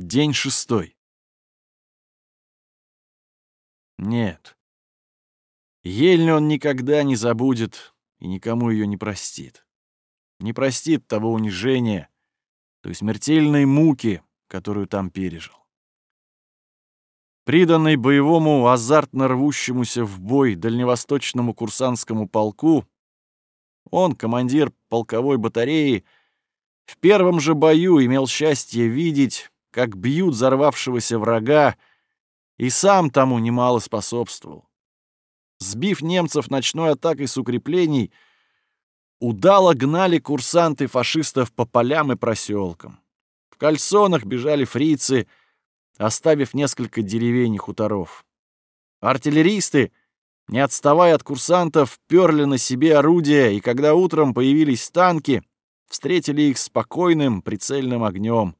День шестой. Нет. Ельню он никогда не забудет и никому ее не простит. Не простит того унижения, той смертельной муки, которую там пережил. Приданный боевому, азартно рвущемуся в бой дальневосточному курсантскому полку, он, командир полковой батареи, в первом же бою имел счастье видеть, как бьют взорвавшегося врага, и сам тому немало способствовал. Сбив немцев ночной атакой с укреплений, удало гнали курсанты фашистов по полям и проселкам. В кальсонах бежали фрицы, оставив несколько деревень и хуторов. Артиллеристы, не отставая от курсантов, перли на себе орудия, и когда утром появились танки, встретили их спокойным прицельным огнем.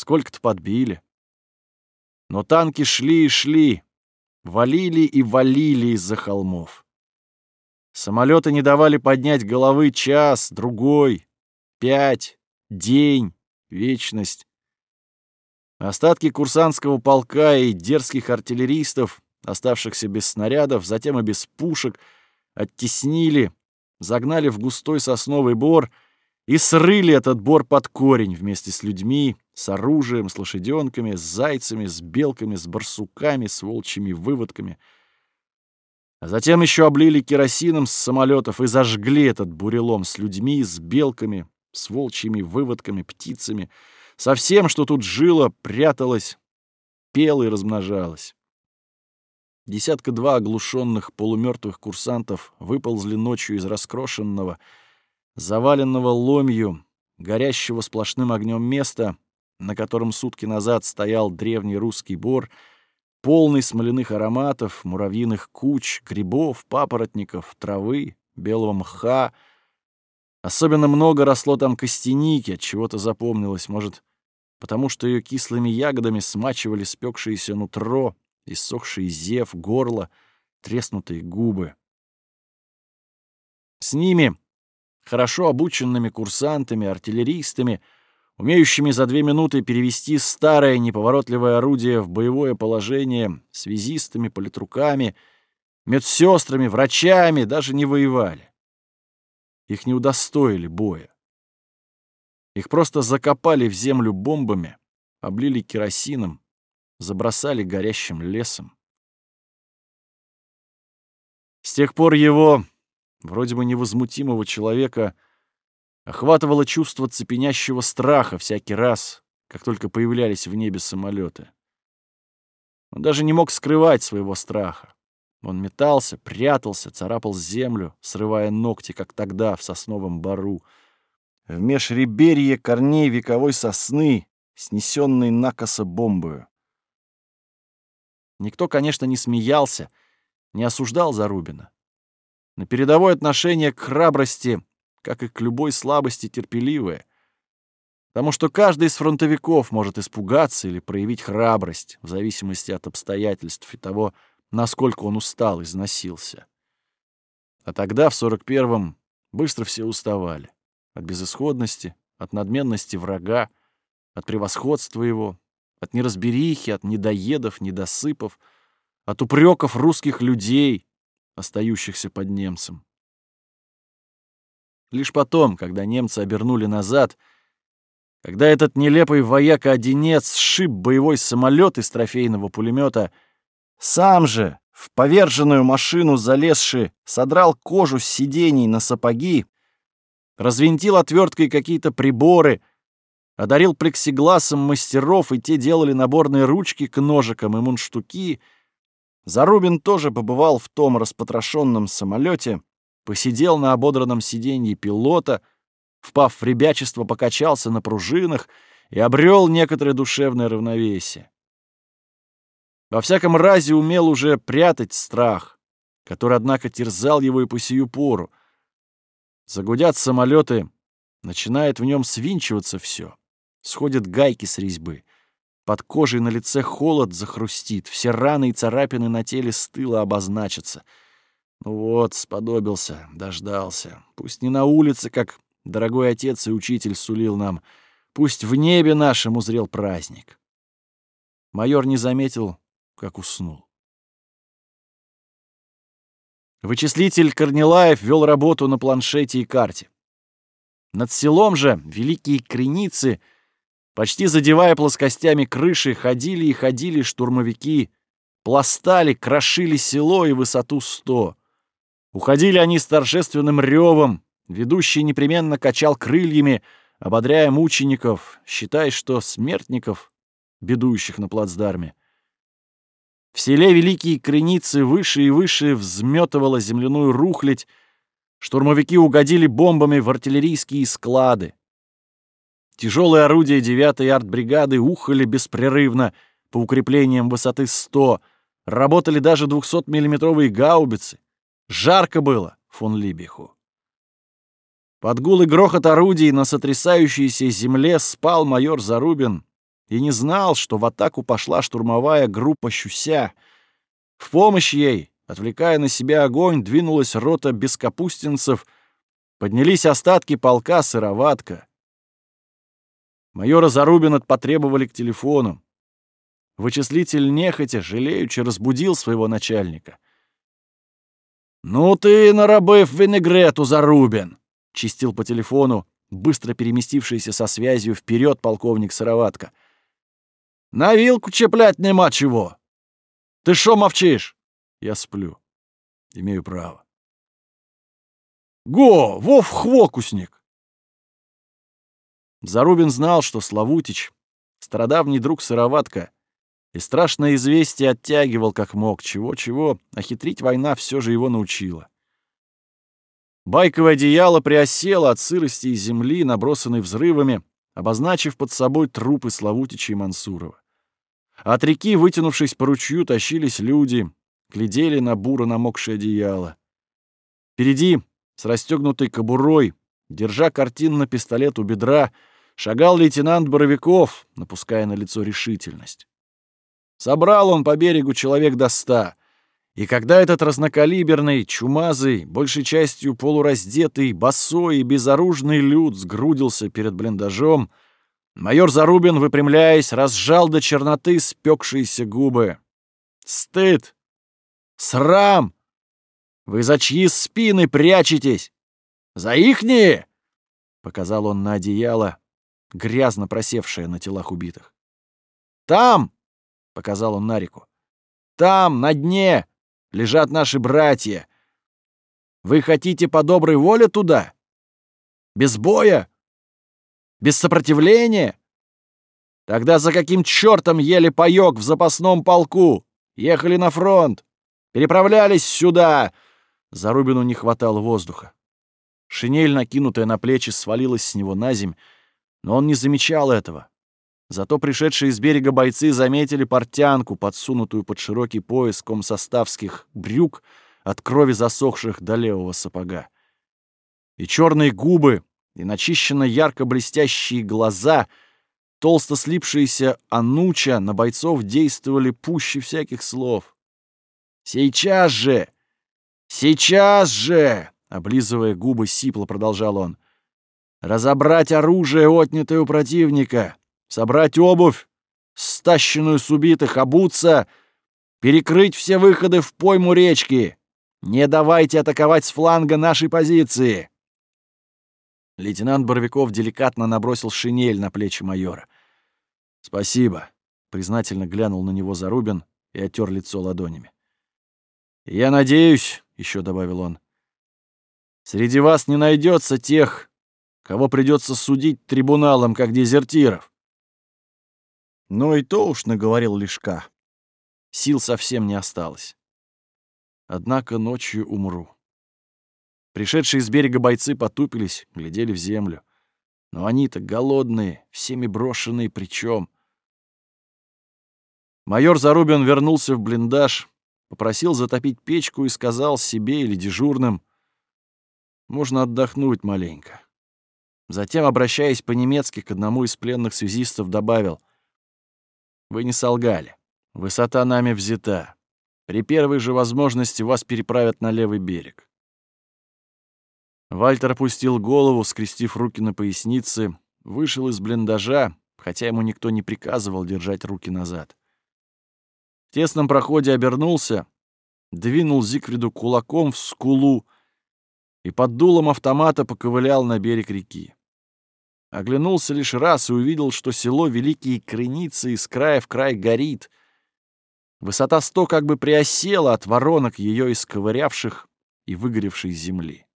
Сколько-то подбили. Но танки шли и шли, валили и валили из-за холмов. Самолеты не давали поднять головы час, другой, пять, день, вечность. Остатки курсантского полка и дерзких артиллеристов, оставшихся без снарядов, затем и без пушек, оттеснили, загнали в густой сосновый бор и срыли этот бор под корень вместе с людьми, с оружием, с лошаденками, с зайцами, с белками, с барсуками, с волчьими выводками. А затем еще облили керосином с самолетов и зажгли этот бурелом с людьми, с белками, с волчьими выводками, птицами, со всем, что тут жило, пряталось, пело и размножалось. Десятка-два оглушенных полумертвых курсантов выползли ночью из раскрошенного, заваленного ломью, горящего сплошным огнем места, на котором сутки назад стоял древний русский бор, полный смоляных ароматов, муравьиных куч, грибов, папоротников, травы, белого мха. Особенно много росло там костяники, от чего-то запомнилось, может, потому что ее кислыми ягодами смачивали спекшееся нутро, иссохший зев, горло, треснутые губы. С ними, хорошо обученными курсантами, артиллеристами, умеющими за две минуты перевести старое неповоротливое орудие в боевое положение, связистами, политруками, медсестрами, врачами, даже не воевали. Их не удостоили боя. Их просто закопали в землю бомбами, облили керосином, забросали горящим лесом. С тех пор его, вроде бы невозмутимого человека, охватывало чувство цепенящего страха всякий раз, как только появлялись в небе самолеты. Он даже не мог скрывать своего страха. Он метался, прятался, царапал землю, срывая ногти, как тогда в сосновом бару. В межреберье корней вековой сосны, снесенной накоса бомбою. Никто, конечно, не смеялся, не осуждал Зарубина. На передовое отношение к храбрости, как и к любой слабости, терпеливое. Потому что каждый из фронтовиков может испугаться или проявить храбрость, в зависимости от обстоятельств и того, насколько он устал, износился. А тогда, в 41-м, быстро все уставали. От безысходности, от надменности врага, от превосходства его, от неразберихи, от недоедов, недосыпов, от упреков русских людей, остающихся под немцем. Лишь потом, когда немцы обернули назад, когда этот нелепый вояка-одинец сшиб боевой самолет из трофейного пулемета, сам же, в поверженную машину залезши, содрал кожу с сидений на сапоги, развинтил отверткой какие-то приборы, одарил плексигласом мастеров, и те делали наборные ручки к ножикам и мундштуки. Зарубин тоже побывал в том распотрошенном самолете, посидел на ободранном сиденье пилота, впав в ребячество, покачался на пружинах и обрел некоторое душевное равновесие. Во всяком разе умел уже прятать страх, который, однако, терзал его и по сию пору. Загудят самолеты, начинает в нем свинчиваться все. Сходят гайки с резьбы. Под кожей на лице холод захрустит, все раны и царапины на теле с обозначатся. Ну вот, сподобился, дождался. Пусть не на улице, как дорогой отец и учитель сулил нам, пусть в небе нашем узрел праздник. майор не заметил, как уснул. Вычислитель Корнилаев вел работу на планшете и карте. Над селом же великие креницы, почти задевая плоскостями крыши, ходили и ходили штурмовики, пластали, крошили село и высоту сто. Уходили они с торжественным ревом, ведущий непременно качал крыльями, ободряя мучеников, считая, что смертников, бедующих на плацдарме. В селе Великие Креницы выше и выше взметывала земляную рухлядь, штурмовики угодили бомбами в артиллерийские склады. Тяжелые орудия 9-й артбригады ухали беспрерывно по укреплениям высоты 100, работали даже 200-миллиметровые гаубицы. Жарко было фон Либиху. Под гул и грохот орудий на сотрясающейся земле спал майор Зарубин и не знал, что в атаку пошла штурмовая группа «Щуся». В помощь ей, отвлекая на себя огонь, двинулась рота бескапустинцев, поднялись остатки полка «Сыроватка». Майора Зарубина потребовали к телефону. Вычислитель нехотя, жалеючи, разбудил своего начальника — «Ну ты наробив винегрету, Зарубин!» — чистил по телефону, быстро переместившийся со связью вперед полковник Сыроватка. «На вилку чеплять нема чего! Ты шо мовчишь?» «Я сплю. Имею право». «Го, Вов хвокусник!» Зарубин знал, что Славутич, стародавний друг Сыроватка, и страшное известие оттягивал как мог. Чего-чего, а хитрить война все же его научила. Байковое одеяло приосело от сырости и земли, набросанной взрывами, обозначив под собой трупы Славутича и Мансурова. От реки, вытянувшись по ручью, тащились люди, глядели на буро намокшее одеяло. Впереди, с расстегнутой кобурой, держа картинно пистолет у бедра, шагал лейтенант Боровиков, напуская на лицо решительность. Собрал он по берегу человек до ста. И когда этот разнокалиберный, чумазый, большей частью полураздетый, босой и безоружный люд сгрудился перед блиндажом, майор Зарубин, выпрямляясь, разжал до черноты спекшиеся губы. «Стыд! Срам! Вы за чьи спины прячетесь? За ихние!» — показал он на одеяло, грязно просевшее на телах убитых. «Там!» — показал он на реку. «Там, на дне, лежат наши братья. Вы хотите по доброй воле туда? Без боя? Без сопротивления? Тогда за каким чертом ели паёк в запасном полку? Ехали на фронт? Переправлялись сюда?» Зарубину не хватало воздуха. Шинель, накинутая на плечи, свалилась с него на земь, но он не замечал этого. Зато пришедшие с берега бойцы заметили портянку, подсунутую под широкий пояс комсоставских брюк от крови засохших до левого сапога. И черные губы, и начищенно ярко блестящие глаза, толсто слипшиеся ануча на бойцов действовали пуще всяких слов. «Сейчас же! Сейчас же!» — облизывая губы, сипло продолжал он. «Разобрать оружие, отнятое у противника!» Собрать обувь, стащенную с убитых, обуться, перекрыть все выходы в пойму речки. Не давайте атаковать с фланга нашей позиции. Лейтенант Боровиков деликатно набросил шинель на плечи майора. «Спасибо», — признательно глянул на него Зарубин и оттер лицо ладонями. «Я надеюсь», — еще добавил он, — «среди вас не найдется тех, кого придется судить трибуналом как дезертиров. Но и то уж наговорил Лешка. Сил совсем не осталось. Однако ночью умру. Пришедшие с берега бойцы потупились, глядели в землю. Но они-то голодные, всеми брошенные причем. Майор Зарубин вернулся в блиндаж, попросил затопить печку и сказал себе или дежурным, «Можно отдохнуть маленько». Затем, обращаясь по-немецки к одному из пленных связистов, добавил, вы не солгали. Высота нами взята. При первой же возможности вас переправят на левый берег. Вальтер опустил голову, скрестив руки на пояснице, вышел из блиндажа, хотя ему никто не приказывал держать руки назад. В тесном проходе обернулся, двинул Зигфриду кулаком в скулу и под дулом автомата поковылял на берег реки. Оглянулся лишь раз и увидел, что село Великие Крыницы из края в край горит. Высота сто как бы приосела от воронок ее исковырявших и выгоревшей земли.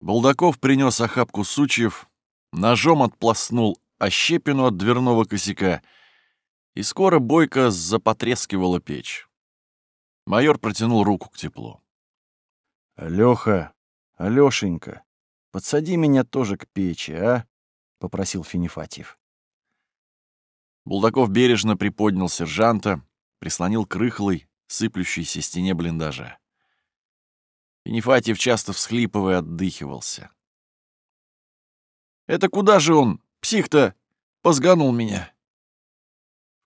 Булдаков принес охапку сучьев, ножом отпласнул ощепину от дверного косяка, и скоро бойко запотрескивала печь. Майор протянул руку к теплу. «Лёха, Алёшенька, подсади меня тоже к печи, а?» — попросил Финифатьев. Булдаков бережно приподнял сержанта, прислонил к рыхлой, сыплющейся стене блиндажа. Финифатьев, часто всхлипывая, отдыхивался. «Это куда же он, псих-то, позганул меня?»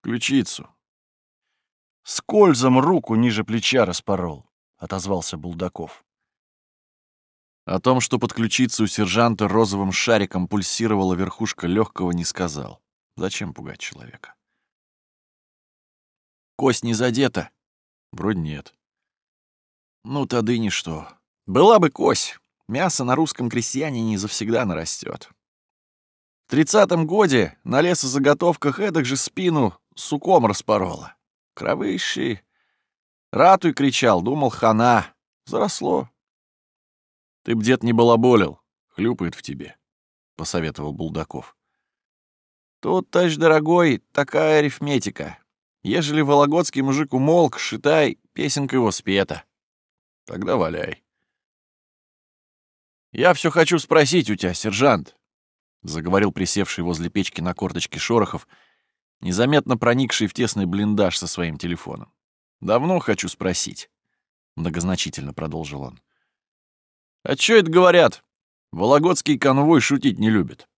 «Ключицу». «Скользом руку ниже плеча распорол», — отозвался Булдаков. О том, что под ключицей у сержанта розовым шариком пульсировала верхушка легкого, не сказал. Зачем пугать человека? «Кость не задета?» «Вроде нет». «Ну, тады ничто. Была бы кость. Мясо на русском крестьянине завсегда нарастет. В тридцатом годе на лесозаготовках эдак же спину суком распорола. Кровыщи. Ратуй кричал, думал, хана. Заросло. Ты б, дед, не балаболил, хлюпает в тебе, — посоветовал Булдаков. Тут, товарищ дорогой, такая арифметика. Ежели вологодский мужик умолк, шитай, песенка его спета. Тогда валяй. «Я все хочу спросить у тебя, сержант», — заговорил присевший возле печки на корточке Шорохов, незаметно проникший в тесный блиндаж со своим телефоном. «Давно хочу спросить», — многозначительно продолжил он. А чё это говорят? Вологодский конвой шутить не любит.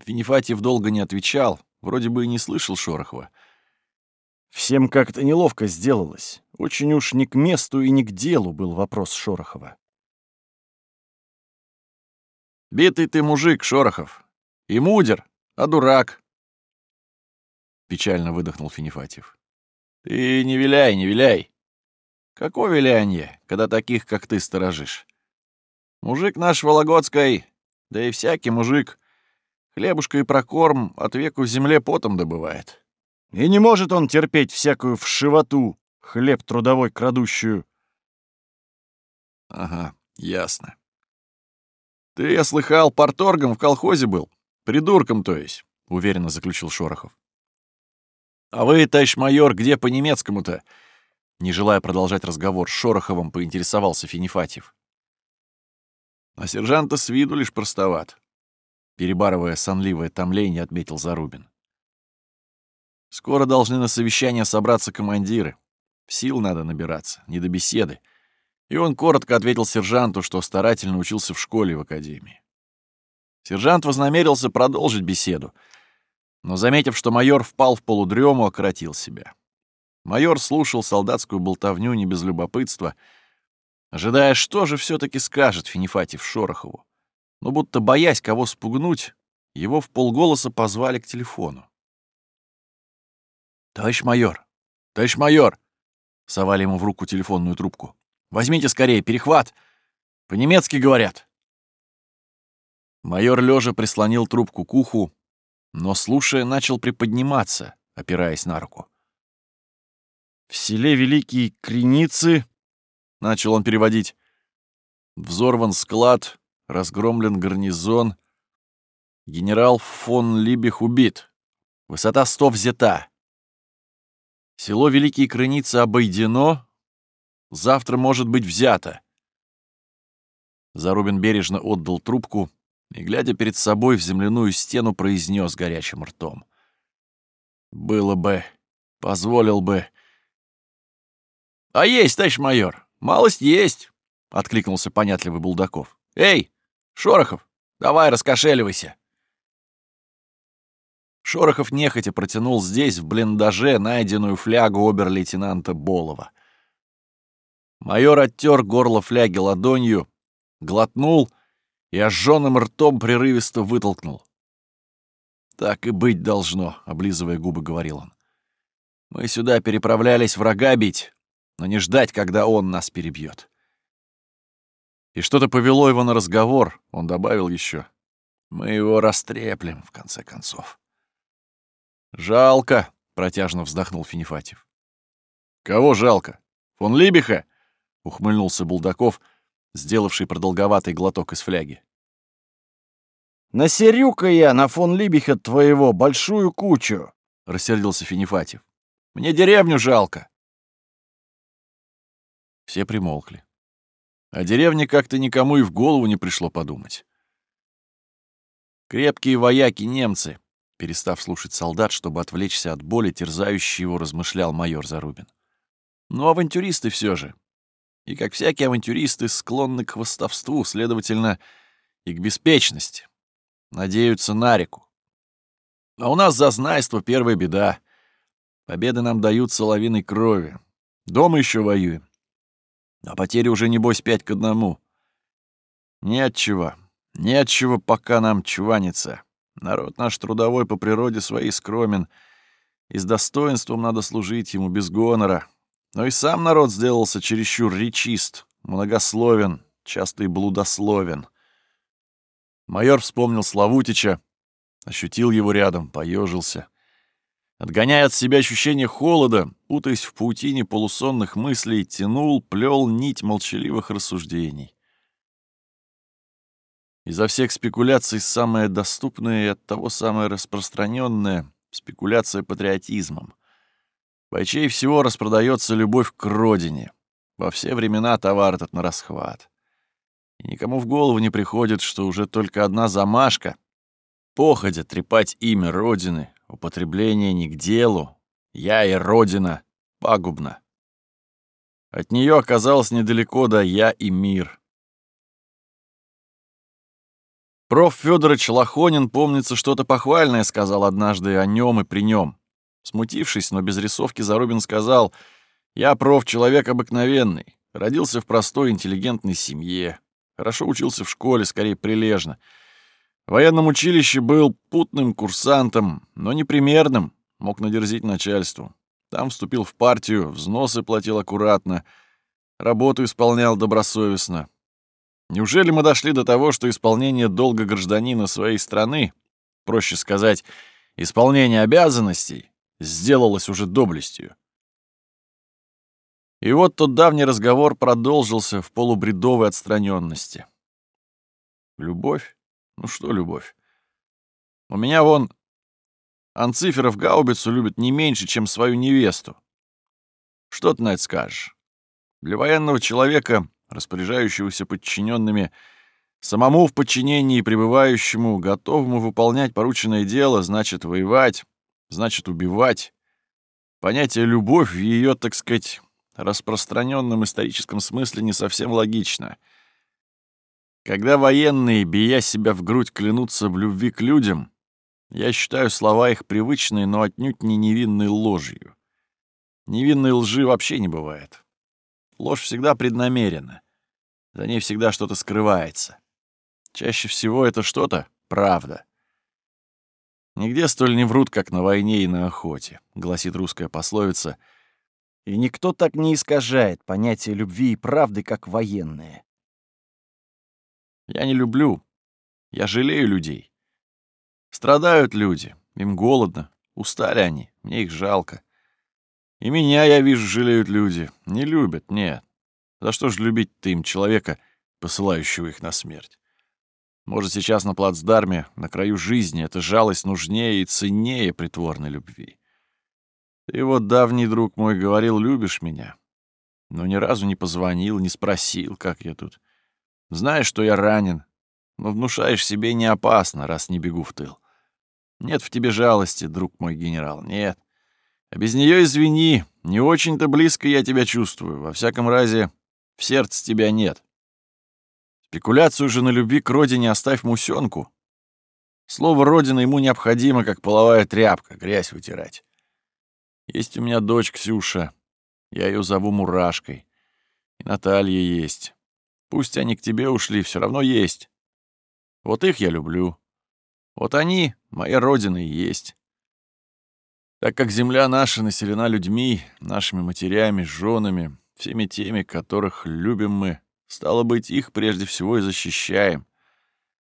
Финифатьев долго не отвечал, вроде бы и не слышал Шорохова. Всем как-то неловко сделалось. Очень уж не к месту и не к делу был вопрос Шорохова. «Битый ты мужик, Шорохов. И мудер, а дурак!» Печально выдохнул Финифатьев. «Ты не виляй, не виляй. Какое вилянье, когда таких, как ты, сторожишь? Мужик наш Вологодской, да и всякий мужик, хлебушка и прокорм от веку в земле потом добывает. И не может он терпеть всякую вшивоту, хлеб трудовой крадущую. Ага, ясно. Ты, я слыхал, порторгом в колхозе был. Придурком, то есть, — уверенно заключил Шорохов. А вы, товарищ майор, где по-немецкому-то? Не желая продолжать разговор с Шороховым, поинтересовался Финифатьев. А сержанта с виду лишь простоват. Перебарывая сонливое томление, отметил Зарубин. Скоро должны на совещание собраться командиры. Сил надо набираться, не до беседы. И он коротко ответил сержанту, что старательно учился в школе в академии. Сержант вознамерился продолжить беседу, но, заметив, что майор впал в полудрему, окоротил себя. Майор слушал солдатскую болтовню не без любопытства, ожидая, что же все таки скажет Финифатьев Шорохову. Но будто боясь кого спугнуть, его в полголоса позвали к телефону. «Товарищ майор! Товарищ майор!» — совали ему в руку телефонную трубку. «Возьмите скорее, перехват! По-немецки говорят!» Майор лежа прислонил трубку к уху, но, слушая, начал приподниматься, опираясь на руку. В селе Великие Креницы, — начал он переводить, — взорван склад, разгромлен гарнизон, генерал фон Либих убит, высота сто взята. Село Великие Креницы обойдено, завтра может быть взято. Зарубин бережно отдал трубку и, глядя перед собой в земляную стену, произнес горячим ртом. «Было бы, позволил бы, «А есть, товарищ майор, малость есть», — откликнулся понятливый Булдаков. «Эй, Шорохов, давай раскошеливайся». Шорохов нехотя протянул здесь, в блиндаже, найденную флягу обер-лейтенанта Болова. Майор оттер горло фляги ладонью, глотнул и ожженным ртом прерывисто вытолкнул. «Так и быть должно», — облизывая губы, говорил он. «Мы сюда переправлялись врага бить, но не ждать, когда он нас перебьет. И что-то повело его на разговор, он добавил еще. «Мы его растреплем, в конце концов». «Жалко», — протяжно вздохнул Финифатьев. «Кого жалко? Фон Либиха?» — ухмыльнулся Булдаков, сделавший продолговатый глоток из фляги. «Насерю-ка я на фон Либиха твоего большую кучу!» — рассердился Финифатьев. «Мне деревню жалко!» Все примолкли. О деревне как-то никому и в голову не пришло подумать. Крепкие вояки немцы, перестав слушать солдат, чтобы отвлечься от боли, терзающей его, размышлял майор Зарубин. Но авантюристы все же. И, как всякие авантюристы, склонны к хвостовству, следовательно, и к беспечности. Надеются на реку. А у нас зазнайство — первая беда. Победы нам дают соловиной крови. Дома еще воюем. А потери уже, небось, пять к одному. Не от чего, не от чего пока нам чванится. Народ наш трудовой по природе своей скромен, и с достоинством надо служить ему без гонора. Но и сам народ сделался чересчур речист, многословен, часто и блудословен. Майор вспомнил Славутича, ощутил его рядом, поежился. Отгоняя от себя ощущение холода, путаясь в паутине полусонных мыслей, тянул, плел нить молчаливых рассуждений. Изо всех спекуляций самая доступная и оттого самая распространенная — спекуляция патриотизмом. Бойчей всего распродается любовь к родине. Во все времена товар этот на расхват. И никому в голову не приходит, что уже только одна замашка — походя трепать имя Родины, употребление не к делу, я и Родина, пагубно. От нее оказалось недалеко до «я» и «мир». Проф. Федорович Лохонин, помнится, что-то похвальное сказал однажды о нем и при нем. Смутившись, но без рисовки, Зарубин сказал, «Я, проф, человек обыкновенный, родился в простой интеллигентной семье, хорошо учился в школе, скорее прилежно». В военном училище был путным курсантом, но непримерным, мог надерзить начальству. Там вступил в партию, взносы платил аккуратно, работу исполнял добросовестно. Неужели мы дошли до того, что исполнение долга гражданина своей страны, проще сказать, исполнение обязанностей, сделалось уже доблестью? И вот тот давний разговор продолжился в полубредовой отстраненности. Любовь? Ну что любовь? У меня вон Анциферов гаубицу любит не меньше, чем свою невесту. Что ты на это скажешь? Для военного человека, распоряжающегося подчиненными, самому в подчинении пребывающему, готовому выполнять порученное дело, значит воевать, значит убивать. Понятие «любовь» в ее, так сказать, распространенном историческом смысле не совсем логично — когда военные, бия себя в грудь, клянутся в любви к людям, я считаю слова их привычной, но отнюдь не невинной ложью. Невинной лжи вообще не бывает. Ложь всегда преднамерена. За ней всегда что-то скрывается. Чаще всего это что-то — правда. Нигде столь не врут, как на войне и на охоте, гласит русская пословица. И никто так не искажает понятие любви и правды, как военные. Я не люблю. Я жалею людей. Страдают люди. Им голодно. Устали они. Мне их жалко. И меня, я вижу, жалеют люди. Не любят, нет. За что же любить ты им человека, посылающего их на смерть? Может, сейчас на плацдарме, на краю жизни, эта жалость нужнее и ценнее притворной любви. Ты вот, давний друг мой, говорил, любишь меня, но ни разу не позвонил, не спросил, как я тут. Знаешь, что я ранен, но внушаешь себе не опасно, раз не бегу в тыл. Нет в тебе жалости, друг мой генерал, нет. А без нее извини, не очень-то близко я тебя чувствую. Во всяком разе, в сердце тебя нет. Спекуляцию же на любви к родине оставь мусенку. Слово «родина» ему необходимо, как половая тряпка, грязь вытирать. Есть у меня дочь Ксюша, я ее зову Мурашкой. И Наталья есть. Пусть они к тебе ушли, все равно есть. Вот их я люблю. Вот они моя родина и есть. Так как земля наша населена людьми, нашими матерями, женами, всеми теми, которых любим мы, стало быть, их прежде всего и защищаем.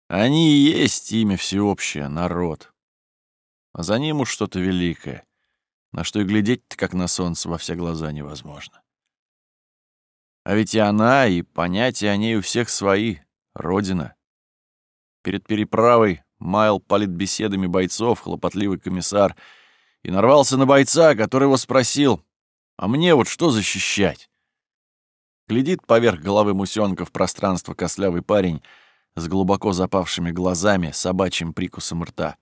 Они и есть имя всеобщее, народ. А за ним уж что-то великое, на что и глядеть-то, как на солнце, во все глаза невозможно. А ведь и она, и понятия о ней у всех свои, родина. Перед переправой маял политбеседами бойцов хлопотливый комиссар — и нарвался на бойца, который его спросил, «А мне вот что защищать?» Глядит поверх головы Мусёнка в пространство кослявый парень с глубоко запавшими глазами, собачьим прикусом рта.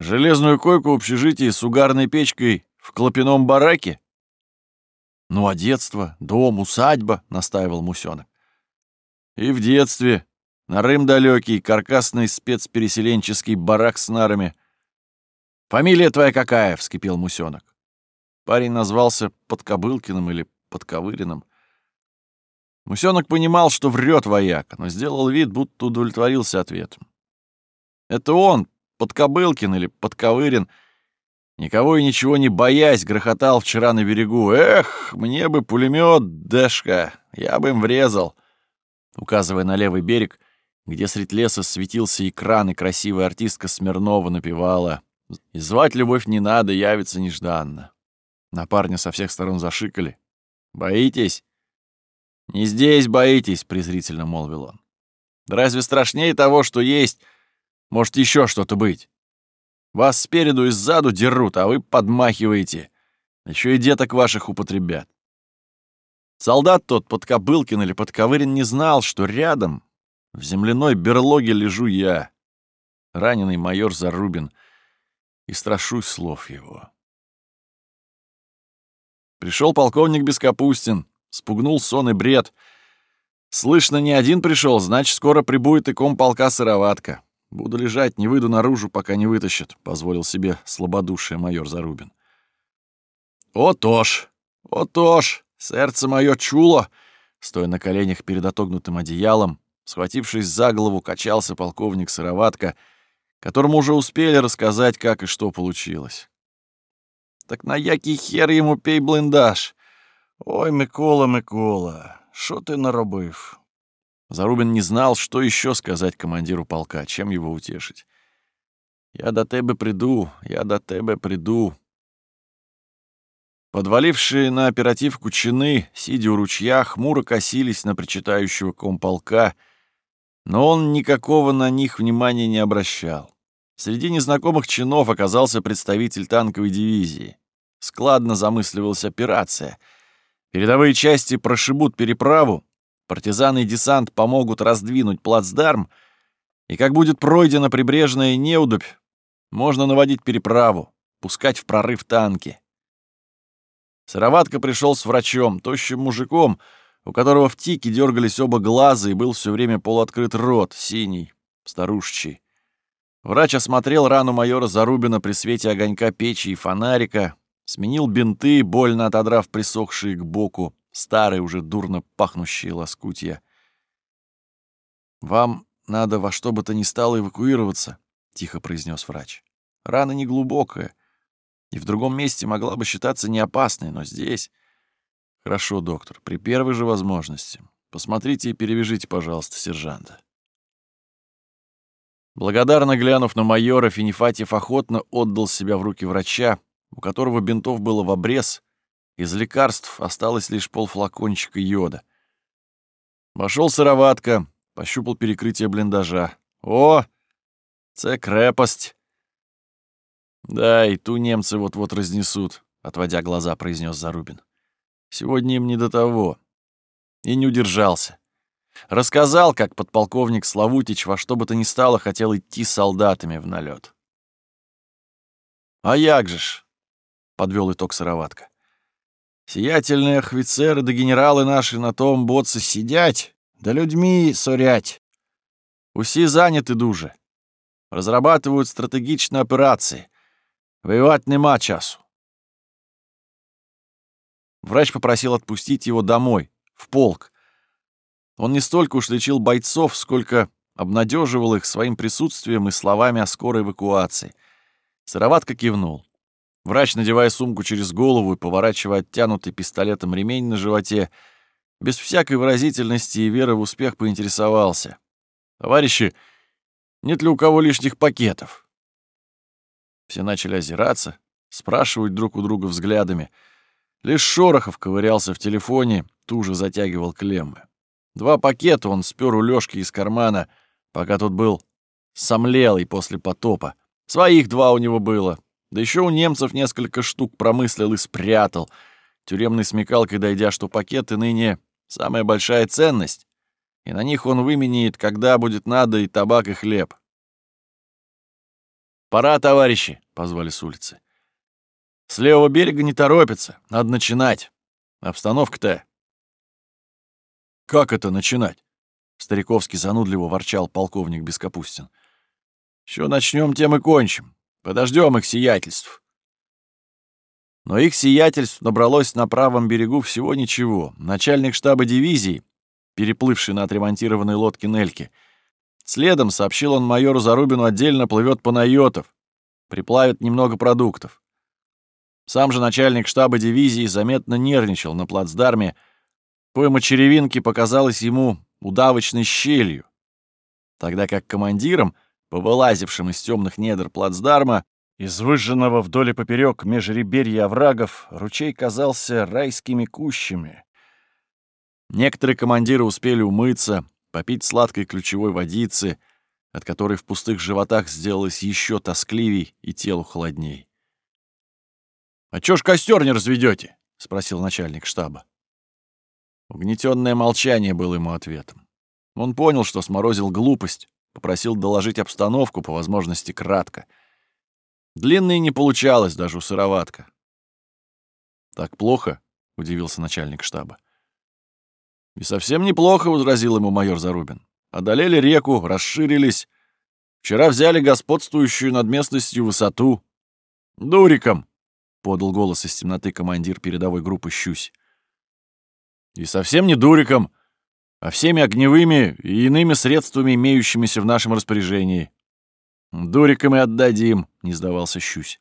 «Железную койку в общежитии с угарной печкой в клопином бараке?» «Ну, а детство, дом, усадьба», — настаивал Мусёнок. «И в детстве. Нарым далекий, каркасный спецпереселенческий барак с нарами — «Фамилия твоя какая?» — вскипел Мусёнок. Парень назвался Подкобылкиным или Подковыриным. Мусёнок понимал, что врет вояк, но сделал вид, будто удовлетворился ответом. Это он, Подкобылкин или Подковырин, никого и ничего не боясь, грохотал вчера на берегу. «Эх, мне бы пулемет, Дэшка, я бы им врезал!» Указывая на левый берег, где средь леса светился экран, и красивая артистка Смирнова напевала и звать любовь не надо, явится нежданно. На парня со всех сторон зашикали. «Боитесь?» «Не здесь боитесь», — презрительно молвил он. «Да разве страшнее того, что есть, может еще что-то быть? Вас спереду и сзаду дерут, а вы подмахиваете. Еще и деток ваших употребят. Солдат тот, Подкобылкин или Подковырин, не знал, что рядом, в земляной берлоге, лежу я, раненый майор Зарубин — и страшусь слов его. Пришел полковник Бескапустин, спугнул сон и бред. Слышно, не один пришел, значит, скоро прибудет и комполка сыроватка. Буду лежать, не выйду наружу, пока не вытащат, — позволил себе слабодушие майор Зарубин. О, тож, о, тож, сердце мое чуло, стоя на коленях перед отогнутым одеялом, схватившись за голову, качался полковник Сыроватка — которому уже успели рассказать, как и что получилось. Так на який хер ему пей блиндаж? Ой, Микола, Микола, що ти наробив? Зарубин не знал, что еще сказать командиру полка, чем его утешить. «Я до тебе приду, я до тебе приду». Подвалившие на оперативку чины, сидя у ручья, хмуро косились на причитающего комполка, но он никакого на них внимания не обращал. Среди незнакомых чинов оказался представитель танковой дивизии. Складно замысливалась операция. Передовые части прошибут переправу, партизаны и десант помогут раздвинуть плацдарм, и как будет пройдена прибрежная неудобь, можно наводить переправу, пускать в прорыв танки. Сыроватка пришел с врачом, тощим мужиком, у которого в тике дергались оба глаза и был все время полуоткрыт рот, синий, старушечий. Врач осмотрел рану майора Зарубина при свете огонька печи и фонарика, сменил бинты, больно отодрав присохшие к боку, старые уже дурно пахнущие лоскутья. «Вам надо во что бы то ни стало эвакуироваться», — тихо произнес врач. «Рана неглубокая, и в другом месте могла бы считаться неопасной, но здесь...» «Хорошо, доктор, при первой же возможности. Посмотрите и перевяжите, пожалуйста, сержанта». Благодарно глянув на майора, Финифатьев охотно отдал себя в руки врача, у которого бинтов было в обрез, из лекарств осталось лишь полфлакончика йода. Вошел сыроватка, пощупал перекрытие блиндажа. «О, це крепость!» «Да, и ту немцы вот-вот разнесут», — отводя глаза, произнес Зарубин. «Сегодня им не до того». И не удержался. Рассказал, как подполковник Славутич во что бы то ни стало хотел идти солдатами в налет. «А як же ж?» — подвел итог Сыроватка. «Сиятельные офицеры да генералы наши на том боце сидять, да людьми сорять. Усі заняты дуже. Разрабатывают стратегичные операции. Воевать нема часу». Врач попросил отпустить его домой, в полк, он не столько уж лечил бойцов, сколько обнадеживал их своим присутствием и словами о скорой эвакуации. Сыроватка кивнул. Врач, надевая сумку через голову и поворачивая оттянутый пистолетом ремень на животе, без всякой выразительности и веры в успех поинтересовался. «Товарищи, нет ли у кого лишних пакетов?» Все начали озираться, спрашивать друг у друга взглядами. Лишь Шорохов ковырялся в телефоне, туже затягивал клеммы. Два пакета он спер у Лёшки из кармана, пока тот был сомлелый после потопа. Своих два у него было. Да еще у немцев несколько штук промыслил и спрятал. Тюремной смекалкой дойдя, что пакеты ныне самая большая ценность, и на них он выменяет, когда будет надо, и табак, и хлеб. «Пора, товарищи!» — позвали с улицы. «С левого берега не торопится, надо начинать. Обстановка-то...» «Как это начинать?» — Стариковский занудливо ворчал полковник Бескапустин. «Еще начнем, тем и кончим. Подождем их сиятельств». Но их сиятельств набралось на правом берегу всего ничего. Начальник штаба дивизии, переплывший на отремонтированной лодке Нельки, следом, сообщил он майору Зарубину, отдельно плывет Панайотов, приплавит немного продуктов. Сам же начальник штаба дивизии заметно нервничал на плацдарме, пойма черевинки показалась ему удавочной щелью, тогда как командиром, повылазившим из темных недр плацдарма, из выжженного вдоль и поперек межреберья оврагов ручей казался райскими кущами. Некоторые командиры успели умыться, попить сладкой ключевой водицы, от которой в пустых животах сделалось еще тоскливей и телу холодней. «А чё ж костер не разведете? спросил начальник штаба. Угнетенное молчание было ему ответом. Он понял, что сморозил глупость, попросил доложить обстановку, по возможности кратко — Длинной не получалось даже у сыроватка. «Так плохо?» — удивился начальник штаба. «И совсем неплохо», — возразил ему майор Зарубин. «Одолели реку, расширились. Вчера взяли господствующую над местностью высоту. Дуриком!» — подал голос из темноты командир передовой группы «Щусь». «И совсем не дуриком, а всеми огневыми и иными средствами, имеющимися в нашем распоряжении. «Дурикам и отдадим», — не сдавался Щусь.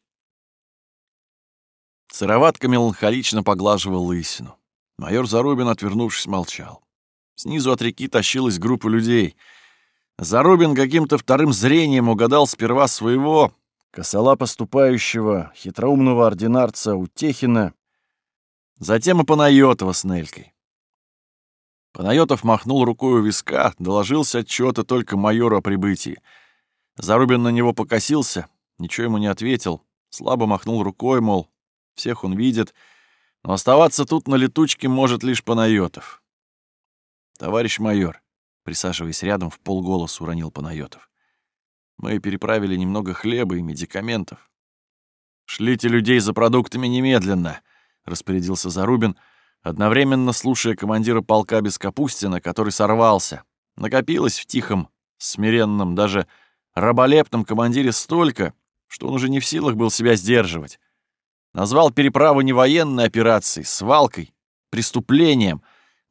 Сыроватка меланхолично поглаживал лысину. Майор Зарубин, отвернувшись, молчал. Снизу от реки тащилась группа людей. Зарубин каким-то вторым зрением угадал сперва своего, косола поступающего, хитроумного ординарца Утехина, затем и Панайотова с Нелькой. Панайотов махнул рукой у виска, доложился отчета только майору о прибытии — Зарубин на него покосился, ничего ему не ответил, слабо махнул рукой, мол, всех он видит, но оставаться тут на летучке может лишь Панайотов. «Товарищ майор», присаживаясь рядом, в полголоса уронил Панайотов. «Мы переправили немного хлеба и медикаментов». «Шлите людей за продуктами немедленно», — распорядился Зарубин, одновременно слушая командира полка Бескапустина, который сорвался. Накопилось в тихом, смиренном, даже раболепном командире столько, что он уже не в силах был себя сдерживать. Назвал переправу не военной операцией, свалкой, преступлением,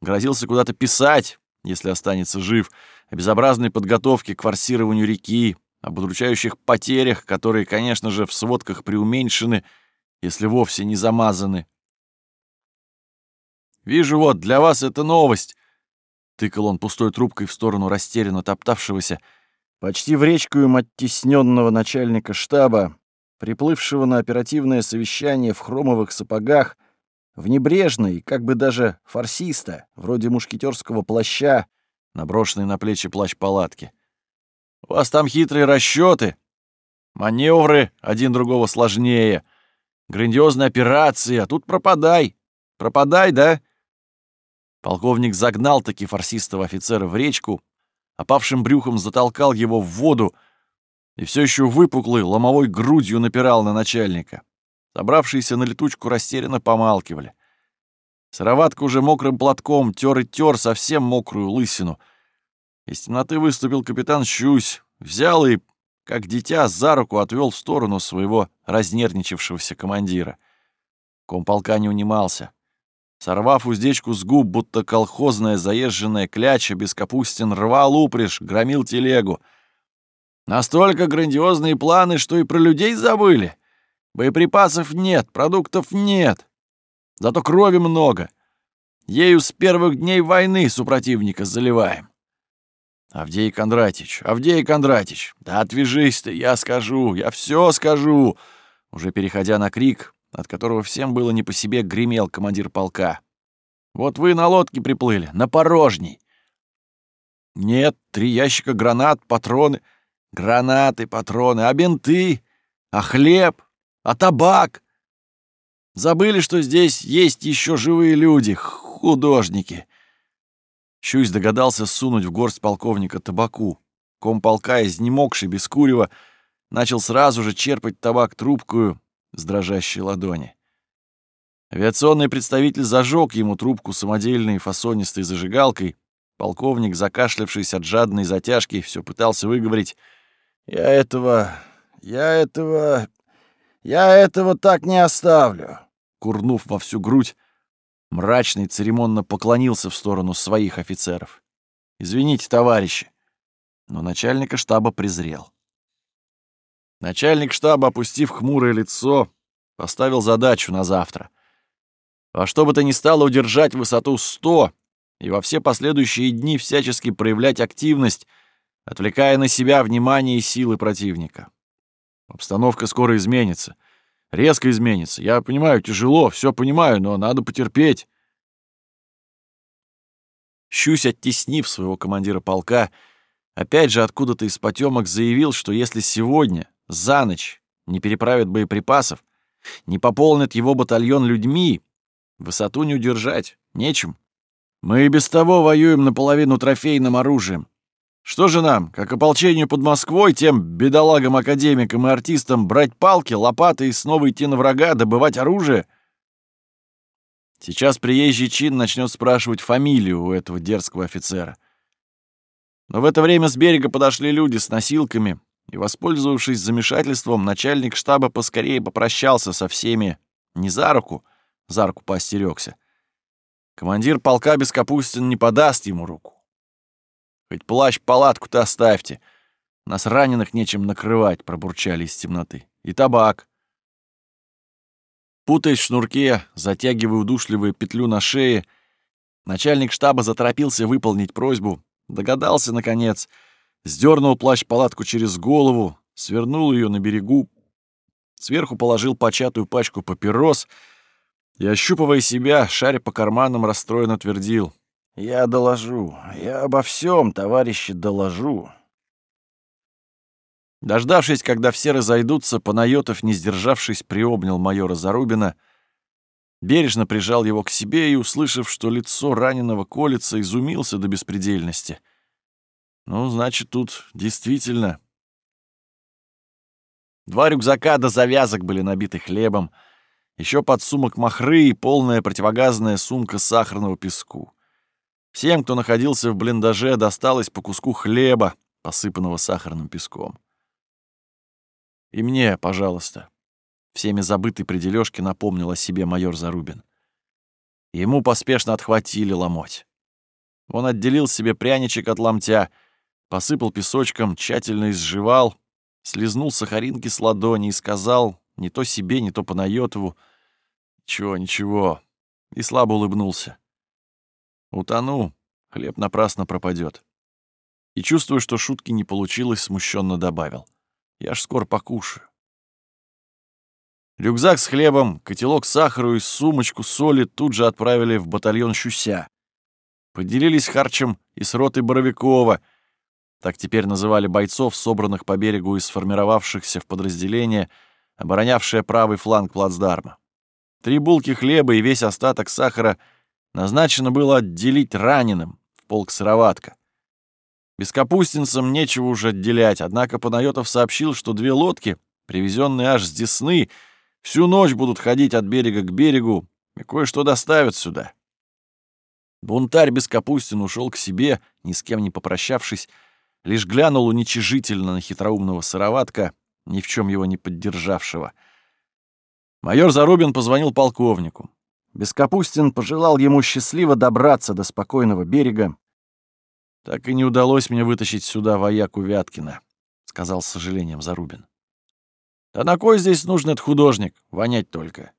грозился куда-то писать, если останется жив, о безобразной подготовке к форсированию реки, об удручающих потерях, которые, конечно же, в сводках преуменьшены, если вовсе не замазаны. «Вижу вот, для вас это новость», — тыкал он пустой трубкой в сторону растерянно топтавшегося, — Почти в речку им оттесненного начальника штаба, приплывшего на оперативное совещание в хромовых сапогах, в небрежной, как бы даже фарсиста, вроде мушкетерского плаща, наброшенный на плечи плащ палатки. «У вас там хитрые расчеты, маневры один другого сложнее, грандиозные операции, а тут пропадай. Пропадай, да?» Полковник загнал таки фарсистого офицера в речку, опавшим брюхом затолкал его в воду и все еще выпуклый ломовой грудью напирал на начальника. Собравшиеся на летучку растерянно помалкивали. Сыроватка уже мокрым платком тер и тер совсем мокрую лысину. Из темноты выступил капитан Щусь, взял и, как дитя, за руку отвел в сторону своего разнервничавшегося командира. Комполка не унимался. Сорвав уздечку с губ, будто колхозная заезженная кляча, Бескапустин рвал упряжь, громил телегу. Настолько грандиозные планы, что и про людей забыли. Боеприпасов нет, продуктов нет. Зато крови много. Ею с первых дней войны супротивника заливаем. Авдей Кондратич, Авдей Кондратич, да отвяжись ты, я скажу, я все скажу. Уже переходя на крик, от которого всем было не по себе, гремел командир полка. Вот вы на лодке приплыли, на порожней. Нет, три ящика гранат, патроны. Гранаты, патроны, а бинты, а хлеб, а табак. Забыли, что здесь есть еще живые люди, художники. Щусь догадался сунуть в горсть полковника табаку. Комполка, изнемогший без курева, начал сразу же черпать табак трубкую с дрожащей ладони. Авиационный представитель зажег ему трубку самодельной фасонистой зажигалкой. Полковник, закашлявшись от жадной затяжки, все пытался выговорить «Я этого... я этого... я этого так не оставлю!» Курнув во всю грудь, мрачный церемонно поклонился в сторону своих офицеров. «Извините, товарищи!» Но начальника штаба презрел. Начальник штаба, опустив хмурое лицо, поставил задачу на завтра. Во что бы то ни стало удержать высоту 100 и во все последующие дни всячески проявлять активность, отвлекая на себя внимание и силы противника. Обстановка скоро изменится. Резко изменится. Я понимаю, тяжело, все понимаю, но надо потерпеть. Щусь, оттеснив своего командира полка, опять же откуда-то из потемок заявил, что если сегодня за ночь не переправят боеприпасов, не пополнят его батальон людьми, высоту не удержать, нечем. Мы и без того воюем наполовину трофейным оружием. Что же нам, как ополчению под Москвой, тем бедолагам-академикам и артистам брать палки, лопаты и снова идти на врага, добывать оружие? Сейчас приезжий чин начнет спрашивать фамилию у этого дерзкого офицера. Но в это время с берега подошли люди с носилками, и, воспользовавшись замешательством, начальник штаба поскорее попрощался со всеми не за руку, за руку поостерёгся. Командир полка Бескапустин не подаст ему руку. Хоть плащ-палатку-то оставьте. Нас раненых нечем накрывать, пробурчали из темноты. И табак. Путаясь в шнурке, затягивая удушливую петлю на шее, начальник штаба заторопился выполнить просьбу, догадался, наконец, — сдернул плащ-палатку через голову, свернул ее на берегу, сверху положил початую пачку папирос и, ощупывая себя, шаря по карманам, расстроенно твердил. «Я доложу. Я обо всем, товарищи, доложу». Дождавшись, когда все разойдутся, Панайотов, не сдержавшись, приобнял майора Зарубина, бережно прижал его к себе и, услышав, что лицо раненого колется, изумился до беспредельности — ну, значит, тут действительно... Два рюкзака до завязок были набиты хлебом, еще подсумок махры и полная противогазная сумка сахарного песку. Всем, кто находился в блиндаже, досталось по куску хлеба, посыпанного сахарным песком. «И мне, пожалуйста», — всеми забытый при дележке напомнил о себе майор Зарубин. Ему поспешно отхватили ломоть. Он отделил себе пряничек от ломтя — посыпал песочком, тщательно изживал, слезнул сахаринки с ладони и сказал не то себе, не то Панайотову «Ничего, ничего», и слабо улыбнулся. «Утону, хлеб напрасно пропадет. И, чувствуя, что шутки не получилось, смущенно добавил. «Я ж скоро покушаю». Рюкзак с хлебом, котелок сахару и сумочку соли тут же отправили в батальон Щуся. Поделились харчем и с ротой Боровикова — так теперь называли бойцов, собранных по берегу и сформировавшихся в подразделение, оборонявшее правый фланг плацдарма. Три булки хлеба и весь остаток сахара назначено было отделить раненым в полк сыроватка. Бескапустинцам нечего уже отделять, однако Панайотов сообщил, что две лодки, привезенные аж с Десны, всю ночь будут ходить от берега к берегу и кое-что доставят сюда. Бунтарь Бескапустин ушел к себе, ни с кем не попрощавшись, лишь глянул уничижительно на хитроумного сыроватка, ни в чем его не поддержавшего. Майор Зарубин позвонил полковнику. Бескапустин пожелал ему счастливо добраться до спокойного берега. «Так и не удалось мне вытащить сюда вояку Вяткина», — сказал с сожалением Зарубин. «Да на кой здесь нужен этот художник? Вонять только.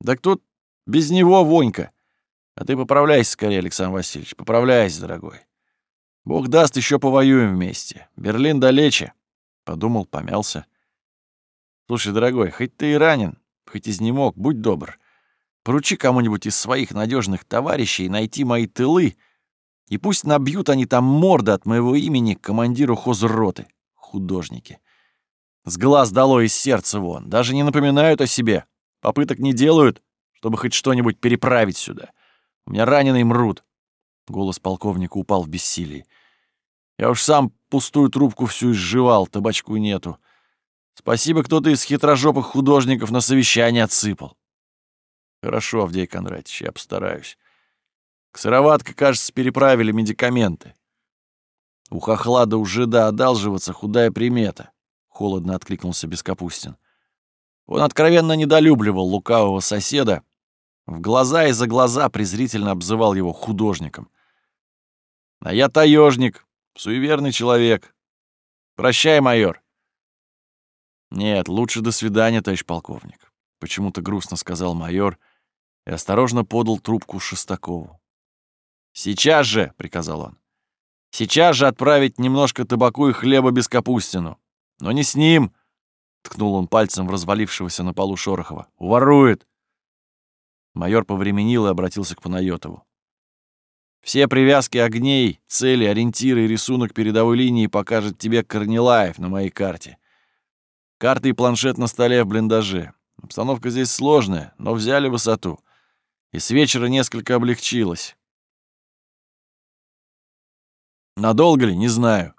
Да кто без него вонька? А ты поправляйся скорее, Александр Васильевич, поправляйся, дорогой. Бог даст, еще повоюем вместе. Берлин далече», — подумал, помялся. «Слушай, дорогой, хоть ты и ранен, хоть изнемог, будь добр. Поручи кому-нибудь из своих надежных товарищей найти мои тылы, и пусть набьют они там морды от моего имени командиру хозроты, художники. С глаз дало из сердца вон, даже не напоминают о себе, попыток не делают, чтобы хоть что-нибудь переправить сюда. У меня раненые мрут. Голос полковника упал в бессилии. Я уж сам пустую трубку всю изживал, табачку нету. Спасибо, кто-то из хитрожопых художников на совещание отсыпал. Хорошо, Авдей Кондратьевич, я постараюсь. К кажется, переправили медикаменты. У хохлада уже да одалживаться худая примета, — холодно откликнулся Бескапустин. Он откровенно недолюбливал лукавого соседа, в глаза и за глаза презрительно обзывал его художником. А я таежник, суеверный человек. Прощай, майор. Нет, лучше до свидания, товарищ полковник. Почему-то грустно сказал майор и осторожно подал трубку Шестакову. «Сейчас же!» — приказал он. «Сейчас же отправить немножко табаку и хлеба без капустину. Но не с ним!» — ткнул он пальцем в развалившегося на полу Шорохова. «Уворует!» Майор повременил и обратился к Панайотову. «Все привязки огней, цели, ориентиры и рисунок передовой линии покажет тебе Корнилаев на моей карте. Карты и планшет на столе в блиндаже. Обстановка здесь сложная, но взяли высоту. И с вечера несколько облегчилось. Надолго ли, не знаю.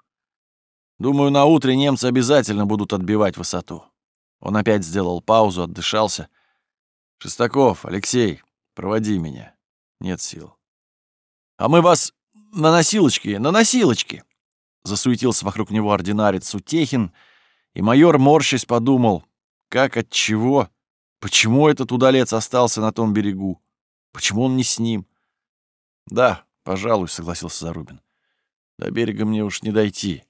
Думаю, на утре немцы обязательно будут отбивать высоту. Он опять сделал паузу, отдышался. Шестаков, Алексей, проводи меня. Нет сил. А мы вас на носилочке, на носилочке. Засуетился вокруг него ординарец Утехин, и майор, морщась, подумал, как, от чего, почему этот удалец остался на том берегу, почему он не с ним. Да, пожалуй, согласился Зарубин. До берега мне уж не дойти.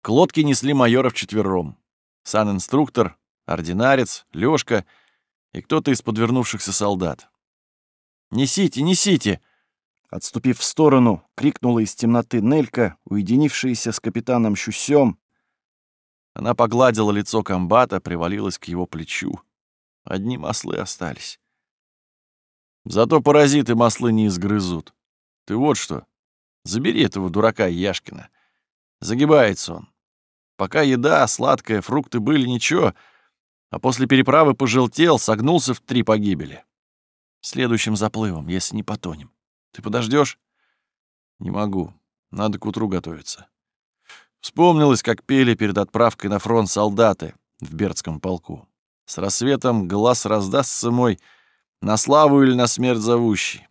К лодке несли майора вчетвером. Сан-инструктор, ординарец, Лёшка и кто-то из подвернувшихся солдат. «Несите, несите!» Отступив в сторону, крикнула из темноты Нелька, уединившаяся с капитаном Щусем. Она погладила лицо комбата, привалилась к его плечу. Одни маслы остались. Зато паразиты маслы не изгрызут. Ты вот что, забери этого дурака Яшкина. Загибается он. Пока еда, сладкая, фрукты были, ничего, а после переправы пожелтел, согнулся в три погибели. Следующим заплывом, если не потонем. Ты подождешь? Не могу. Надо к утру готовиться. Вспомнилось, как пели перед отправкой на фронт солдаты в Бердском полку. С рассветом глаз раздастся мой на славу или на смерть зовущий.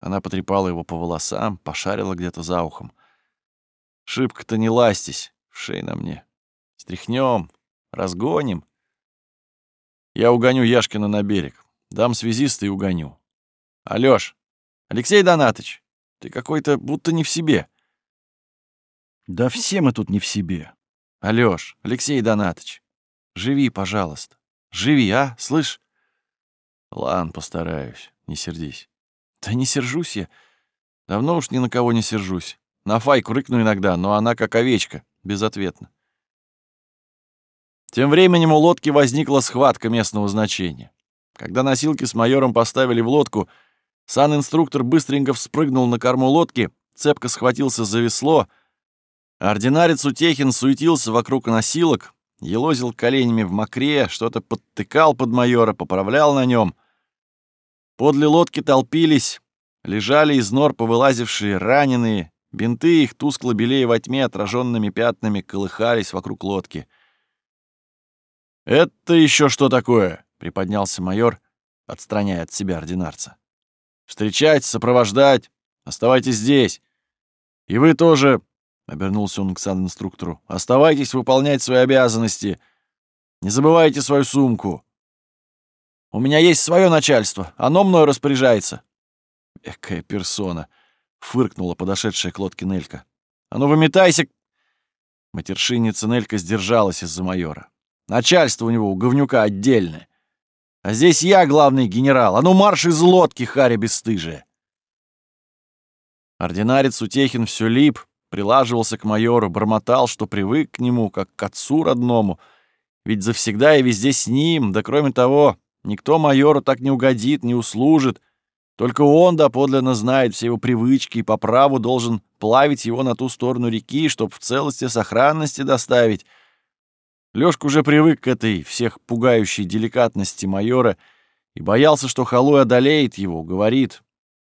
Она потрепала его по волосам, пошарила где-то за ухом. Шибко-то не ластись, в шей на мне. Стряхнем, разгоним. Я угоню Яшкина на берег. Дам связиста и угоню. Алёш, Алексей Донатыч, ты какой-то будто не в себе. Да все мы тут не в себе. Алёш, Алексей Донатыч, живи, пожалуйста. Живи, а, слышь? Ладно, постараюсь, не сердись. Да не сержусь я. Давно уж ни на кого не сержусь. На Файку рыкну иногда, но она как овечка, безответно. Тем временем у лодки возникла схватка местного значения. Когда носилки с майором поставили в лодку, сан-инструктор быстренько вспрыгнул на корму лодки, цепко схватился за весло, ординарец Утехин суетился вокруг носилок, елозил коленями в мокре, что-то подтыкал под майора, поправлял на нем. Подле лодки толпились, лежали из нор повылазившие раненые, бинты их тускло белее во тьме отраженными пятнами колыхались вокруг лодки. «Это еще что такое?» — приподнялся майор, отстраняя от себя ординарца. «Встречать, сопровождать, оставайтесь здесь. И вы тоже, — обернулся он к сан-инструктору, — оставайтесь выполнять свои обязанности. Не забывайте свою сумку». У меня есть свое начальство, оно мною распоряжается». «Экая персона!» — фыркнула подошедшая к лодке Нелька. «А ну, выметайся!» Матершинница Нелька сдержалась из-за майора. «Начальство у него, у говнюка, отдельное. А здесь я главный генерал. А ну, марш из лодки, харя бесстыжая!» Ординарец Утехин все лип, прилаживался к майору, бормотал, что привык к нему, как к отцу родному. Ведь завсегда и везде с ним, да кроме того, никто майору так не угодит, не услужит. Только он доподлинно знает все его привычки и по праву должен плавить его на ту сторону реки, чтоб в целости сохранности доставить. Лёшка уже привык к этой всех пугающей деликатности майора и боялся, что Халуй одолеет его, говорит.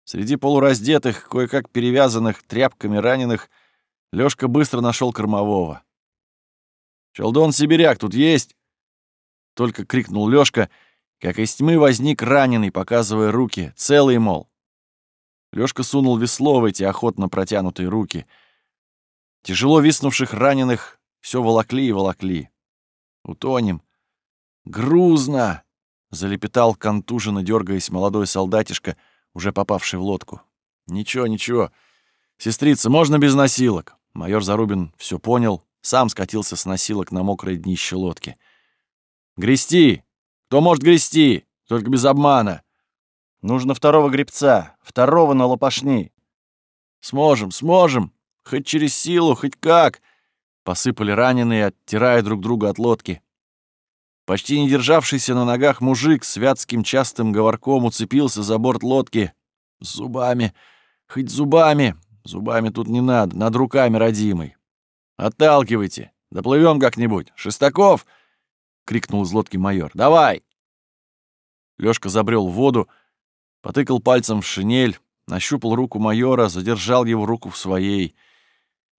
Среди полураздетых, кое-как перевязанных тряпками раненых, Лёшка быстро нашел кормового. «Челдон Сибиряк тут есть?» Только крикнул Лёшка — как из тьмы возник раненый, показывая руки, целый, мол. Лёшка сунул весло в эти охотно протянутые руки. Тяжело виснувших раненых все волокли и волокли. «Утонем!» «Грузно!» — залепетал контуженно, дергаясь молодой солдатишка, уже попавший в лодку. «Ничего, ничего. Сестрица, можно без носилок?» Майор Зарубин все понял, сам скатился с носилок на мокрое днище лодки. «Грести!» Кто может грести? Только без обмана. Нужно второго гребца, второго на лопашни. Сможем, сможем. Хоть через силу, хоть как. Посыпали раненые, оттирая друг друга от лодки. Почти не державшийся на ногах мужик с вятским частым говорком уцепился за борт лодки. Зубами, хоть зубами. Зубами тут не надо, над руками родимый. Отталкивайте, доплывем как-нибудь. Шестаков! —— крикнул из лодки майор. «Давай!» Лёшка забрел в воду, потыкал пальцем в шинель, нащупал руку майора, задержал его руку в своей.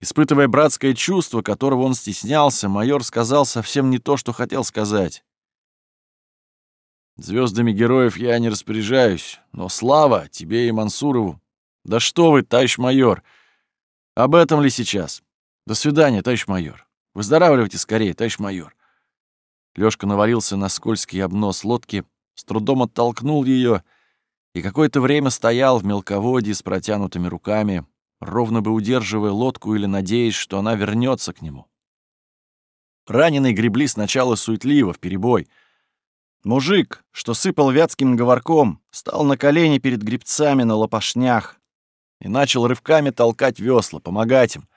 Испытывая братское чувство, которого он стеснялся, майор сказал совсем не то, что хотел сказать. Звездами героев я не распоряжаюсь, но слава тебе и Мансурову. Да что вы, товарищ майор! Об этом ли сейчас? До свидания, товарищ майор. Выздоравливайте скорее, товарищ майор. Лёшка навалился на скользкий обнос лодки, с трудом оттолкнул ее и какое-то время стоял в мелководье с протянутыми руками, ровно бы удерживая лодку или надеясь, что она вернется к нему. Раненые гребли сначала суетливо, в перебой. Мужик, что сыпал вятским говорком, стал на колени перед гребцами на лопашнях и начал рывками толкать весла, помогать им.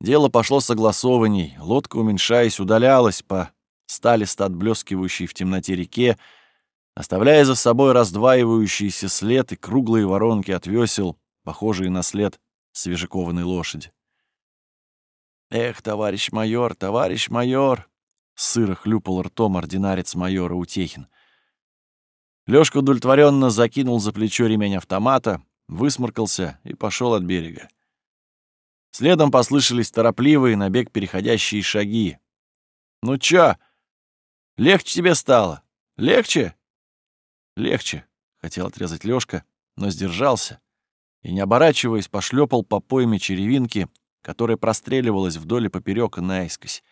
Дело пошло согласованней, лодка, уменьшаясь, удалялась по сталисто отблескивающей в темноте реке, оставляя за собой раздваивающийся след и круглые воронки от весел, похожие на след свежекованной лошади. «Эх, товарищ майор, товарищ майор!» — сыро хлюпал ртом ординарец майора Утехин. Лёшка удовлетворенно закинул за плечо ремень автомата, высморкался и пошел от берега. Следом послышались торопливые, на бег переходящие шаги. «Ну чё?» Легче тебе стало? Легче? Легче, хотел отрезать Лёшка, но сдержался и, не оборачиваясь, пошлепал по пойме черевинки, которая простреливалась вдоль и поперёк и наискось.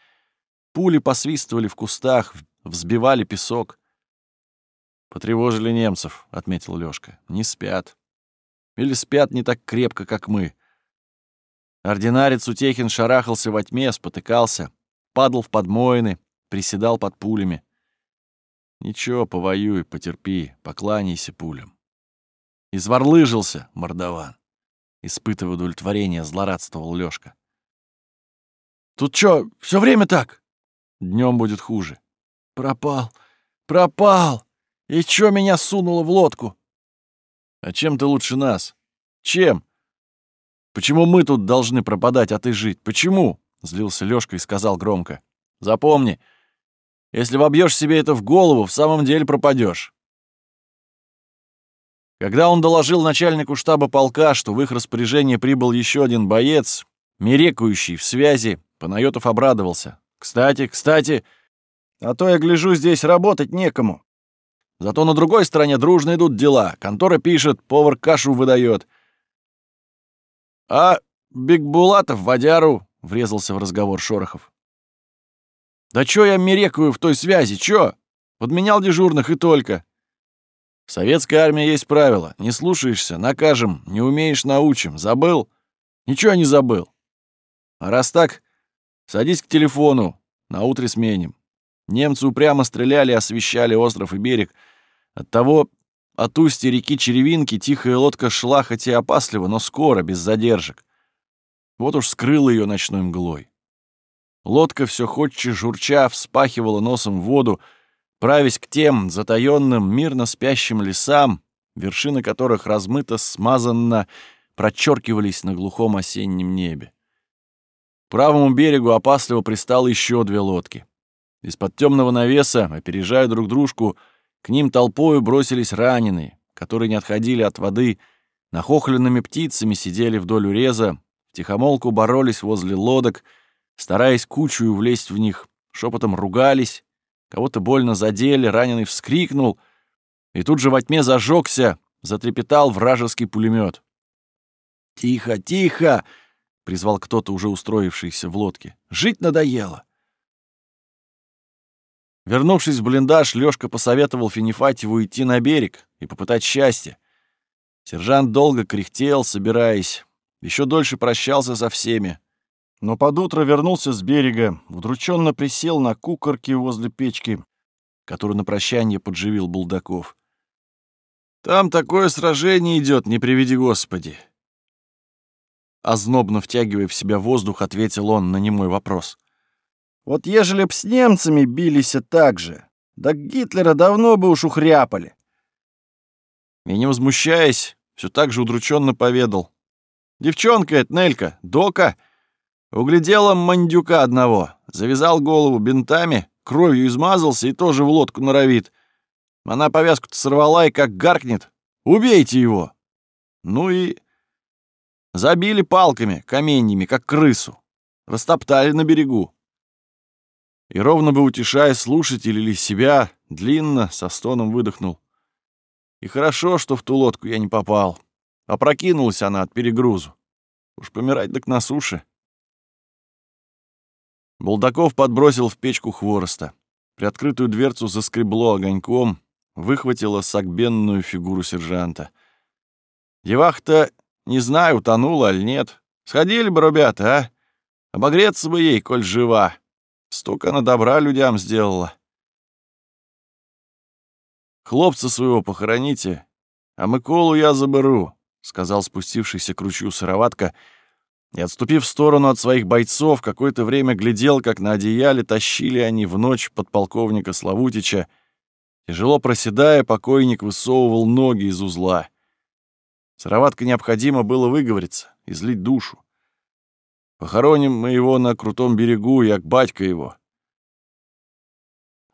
Пули посвистывали в кустах, взбивали песок. «Потревожили немцев», — отметил Лёшка. «Не спят. Или спят не так крепко, как мы». Ординарец Утехин шарахался во тьме, спотыкался, падал в подмоины, приседал под пулями. Ничего, повоюй, потерпи, покланяйся пулям. Изворлыжился, мордован. Испытывая удовлетворение, злорадствовал Лёшка. Тут чё, всё время так? Днём будет хуже. Пропал, пропал! И чё меня сунуло в лодку? А чем ты лучше нас? Чем? Почему мы тут должны пропадать, а ты жить? Почему? Злился Лёшка и сказал громко. Запомни, если вобьешь себе это в голову, в самом деле пропадешь. Когда он доложил начальнику штаба полка, что в их распоряжение прибыл еще один боец, мерекающий в связи, Панайотов обрадовался. «Кстати, кстати, а то я гляжу, здесь работать некому. Зато на другой стороне дружно идут дела. Контора пишет, повар кашу выдает. А Бигбулатов водяру, — врезался в разговор Шорохов. Да чё я мерекаю в той связи, чё? Подменял дежурных и только. В советской армии есть правило. Не слушаешься — накажем, не умеешь — научим. Забыл? Ничего не забыл. А раз так, садись к телефону, на утре сменим. Немцы упрямо стреляли освещали остров и берег. Оттого от устья реки Черевинки тихая лодка шла хоть и опасливо, но скоро, без задержек. Вот уж скрыла ее ночной мглой. Лодка все ходче журча вспахивала носом в воду, правясь к тем затаённым, мирно спящим лесам, вершины которых размыто, смазанно прочеркивались на глухом осеннем небе. К правому берегу опасливо пристало еще две лодки. Из-под темного навеса, опережая друг дружку, к ним толпою бросились раненые, которые не отходили от воды, нахохленными птицами сидели вдоль уреза, втихомолку боролись возле лодок, стараясь кучую влезть в них, шепотом ругались, кого-то больно задели, раненый вскрикнул, и тут же во тьме зажегся, затрепетал вражеский пулемет. «Тихо, тихо!» — призвал кто-то, уже устроившийся в лодке. «Жить надоело!» Вернувшись в блиндаж, Лёшка посоветовал Финифатьеву идти на берег и попытать счастье. Сержант долго кряхтел, собираясь, еще дольше прощался со всеми. Но под утро вернулся с берега, удрученно присел на кукорке возле печки, которую на прощание подживил Булдаков. «Там такое сражение идет, не приведи Господи!» Ознобно втягивая в себя воздух, ответил он на немой вопрос. Вот ежели б с немцами бились так же, да Гитлера давно бы уж ухряпали. И не возмущаясь, все так же удрученно поведал. Девчонка эта, Нелька, Дока, углядела мандюка одного, завязал голову бинтами, кровью измазался и тоже в лодку норовит. Она повязку-то сорвала и как гаркнет. «Убейте его!» Ну и забили палками, каменьями, как крысу. Растоптали на берегу. И ровно бы утешая слушателей или себя, длинно, со стоном выдохнул. И хорошо, что в ту лодку я не попал. Опрокинулась она от перегрузу. Уж помирать так на суше. Булдаков подбросил в печку хвороста. Приоткрытую дверцу заскребло огоньком, выхватило сагбенную фигуру сержанта. Девах-то, не знаю, утонула или нет. Сходили бы, ребята, а? Обогреться бы ей, коль жива. Столько она добра людям сделала. Хлопца своего похороните, а Миколу я заберу, — сказал спустившийся к ручью сыроватка, и, отступив в сторону от своих бойцов, какое-то время глядел, как на одеяле тащили они в ночь подполковника Славутича. Тяжело проседая, покойник высовывал ноги из узла. Сыроватка необходимо было выговориться, излить душу. Похороним мы его на крутом берегу, як батька его.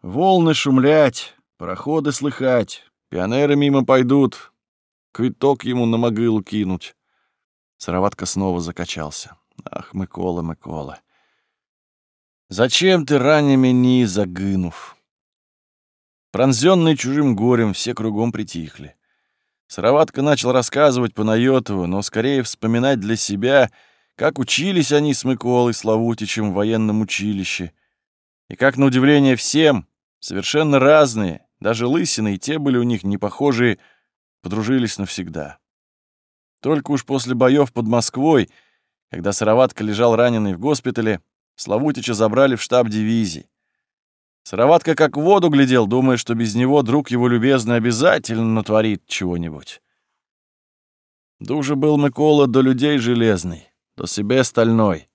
Волны шумлять, пароходы слыхать, пионеры мимо пойдут, квиток ему на могилу кинуть. Сыроватка снова закачался. Ах, Микола, Микола. Зачем ты ранее меня загынув? Пронзённые чужим горем, все кругом притихли. Сыроватка начал рассказывать по Наётову, но скорее вспоминать для себя — как учились они с Миколой Славутичем в военном училище. И как, на удивление всем, совершенно разные, даже лысины и те были у них не похожие, подружились навсегда. Только уж после боев под Москвой, когда Сыроватка лежал раненый в госпитале, Славутича забрали в штаб дивизии. Сыроватка как в воду глядел, думая, что без него друг его любезный обязательно натворит чего-нибудь. Дуже был Микола до людей железный то себе стальной.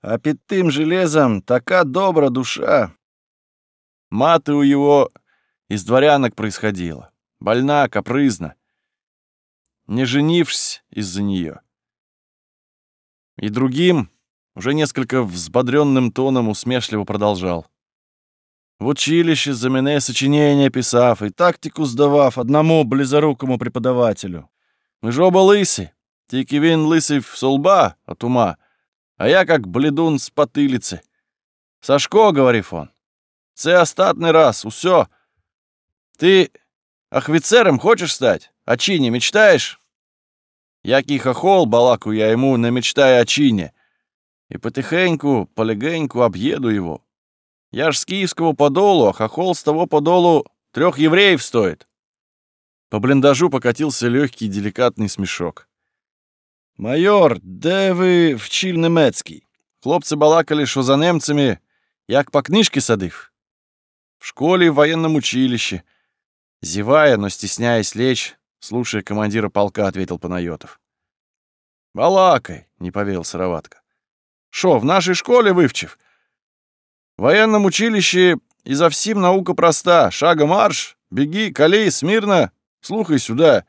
А під тим железом така добра душа. Маты у его из дворянок происходила. Больна, капризна. Не женившись из-за нее. И другим, уже несколько взбодренным тоном усмешливо продолжал. В училище за мене сочинение писав и тактику сдавав одному близорукому преподавателю. Мы ж оба лысы, Тільки він лисий в солба от ума, а я как бледун з потилиці. Сашко, говорив он, це остатний раз, усё. Ты офицером хочешь стать? О чине мечтаешь? Який хохол, балаку я ему, не мечтаю о чине. И потихеньку, полегеньку объеду его. Я ж с киевского подолу, а хохол с того подолу трех евреев стоит. По блиндажу покатился легкий деликатный смешок. «Майор, де ви вчиль немецький? Хлопцы балакали, що за немцами, як по книжке садив. В школе в военном училище. Зевая, но стесняясь лечь, слушая командира полка, ответил Панайотов. «Балакай», — не поверил Сыроватка. «Шо, в нашей школе вывчив? В военном училище и за всем наука проста. Шага марш, беги, колей, смирно, слухай сюда».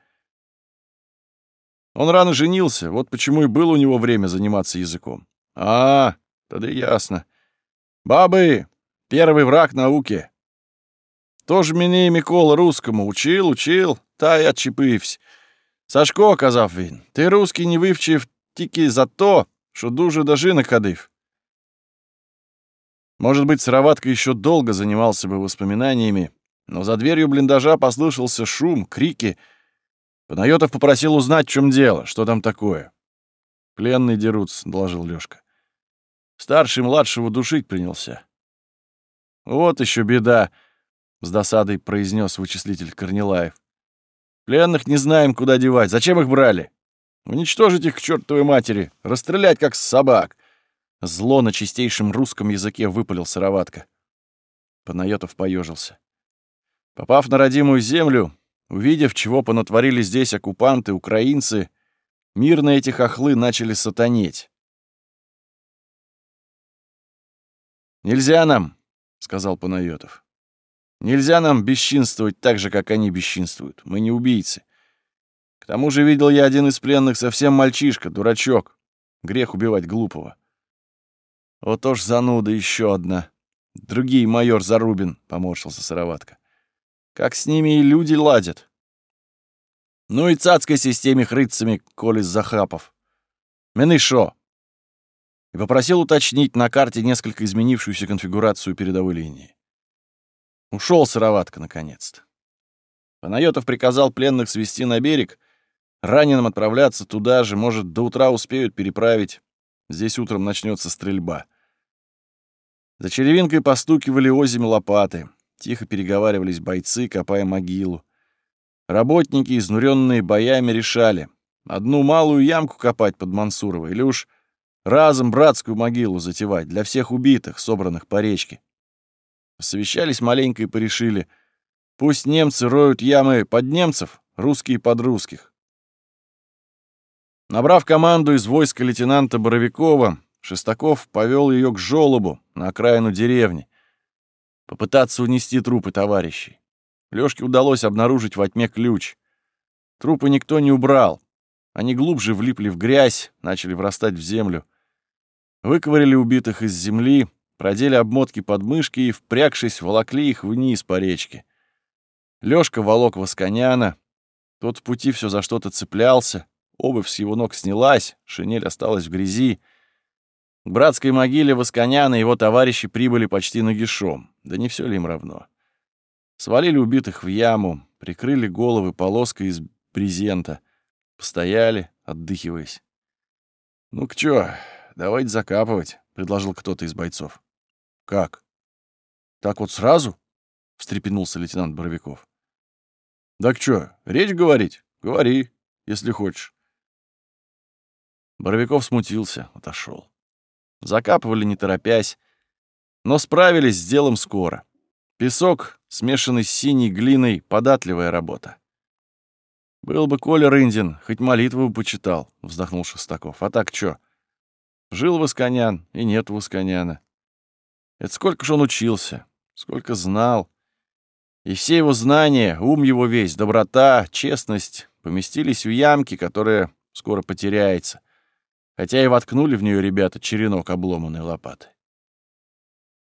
Он рано женился, вот почему и было у него время заниматься языком. А, тогда ясно. Бабы — первый враг науки. Тож мені Микола русскому учил, учил, та й отчепився. Сашко, казав він, ти русский не вивчив тільки за то, що дуже до жінок ходив. Может быть, Сыроватка еще долго занимался бы воспоминаниями, но за дверью блиндажа послышался шум, крики. Панайотов попросил узнать, в чем дело, что там такое. «Пленный дерутся», — доложил Лёшка. Старший младшего душить принялся. «Вот еще беда», — с досадой произнес вычислитель Корнилаев. «Пленных не знаем, куда девать. Зачем их брали? Уничтожить их к чертовой матери, расстрелять, как собак». Зло на чистейшем русском языке выпалил сыроватка. Панайотов поежился. Попав на родимую землю, увидев, чего понатворили здесь оккупанты, украинцы, мирно эти хохлы начали сатанеть. «Нельзя нам», — сказал Панайотов. «Нельзя нам бесчинствовать так же, как они бесчинствуют. Мы не убийцы. К тому же видел я один из пленных совсем мальчишка, дурачок. Грех убивать глупого. Вот уж зануда еще одна. Другие майор Зарубин, — поморщился Сыроватка. Как с ними и люди ладят. Ну и цацкой системе хрыцами, коли захапов. Мены шо? И попросил уточнить на карте несколько изменившуюся конфигурацию передовой линии. Ушел Сыроватка, наконец-то. Панайотов приказал пленных свести на берег, раненым отправляться туда же, может, до утра успеют переправить. Здесь утром начнется стрельба. За черевинкой постукивали озими лопаты. Тихо переговаривались бойцы, копая могилу. Работники, изнуренные боями, решали, одну малую ямку копать под Мансурово или уж разом братскую могилу затевать для всех убитых, собранных по речке. Совещались маленько и порешили, пусть немцы роют ямы под немцев, русские под русских. Набрав команду из войска лейтенанта Боровикова, Шестаков повел ее к жёлобу на окраину деревни. Попытаться унести трупы товарищей. Лёшке удалось обнаружить во тьме ключ. Трупы никто не убрал. Они глубже влипли в грязь, начали врастать в землю. Выковырили убитых из земли, продели обмотки под мышки и, впрягшись, волокли их вниз по речке. Лёшка волок Восконяна. Тот в пути все за что-то цеплялся, Обувь с его ног снялась, шинель осталась в грязи. К братской могиле Восконяна его товарищи прибыли почти нагишом. Да не все ли им равно? Свалили убитых в яму, прикрыли головы полоской из брезента. Постояли, отдыхиваясь. «Ну-ка чё, давайте закапывать», — предложил кто-то из бойцов. «Как? Так вот сразу?» — встрепенулся лейтенант Боровиков. «Так чё, речь говорить? Говори, если хочешь». Боровиков смутился, отошел. Закапывали не торопясь, но справились с делом скоро. Песок, смешанный с синей глиной, податливая работа. «Был бы Коля Рындин, хоть молитву бы почитал», — вздохнул Шестаков. «А так чё? Жил Восконян, и нет Восконяна. Это сколько ж он учился, сколько знал. И все его знания, ум его весь, доброта, честность поместились в ямки, которая скоро потеряется хотя и воткнули в нее ребята черенок обломанной лопаты.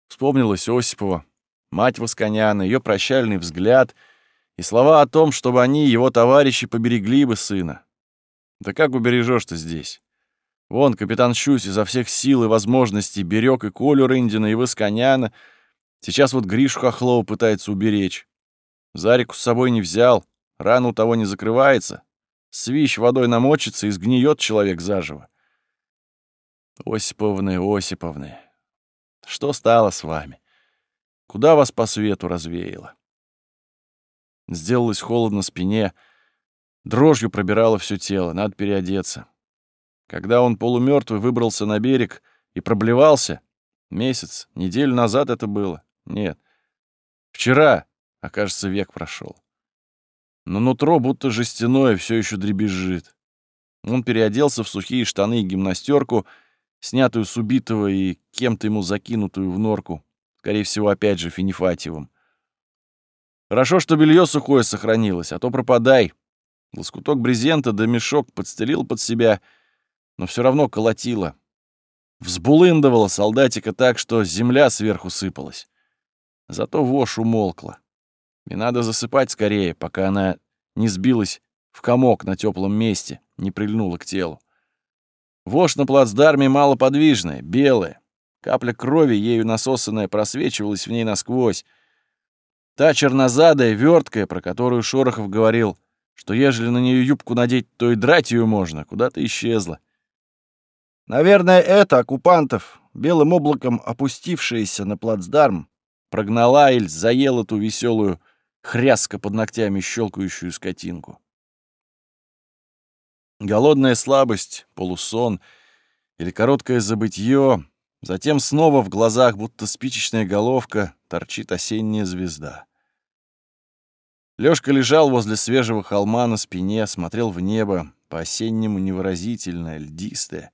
Вспомнилась Осипова, мать Восконяна, ее прощальный взгляд и слова о том, чтобы они, его товарищи, поберегли бы сына. Да как убережешь-то здесь? Вон, капитан Щусь изо всех сил и возможностей берег и Колю Рындина, и Восконяна. Сейчас вот Гришу Хохлова пытается уберечь. Зарику с собой не взял, рана у того не закрывается. Свищ водой намочится и сгниет человек заживо. Осиповны, Осиповны, что стало с вами? Куда вас по свету развеяло? Сделалось холодно спине. Дрожью пробирало все тело. Надо переодеться. Когда он полумертвый выбрался на берег и проблевался, месяц, неделю назад это было. Нет. Вчера, окажется, век прошел. Но нутро будто жестяное все еще дребезжит. Он переоделся в сухие штаны и гимнастерку, снятую с убитого и кем-то ему закинутую в норку, скорее всего, опять же, Финифатьевым. Хорошо, что белье сухое сохранилось, а то пропадай. Лоскуток брезента да мешок подстелил под себя, но все равно колотило. Взбулындывало солдатика так, что земля сверху сыпалась. Зато вошь умолкла. И надо засыпать скорее, пока она не сбилась в комок на теплом месте, не прильнула к телу. Вошь на плацдарме малоподвижная, белая. Капля крови, ею насосанная, просвечивалась в ней насквозь. Та чернозадая, верткая, про которую Шорохов говорил, что ежели на нее юбку надеть, то и драть ее можно, куда-то исчезла. Наверное, это оккупантов, белым облаком опустившаяся на плацдарм, прогнала или заела ту веселую, хряска под ногтями щелкающую скотинку. Голодная слабость, полусон или короткое забытье, затем снова в глазах, будто спичечная головка, торчит осенняя звезда. Лёшка лежал возле свежего холма на спине, смотрел в небо, по-осеннему невыразительное, льдистое.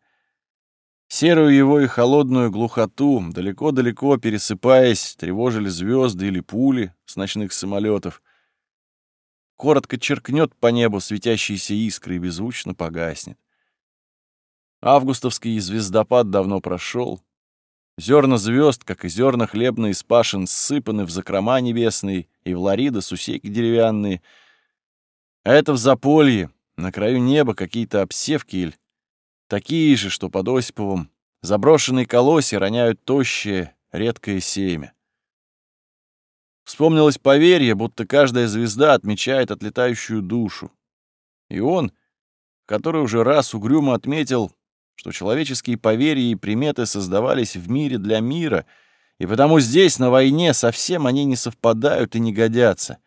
Серую его и холодную глухоту, далеко-далеко пересыпаясь, тревожили звезды или пули с ночных самолетов коротко черкнет по небу светящиеся искры и беззвучно погаснет. Августовский звездопад давно прошел. Зерна звезд, как и зерна хлебные, спашен, ссыпаны в закрома небесные и в ларида сусеки деревянные. А это в заполье, на краю неба какие-то обсевки или такие же, что под Осиповым, заброшенные колосья роняют тощее, редкое семя. Вспомнилось поверье, будто каждая звезда отмечает отлетающую душу. И он, который уже раз угрюмо отметил, что человеческие поверья и приметы создавались в мире для мира, и потому здесь, на войне, совсем они не совпадают и не годятся.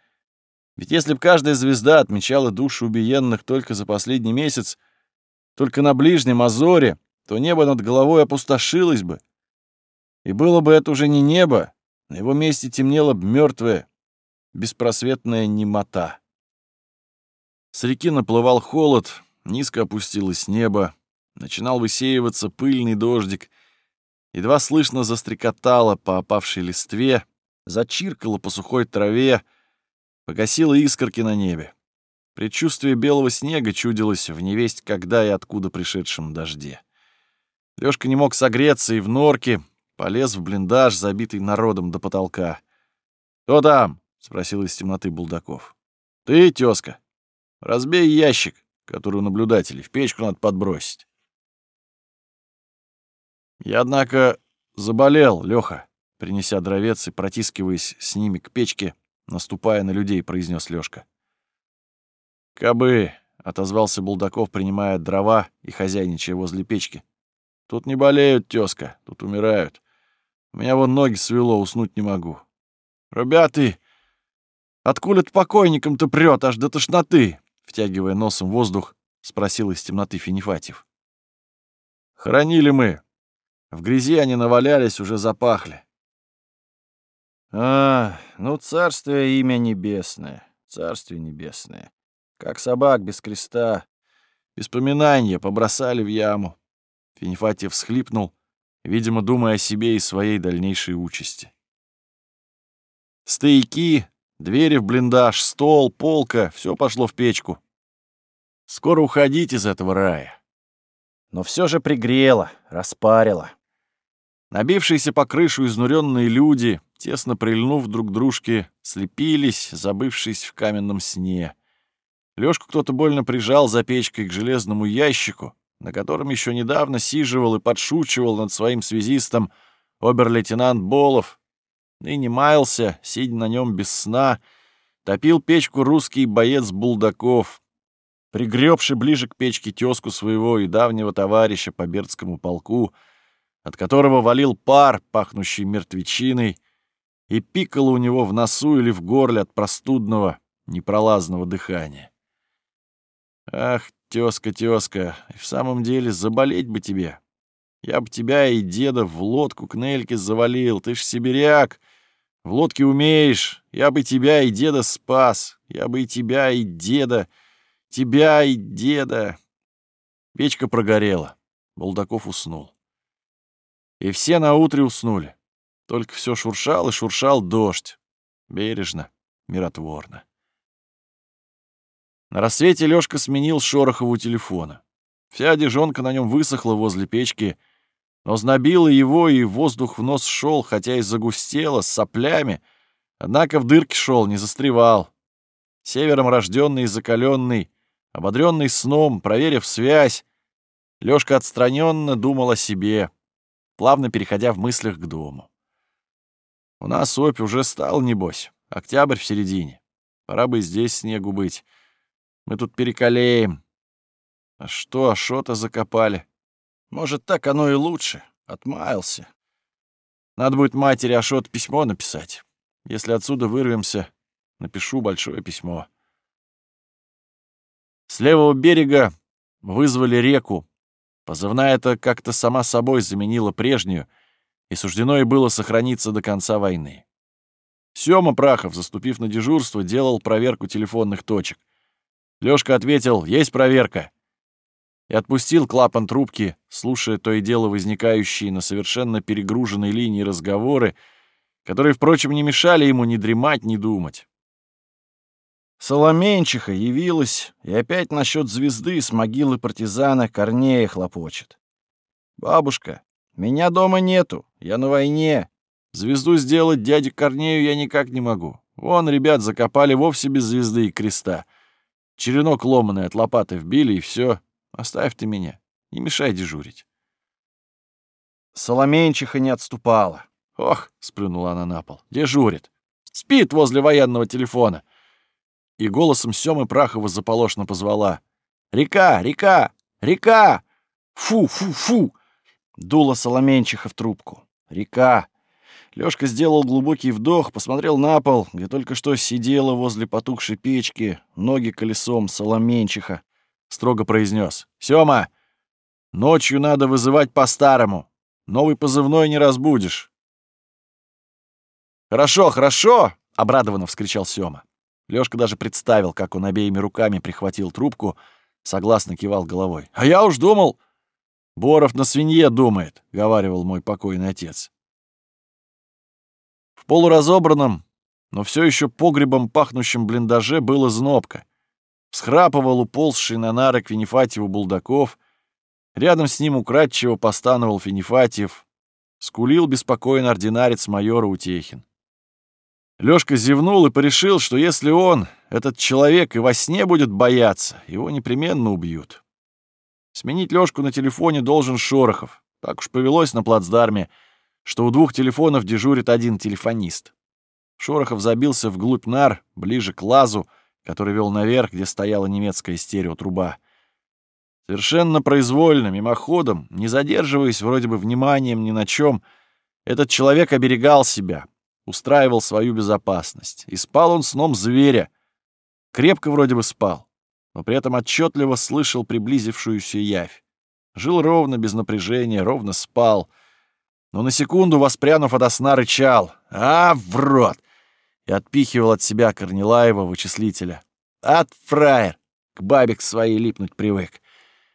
Ведь если бы каждая звезда отмечала души убиенных только за последний месяц, только на ближнем Азоре, то небо над головой опустошилось бы. И было бы это уже не небо, на его месте темнела мертвая, беспросветная немота. С реки наплывал холод, низко опустилось небо, начинал высеиваться пыльный дождик, едва слышно застрекотало по опавшей листве, зачиркало по сухой траве, погасило искорки на небе. Предчувствие белого снега чудилось в невесть когда и откуда пришедшем дожде. Лёшка не мог согреться и в норке, Полез в блиндаж, забитый народом до потолка. «Кто там?» — спросил из темноты Булдаков. «Ты, тезка. Разбей ящик, который у наблюдателей. В печку надо подбросить». «Я, однако, заболел, Лёха», — принеся дровец и протискиваясь с ними к печке, наступая на людей, произнес Лёшка. «Кабы», — отозвался Булдаков, принимая дрова и хозяйничая возле печки. «Тут не болеют, тезка, тут умирают. У меня вон ноги свело, уснуть не могу. Ребята, откуда-то покойником-то прёт аж до тошноты, втягивая носом воздух, спросил из темноты Финифатьев. Хоронили мы. В грязи они навалялись, уже запахли. А, ну, царствие имя небесное, царствие небесное. Как собак без креста, без поминания побросали в яму. Финифатьев всхлипнул, видимо, думая о себе и своей дальнейшей участи. Стояки, двери в блиндаж, стол, полка — все пошло в печку. Скоро уходить из этого рая. Но все же пригрело, распарило. Набившиеся по крышу изнуренные люди, тесно прильнув друг к дружке, слепились, забывшись в каменном сне. Лёшку кто-то больно прижал за печкой к железному ящику, на котором еще недавно сиживал и подшучивал над своим связистом обер-лейтенант Болов, ныне маялся, сидя на нем без сна, топил печку русский боец Булдаков, пригребший ближе к печке тезку своего и давнего товарища по Бердскому полку, от которого валил пар, пахнущий мертвечиной, и пикало у него в носу или в горле от простудного, непролазного дыхания. Ах, тёзка, тёзка, в самом деле заболеть бы тебе. Я бы тебя и деда в лодку к Нельке завалил, ты ж сибиряк. В лодке умеешь, я бы тебя и деда спас, я бы и тебя и деда, тебя и деда. Печка прогорела, Булдаков уснул. И все наутре уснули. Только все шуршал и шуршал дождь. Бережно, миротворно. На рассвете Лёшка сменил Шорохову телефона. Вся одежонка на нем высохла возле печки, но знобило его, и воздух в нос шел, хотя и загустело, с соплями, однако в дырке шел, не застревал. Севером рожденный и закаленный, ободренный сном, проверив связь, Лёшка отстраненно думал о себе, плавно переходя в мыслях к дому. У нас опь уже стал, небось, октябрь в середине. Пора бы здесь снегу быть. Мы тут перекалеем. А что, Ашота закопали? Может, так оно и лучше. Отмаялся. Надо будет матери Ашот письмо написать. Если отсюда вырвемся, напишу большое письмо. С левого берега вызвали реку. Позывная это как-то сама собой заменила прежнюю, и суждено ей было сохраниться до конца войны. Сёма Прахов, заступив на дежурство, делал проверку телефонных точек. Лёшка ответил «Есть проверка» и отпустил клапан трубки, слушая то и дело возникающие на совершенно перегруженной линии разговоры, которые, впрочем, не мешали ему ни дремать, ни думать. Соломенчиха явилась и опять насчет звезды с могилы партизана Корнея хлопочет. «Бабушка, меня дома нету, я на войне. Звезду сделать дяде Корнею я никак не могу. Вон, ребят, закопали вовсе без звезды и креста». Черенок ломаный от лопаты вбили, и все. Оставь ты меня. Не мешай дежурить. Соломенчиха не отступала. «Ох!» — сплюнула она на пол. «Дежурит. Спит возле военного телефона». И голосом Сёмы Прахова заполошно позвала. «Река! Река! Река! Фу! Фу! Фу!» Дула Соломенчиха в трубку. «Река! Лёшка сделал глубокий вдох, посмотрел на пол, где только что сидела возле потухшей печки, ноги колесом соломенчиха. Строго произнес. «Сёма, ночью надо вызывать по-старому. Новый позывной не разбудишь». «Хорошо, хорошо!» — обрадованно вскричал Сёма. Лёшка даже представил, как он обеими руками прихватил трубку, согласно кивал головой. «А я уж думал...» «Боров на свинье думает», — говаривал мой покойный отец. В полуразобранном, но все еще погребом пахнущем блиндаже было знобко. Схрапывал уползший на нары к Финифатьеву Булдаков. Рядом с ним украдчиво постановал Финифатьев. Скулил беспокойно ординарец майора Утехин. Лёшка зевнул и порешил, что если он, этот человек, и во сне будет бояться, его непременно убьют. Сменить Лёшку на телефоне должен Шорохов. Так уж повелось на плацдарме — что у двух телефонов дежурит один телефонист. Шорохов забился вглубь нар, ближе к лазу, который вел наверх, где стояла немецкая стереотруба. Совершенно произвольно, мимоходом, не задерживаясь вроде бы вниманием ни на чем, этот человек оберегал себя, устраивал свою безопасность. И спал он сном зверя. Крепко вроде бы спал, но при этом отчетливо слышал приблизившуюся явь. Жил ровно, без напряжения, ровно спал — но на секунду, воспрянув от сна, рычал «А, в рот!» и отпихивал от себя Корнилаева вычислителя. «От фраер! К бабе к своей липнуть привык!»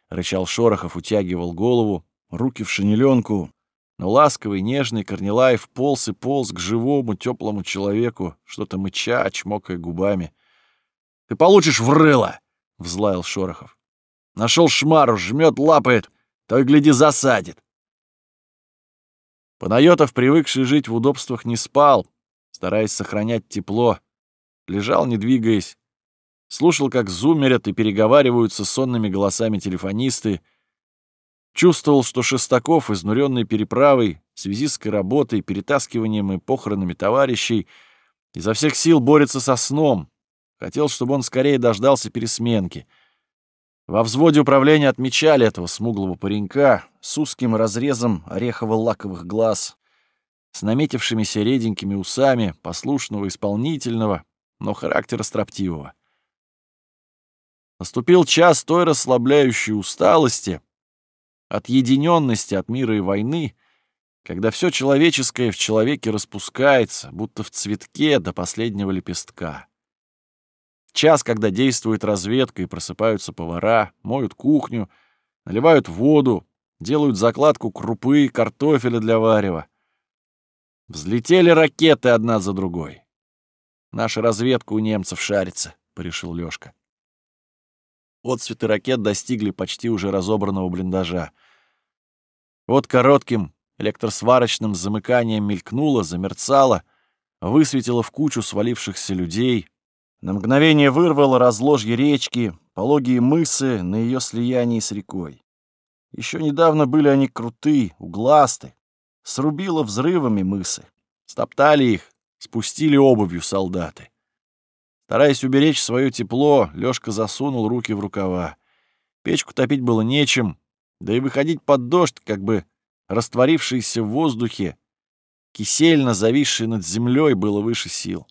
Рычал Шорохов, утягивал голову, руки в шинеленку, но ласковый, нежный Корнилаев полз и полз к живому, теплому человеку, что-то мыча, чмокая губами. «Ты получишь в рыло!» — взлаял Шорохов. «Нашел шмару, жмет, лапает, то и, гляди, засадит!» Панайотов, привыкший жить в удобствах, не спал, стараясь сохранять тепло. Лежал, не двигаясь. Слушал, как зумерят и переговариваются сонными голосами телефонисты. Чувствовал, что Шестаков, изнуренный переправой, связистской работой, перетаскиванием и похоронами товарищей, изо всех сил борется со сном. Хотел, чтобы он скорее дождался пересменки — во взводе управления отмечали этого смуглого паренька с узким разрезом орехово-лаковых глаз, с наметившимися реденькими усами, послушного, исполнительного, но характера строптивого. Наступил час той расслабляющей усталости, отъединенности от мира и войны, когда все человеческое в человеке распускается, будто в цветке до последнего лепестка. Час, когда действует разведка и просыпаются повара, моют кухню, наливают воду, делают закладку крупы, картофеля для варева. Взлетели ракеты одна за другой. Наша разведка у немцев шарится, — порешил Лёшка. Отцветы ракет достигли почти уже разобранного блиндажа. Вот коротким электросварочным замыканием мелькнуло, замерцало, высветило в кучу свалившихся людей, на мгновение вырвало разложье речки, пологие мысы на ее слиянии с рекой. Еще недавно были они круты, угласты, срубило взрывами мысы, стоптали их, спустили обувью солдаты. Стараясь уберечь свое тепло, Лёшка засунул руки в рукава. Печку топить было нечем, да и выходить под дождь, как бы растворившийся в воздухе, кисельно зависший над землей, было выше сил.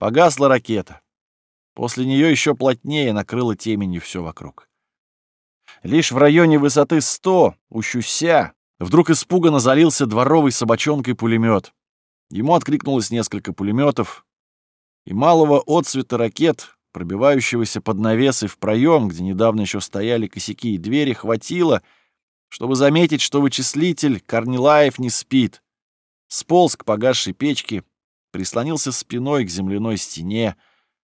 Погасла ракета. После нее еще плотнее накрыло теменью все вокруг. Лишь в районе высоты 100, у Щуся, вдруг испуганно залился дворовый собачонкой пулемет. Ему откликнулось несколько пулеметов, и малого отцвета ракет, пробивающегося под навесы в проем, где недавно еще стояли косяки и двери, хватило, чтобы заметить, что вычислитель Корнилаев не спит. Сполз к погасшей печке, прислонился спиной к земляной стене,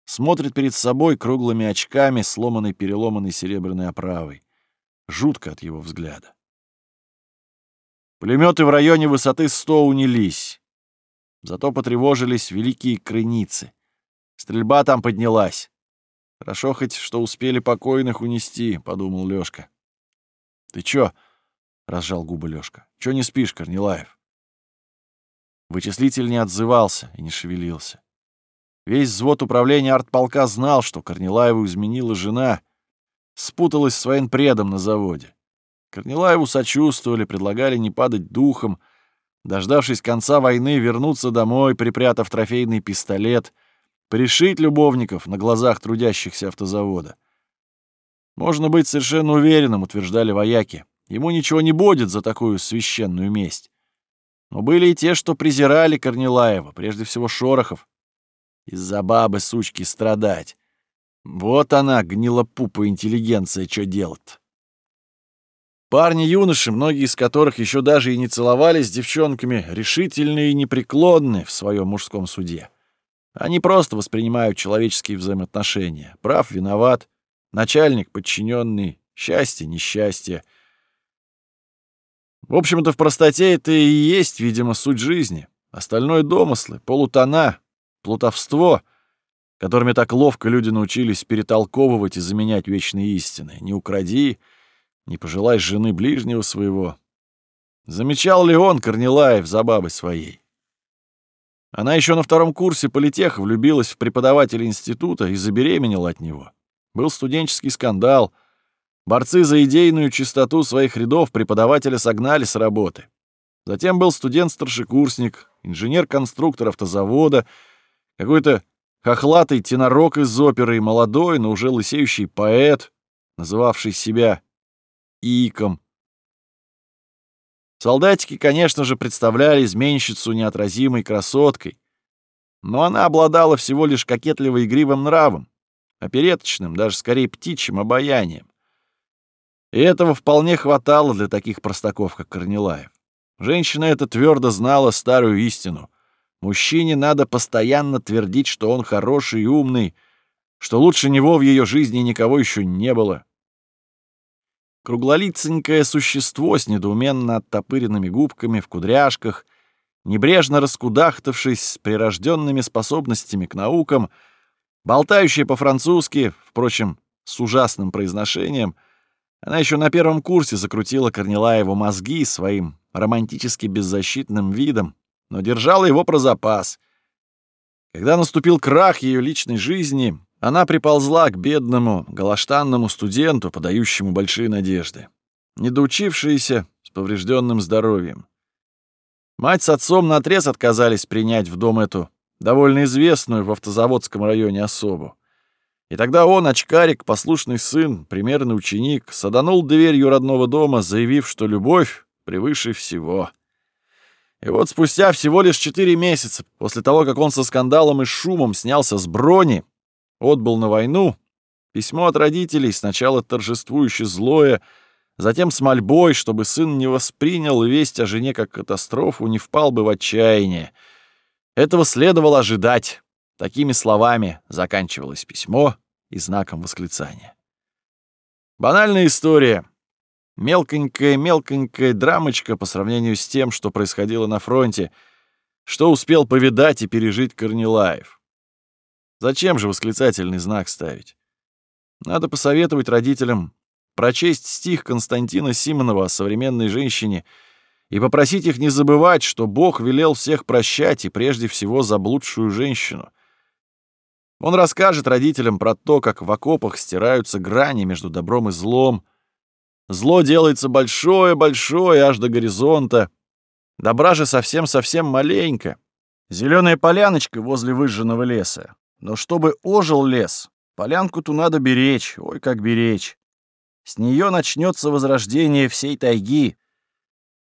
смотрит перед собой круглыми очками, сломанной переломанной серебряной оправой. Жутко от его взгляда. Пулеметы в районе высоты 100 унились. Зато потревожились великие крыницы. Стрельба там поднялась. Хорошо хоть, что успели покойных унести, — подумал Лёшка. Ты чё? — разжал губы Лёшка. Чё не спишь, Корнилаев? Вычислитель не отзывался и не шевелился. Весь взвод управления артполка знал, что Корнилаеву изменила жена, спуталась с военпредом на заводе. Корнилаеву сочувствовали, предлагали не падать духом, дождавшись конца войны, вернуться домой, припрятав трофейный пистолет, пришить любовников на глазах трудящихся автозавода. Можно быть совершенно уверенным, утверждали вояки. Ему ничего не будет за такую священную месть. Но были и те, что презирали Корнилаева, прежде всего Шорохов. Из-за бабы, сучки, страдать. Вот она, гнила пупа интеллигенция, что делать. Парни-юноши, многие из которых еще даже и не целовались с девчонками, решительные и непреклонны в своем мужском суде. Они просто воспринимают человеческие взаимоотношения. Прав, виноват. Начальник, подчиненный. Счастье, несчастье. В общем-то, в простоте это и есть, видимо, суть жизни. Остальное — домыслы, полутона, плутовство, которыми так ловко люди научились перетолковывать и заменять вечные истины. Не укради, не пожелай жены ближнего своего. Замечал ли он, Корнилаев, за бабой своей? Она еще на втором курсе политеха влюбилась в преподавателя института и забеременела от него. Был студенческий скандал — Борцы за идейную чистоту своих рядов преподавателя согнали с работы. Затем был студент-старшекурсник, инженер-конструктор автозавода, какой-то хохлатый тенорок из оперы молодой, но уже лысеющий поэт, называвший себя Иком. Солдатики, конечно же, представляли изменщицу неотразимой красоткой, но она обладала всего лишь кокетливо-игривым нравом, опереточным, даже скорее птичьим обаянием. И этого вполне хватало для таких простаков, как Корнилаев. Женщина эта твердо знала старую истину. Мужчине надо постоянно твердить, что он хороший и умный, что лучше него в ее жизни никого еще не было. Круглолиценькое существо с недоуменно оттопыренными губками в кудряшках, небрежно раскудахтавшись с прирожденными способностями к наукам, болтающее по-французски, впрочем, с ужасным произношением — она еще на первом курсе закрутила Корнилаеву мозги своим романтически беззащитным видом, но держала его про запас. Когда наступил крах ее личной жизни, она приползла к бедному, галаштанному студенту, подающему большие надежды, недоучившийся, с поврежденным здоровьем. Мать с отцом наотрез отказались принять в дом эту довольно известную в автозаводском районе особу. И тогда он, очкарик, послушный сын, примерный ученик, саданул дверью родного дома, заявив, что любовь превыше всего. И вот спустя всего лишь четыре месяца, после того, как он со скандалом и шумом снялся с брони, отбыл на войну, письмо от родителей, сначала торжествующе злое, затем с мольбой, чтобы сын не воспринял весть о жене как катастрофу, не впал бы в отчаяние. Этого следовало ожидать. Такими словами заканчивалось письмо и знаком восклицания. Банальная история. Мелконькая-мелконькая драмочка по сравнению с тем, что происходило на фронте, что успел повидать и пережить Корнилаев. Зачем же восклицательный знак ставить? Надо посоветовать родителям прочесть стих Константина Симонова о современной женщине и попросить их не забывать, что Бог велел всех прощать и прежде всего заблудшую женщину — он расскажет родителям про то, как в окопах стираются грани между добром и злом. Зло делается большое-большое, аж до горизонта. Добра же совсем-совсем маленько. Зеленая поляночка возле выжженного леса. Но чтобы ожил лес, полянку-то надо беречь, ой, как беречь. С нее начнется возрождение всей тайги.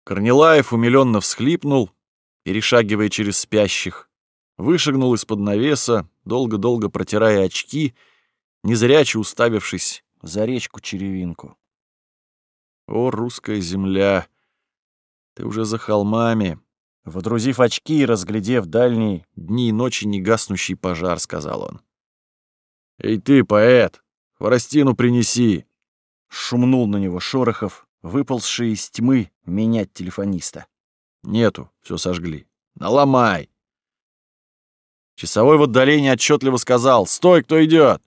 Корнилаев умиленно всхлипнул, перешагивая через спящих вышагнул из-под навеса, долго-долго протирая очки, незряче уставившись за речку-черевинку. О, русская земля! Ты уже за холмами. Водрузив очки и разглядев дальний дни и ночи негаснущий пожар, сказал он. «Эй ты, поэт, хворостину принеси!» Шумнул на него Шорохов, выползший из тьмы менять телефониста. «Нету, все сожгли. Наломай!» Часовой в отдалении отчетливо сказал «Стой, кто идет!»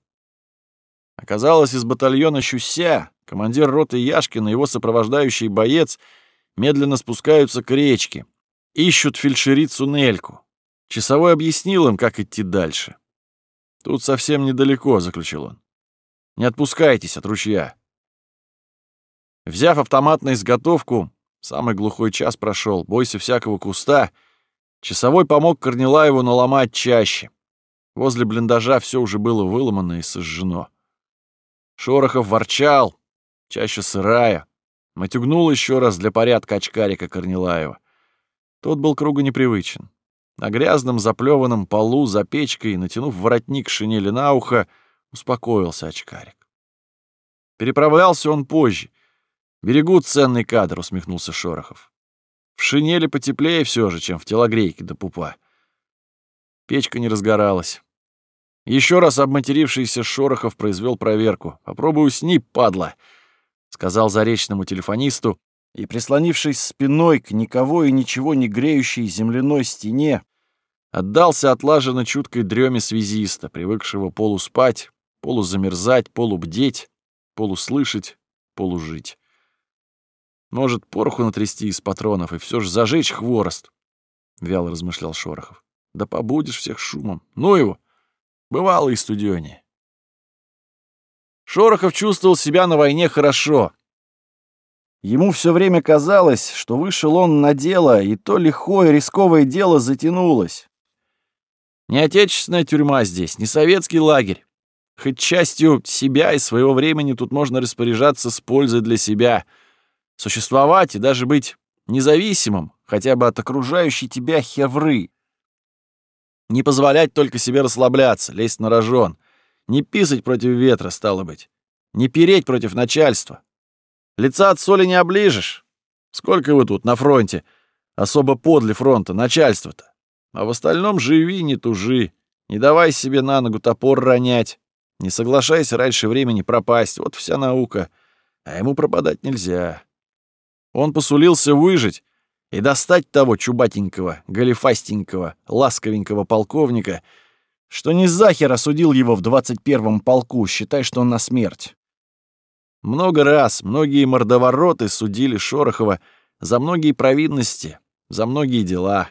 Оказалось, из батальона Щуся командир роты Яшкин и его сопровождающий боец медленно спускаются к речке, ищут фельдшерицу Нельку. Часовой объяснил им, как идти дальше. «Тут совсем недалеко», — заключил он. «Не отпускайтесь от ручья». Взяв автомат на изготовку, самый глухой час прошел, бойся всякого куста — Часовой помог Корнилаеву наломать чаще. Возле блиндажа все уже было выломано и сожжено. Шорохов ворчал, чаще сырая. Матюгнул еще раз для порядка очкарика Корнилаева. Тот был кругу непривычен. На грязном заплеванном полу за печкой, натянув воротник шинели на ухо, успокоился очкарик. Переправлялся он позже. «Берегут ценный кадр», — усмехнулся Шорохов. В шинели потеплее все же, чем в телогрейке до пупа. Печка не разгоралась. Еще раз обматерившийся Шорохов произвел проверку. «Попробуй усни, падла», — сказал заречному телефонисту, и, прислонившись спиной к никого и ничего не греющей земляной стене, отдался отлаженно чуткой дреме связиста, привыкшего полуспать, полузамерзать, полубдеть, полуслышать, полужить. Может, пороху натрясти из патронов и все же зажечь хворост, — вяло размышлял Шорохов. Да побудешь всех шумом. Ну его! Бывало и студёние. Шорохов чувствовал себя на войне хорошо. Ему все время казалось, что вышел он на дело, и то лихое рисковое дело затянулось. Не отечественная тюрьма здесь, не советский лагерь. Хоть частью себя и своего времени тут можно распоряжаться с пользой для себя — Существовать и даже быть независимым хотя бы от окружающей тебя хевры. Не позволять только себе расслабляться, лезть на рожон. Не писать против ветра, стало быть. Не переть против начальства. Лица от соли не оближешь. Сколько вы тут на фронте, особо подле фронта, начальство-то. А в остальном живи, не тужи. Не давай себе на ногу топор ронять. Не соглашайся раньше времени пропасть. Вот вся наука. А ему пропадать нельзя. Он посулился выжить и достать того чубатенького, галифастенького, ласковенького полковника, что не захер осудил его в 21-м полку, считай, что он на смерть. Много раз многие мордовороты судили Шорохова за многие провинности, за многие дела.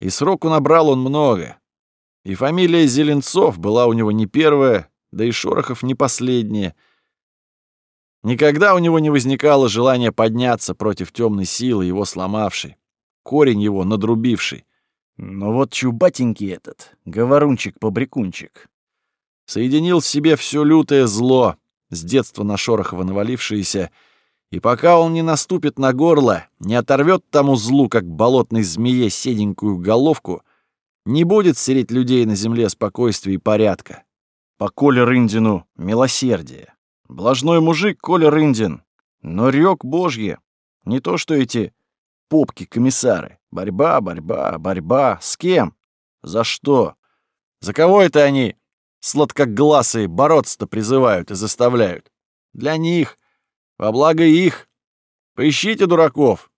И сроку набрал он много. И фамилия Зеленцов была у него не первая, да и Шорохов не последняя — Никогда у него не возникало желания подняться против темной силы, его сломавшей, корень его надрубивший. Но вот чубатенький этот, говорунчик-побрякунчик, соединил в себе все лютое зло, с детства на Шорохова навалившееся, и пока он не наступит на горло, не оторвет тому злу, как болотной змее, седенькую головку, не будет сереть людей на земле спокойствия и порядка. По Коле Рындину милосердие. Блажной мужик Коля Рындин, но рёк божье. Не то что эти попки-комиссары. Борьба, борьба, борьба. С кем? За что? За кого это они, сладкогласые, бороться-то призывают и заставляют? Для них, во благо их. Поищите дураков.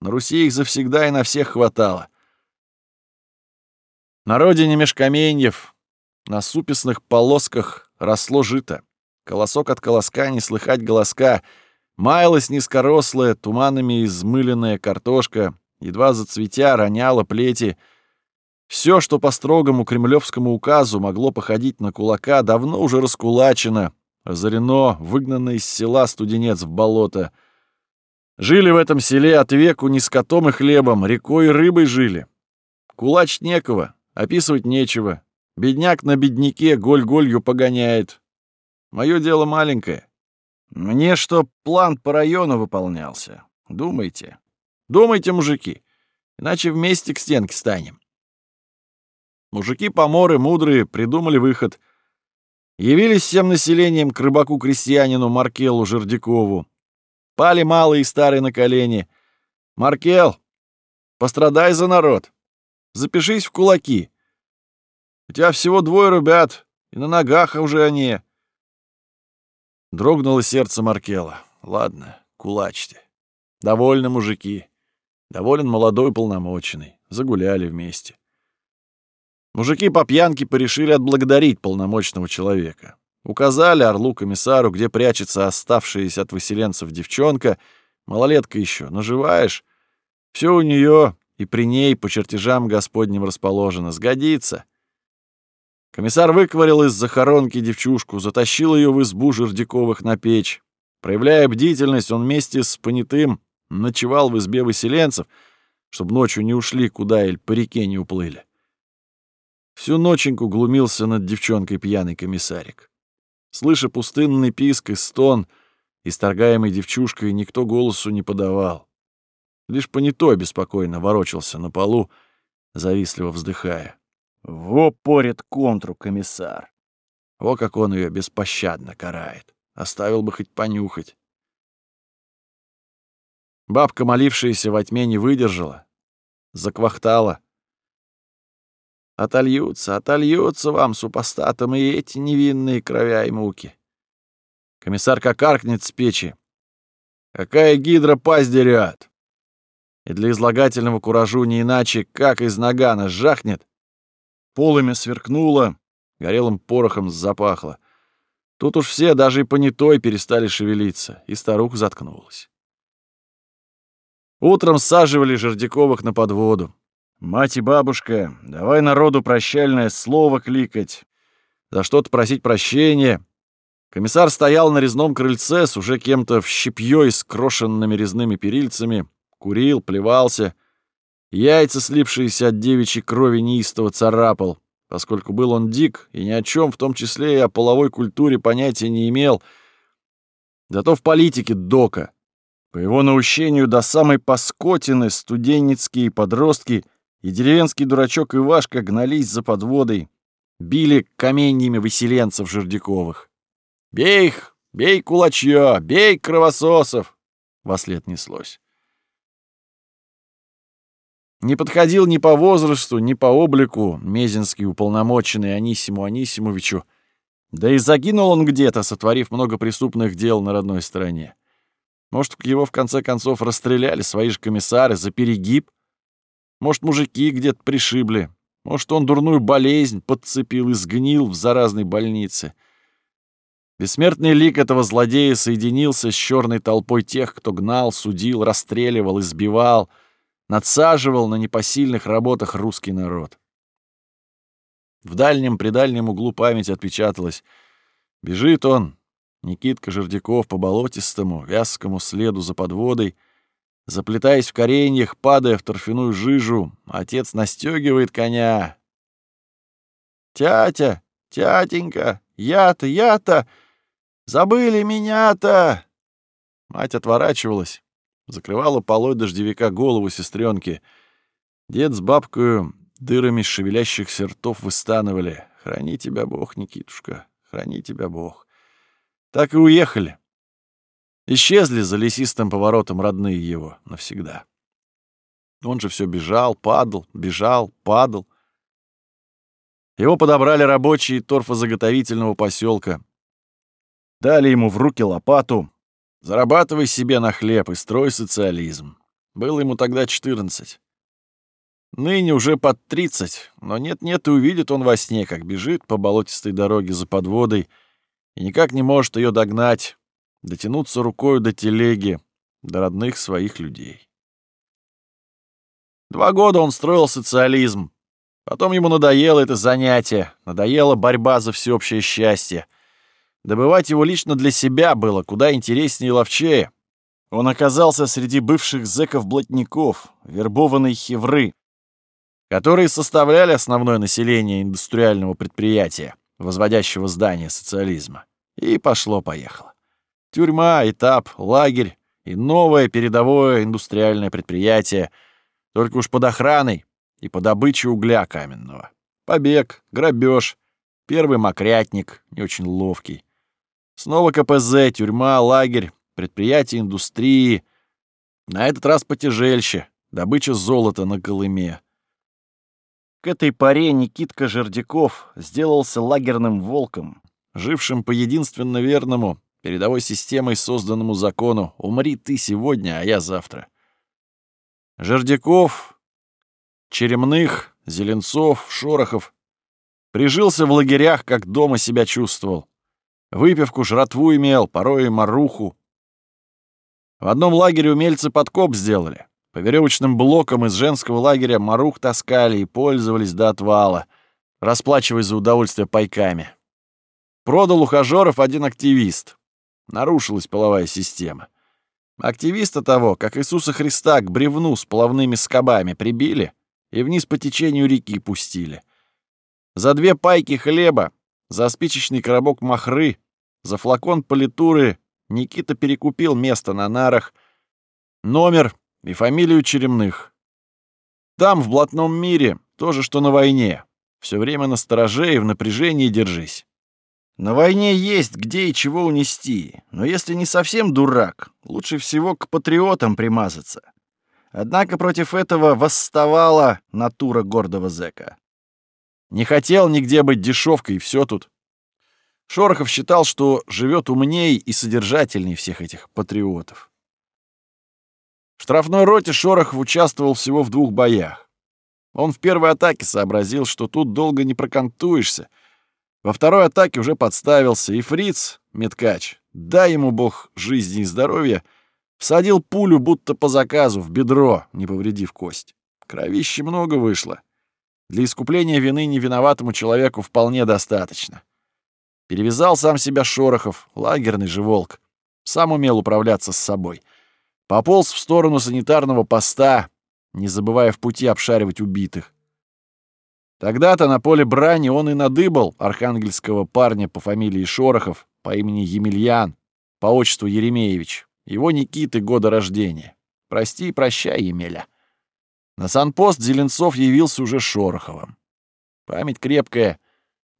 На Руси их завсегда и на всех хватало. На родине межкаменьев, на супесных полосках росло жито. Колосок от колоска не слыхать голоска. Маялась низкорослая, туманами измыленная картошка, едва зацветя, роняла плети. Все, что по строгому кремлевскому указу могло походить на кулака, давно уже раскулачено, озарено, выгнано из села студенец в болото. Жили в этом селе от веку не скотом и хлебом, рекой и рыбой жили. Кулач некого, описывать нечего. Бедняк на бедняке голь-голью погоняет. Мое дело маленькое. Мне что план по району выполнялся. Думайте. Думайте, мужики. Иначе вместе к стенке станем. Мужики-поморы, мудрые, придумали выход. Явились всем населением к рыбаку-крестьянину Маркелу Жердякову. Пали малые и старые на колени. «Маркел, пострадай за народ. Запишись в кулаки. У тебя всего двое ребят, и на ногах уже они. Дрогнуло сердце Маркела. Ладно, кулачьте. Довольны мужики. Доволен молодой полномоченный. Загуляли вместе. Мужики по пьянке порешили отблагодарить полномочного человека. Указали орлу-комиссару, где прячется оставшаяся от выселенцев девчонка, малолетка еще, наживаешь. Все у нее и при ней по чертежам Господним расположено. Сгодится. Комиссар выковырял из захоронки девчушку, затащил ее в избу Жердяковых на печь. Проявляя бдительность, он вместе с понятым ночевал в избе выселенцев, чтобы ночью не ушли куда или по реке не уплыли. Всю ноченьку глумился над девчонкой пьяный комиссарик. Слыша пустынный писк и стон, исторгаемый девчушкой, никто голосу не подавал. Лишь понятой беспокойно ворочался на полу, завистливо вздыхая. Во порит контру комиссар. О, как он ее беспощадно карает. Оставил бы хоть понюхать. Бабка, молившаяся во тьме, не выдержала. Заквахтала. Отольются, отольются вам, супостатам, и эти невинные кровя и муки. Комиссар как аркнет с печи. Какая гидра пасть дерет! И для излагательного куражу не иначе, как из нагана жахнет, Полымя сверкнуло, горелым порохом запахло. Тут уж все, даже и понятой, перестали шевелиться, и старуха заткнулась. Утром саживали Жердяковых на подводу. Мать и бабушка, давай народу прощальное слово кликать, за что-то просить прощения. Комиссар стоял на резном крыльце с уже кем-то в щепьёй с крошенными резными перильцами, курил, плевался — Яйца, слипшиеся от девичьей крови, неистово царапал, поскольку был он дик и ни о чем, в том числе и о половой культуре, понятия не имел. Зато в политике дока. По его наущению до самой паскотины студенницкие подростки и деревенский дурачок Ивашка гнались за подводой, били каменьями выселенцев Жердяковых. «Бей их! Бей кулачье! Бей кровососов!» — вослед неслось. Не подходил ни по возрасту, ни по облику Мезинский уполномоченный Анисиму Анисимовичу, да и загинул он где-то, сотворив много преступных дел на родной стороне. Может, его в конце концов расстреляли свои же комиссары за перегиб? Может, мужики где-то пришибли? Может, он дурную болезнь подцепил и сгнил в заразной больнице? Бессмертный лик этого злодея соединился с черной толпой тех, кто гнал, судил, расстреливал, избивал — надсаживал на непосильных работах русский народ. В дальнем-предальнем углу память отпечаталась. Бежит он, Никитка Жердяков, по болотистому, вязкому следу за подводой, Заплетаясь в кореньях, падая в торфяную жижу, отец настегивает коня. «Тятя, тятенька, я-то, я-то! Забыли меня-то!» Мать отворачивалась, закрывала полой дождевика голову сестренки. Дед с бабкою дырами шевелящихся ртов выстанывали. «Храни тебя Бог, Никитушка, храни тебя Бог!» Так и уехали. Исчезли за лесистым поворотом родные его навсегда. Он же все бежал, падал, бежал, падал. Его подобрали рабочие торфозаготовительного поселка. Дали ему в руки лопату. Зарабатывай себе на хлеб и строй социализм. Было ему тогда 14. Ныне уже под 30, но нет-нет и увидит он во сне, как бежит по болотистой дороге за подводой и никак не может ее догнать, дотянуться рукою до телеги, до родных своих людей. Два года он строил социализм. Потом ему надоело это занятие, надоела борьба за всеобщее счастье. Добывать его лично для себя было куда интереснее и ловчее. Он оказался среди бывших зэков-блатников, вербованной хевры, которые составляли основное население индустриального предприятия, возводящего здание социализма. И пошло-поехало. Тюрьма, этап, лагерь и новое передовое индустриальное предприятие, только уж под охраной и по добыче угля каменного. Побег, грабеж, первый мокрятник, не очень ловкий. Снова КПЗ, тюрьма, лагерь, предприятие индустрии. На этот раз потяжельще, добыча золота на Колыме. К этой паре Никитка Жердяков сделался лагерным волком, жившим по единственно верному, передовой системой созданному закону «Умри ты сегодня, а я завтра». Жердяков, Черемных, Зеленцов, Шорохов прижился в лагерях, как дома себя чувствовал. Выпивку, жратву имел, порой и маруху. В одном лагере умельцы подкоп сделали. По веревочным блокам из женского лагеря марух таскали и пользовались до отвала, расплачиваясь за удовольствие пайками. Продал ухажеров один активист. Нарушилась половая система. Активиста того, как Иисуса Христа, к бревну с плавными скобами прибили и вниз по течению реки пустили. За две пайки хлеба, за спичечный коробок махры, за флакон политуры Никита перекупил место на нарах, номер и фамилию Черемных. Там, в блатном мире, то же, что на войне. Все время на стороже и в напряжении держись. На войне есть где и чего унести, но если не совсем дурак, лучше всего к патриотам примазаться. Однако против этого восставала натура гордого зэка. Не хотел нигде быть дешевкой, и все тут. Шорохов считал, что живет умней и содержательней всех этих патриотов. В штрафной роте Шорохов участвовал всего в двух боях. Он в первой атаке сообразил, что тут долго не прокантуешься — во второй атаке уже подставился, и фриц, меткач, дай ему бог жизни и здоровья, всадил пулю будто по заказу в бедро, не повредив кость. Кровище много вышло. Для искупления вины невиноватому человеку вполне достаточно. Перевязал сам себя Шорохов, лагерный же волк. Сам умел управляться с собой. Пополз в сторону санитарного поста, не забывая в пути обшаривать убитых. Тогда-то на поле брани он и надыбал архангельского парня по фамилии Шорохов, по имени Емельян, по отчеству Еремеевич, его Никиты года рождения. Прости и прощай, Емеля. На санпост Зеленцов явился уже Шороховым. Память крепкая,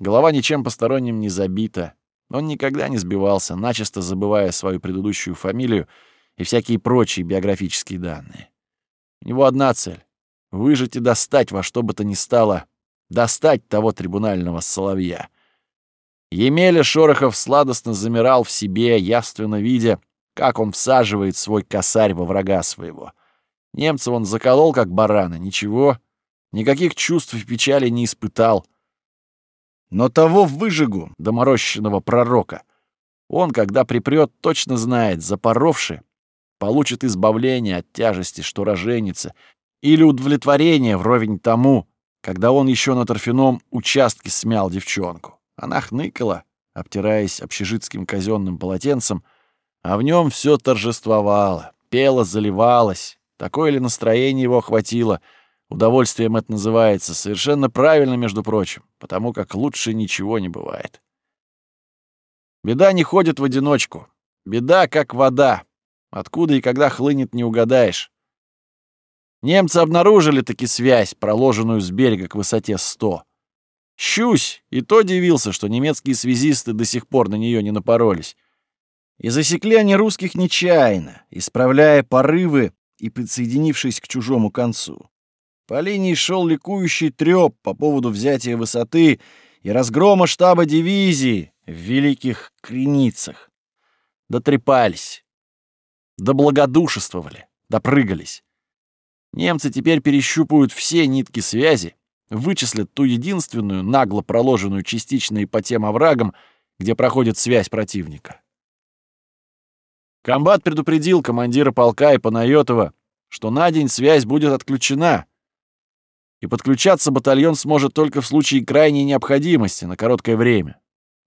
голова ничем посторонним не забита. Он никогда не сбивался, начисто забывая свою предыдущую фамилию и всякие прочие биографические данные. У него одна цель — выжить и достать во что бы то ни стало достать того трибунального соловья. Емеля Шорохов сладостно замирал в себе, явственно видя, как он всаживает свой косарь во врага своего. Немца он заколол, как барана, ничего, никаких чувств и печали не испытал. Но того выжигу, доморощенного пророка, он, когда припрет, точно знает, запоровши, получит избавление от тяжести, что роженится, или удовлетворение вровень тому, когда он еще на торфяном участке смял девчонку. Она хныкала, обтираясь общежитским казенным полотенцем, а в нем все торжествовало, пела, заливалась. Такое ли настроение его охватило? Удовольствием это называется. Совершенно правильно, между прочим, потому как лучше ничего не бывает. Беда не ходит в одиночку. Беда, как вода. Откуда и когда хлынет, не угадаешь. Немцы обнаружили таки связь, проложенную с берега к высоте 100. Щусь и то дивился, что немецкие связисты до сих пор на нее не напоролись. И засекли они русских нечаянно, исправляя порывы и присоединившись к чужому концу. По линии шел ликующий трёп по поводу взятия высоты и разгрома штаба дивизии в Великих Креницах. Дотрепались, доблагодушествовали, допрыгались. Немцы теперь перещупают все нитки связи, вычислят ту единственную, нагло проложенную частично и по тем оврагам, где проходит связь противника. Комбат предупредил командира полка и Панайотова, что на день связь будет отключена, и подключаться батальон сможет только в случае крайней необходимости на короткое время.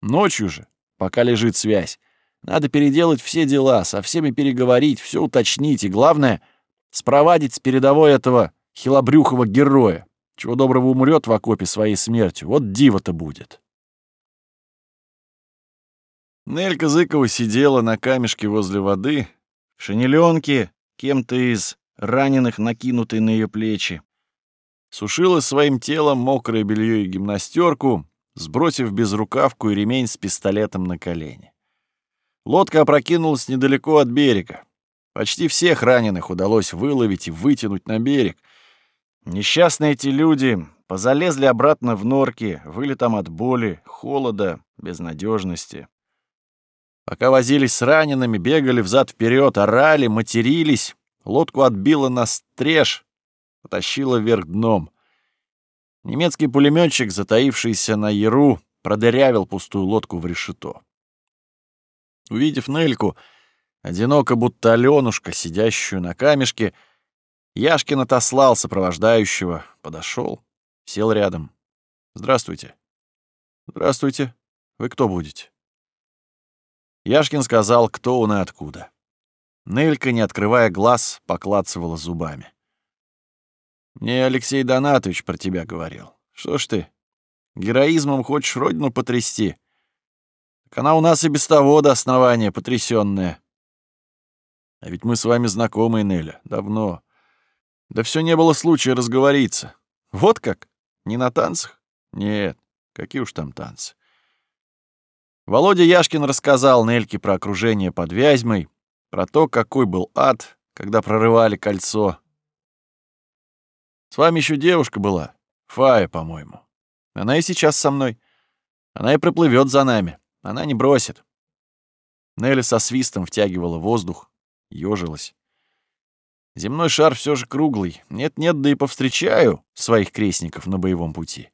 Ночью же, пока лежит связь, надо переделать все дела, со всеми переговорить, все уточнить и, главное, спровадить с передовой этого хилобрюхого героя, чего доброго умрет в окопе своей смертью. Вот диво-то будет. Нелька Зыкова сидела на камешке возле воды, в шинеленке, кем-то из раненых накинутой на ее плечи. Сушила своим телом мокрое белье и гимнастерку, сбросив безрукавку и ремень с пистолетом на колени. Лодка опрокинулась недалеко от берега. Почти всех раненых удалось выловить и вытянуть на берег. Несчастные эти люди позалезли обратно в норки, выли там от боли, холода, безнадежности. Пока возились с ранеными, бегали взад-вперед, орали, матерились, лодку отбило на стриж, потащило вверх дном. Немецкий пулеметчик, затаившийся на яру, продырявил пустую лодку в решето. Увидев Нельку, одиноко будто Алёнушка, сидящую на камешке, Яшкин отослал сопровождающего, подошел, сел рядом. «Здравствуйте». «Здравствуйте. Вы кто будете?» Яшкин сказал, кто он и откуда. Нелька, не открывая глаз, поклацывала зубами. «Мне Алексей Донатович про тебя говорил. Что ж ты, героизмом хочешь родину потрясти? Так она у нас и без того до основания потрясённая. А ведь мы с вами знакомы, Неля, давно. Да все не было случая разговориться. Вот как? Не на танцах? Нет, какие уж там танцы. Володя Яшкин рассказал Нельке про окружение под Вязьмой, про то, какой был ад, когда прорывали кольцо. С вами еще девушка была, Фая, по-моему. Она и сейчас со мной. Она и проплывет за нами. Она не бросит. Нелли со свистом втягивала воздух, ёжилась. Земной шар все же круглый. Нет-нет, да и повстречаю своих крестников на боевом пути.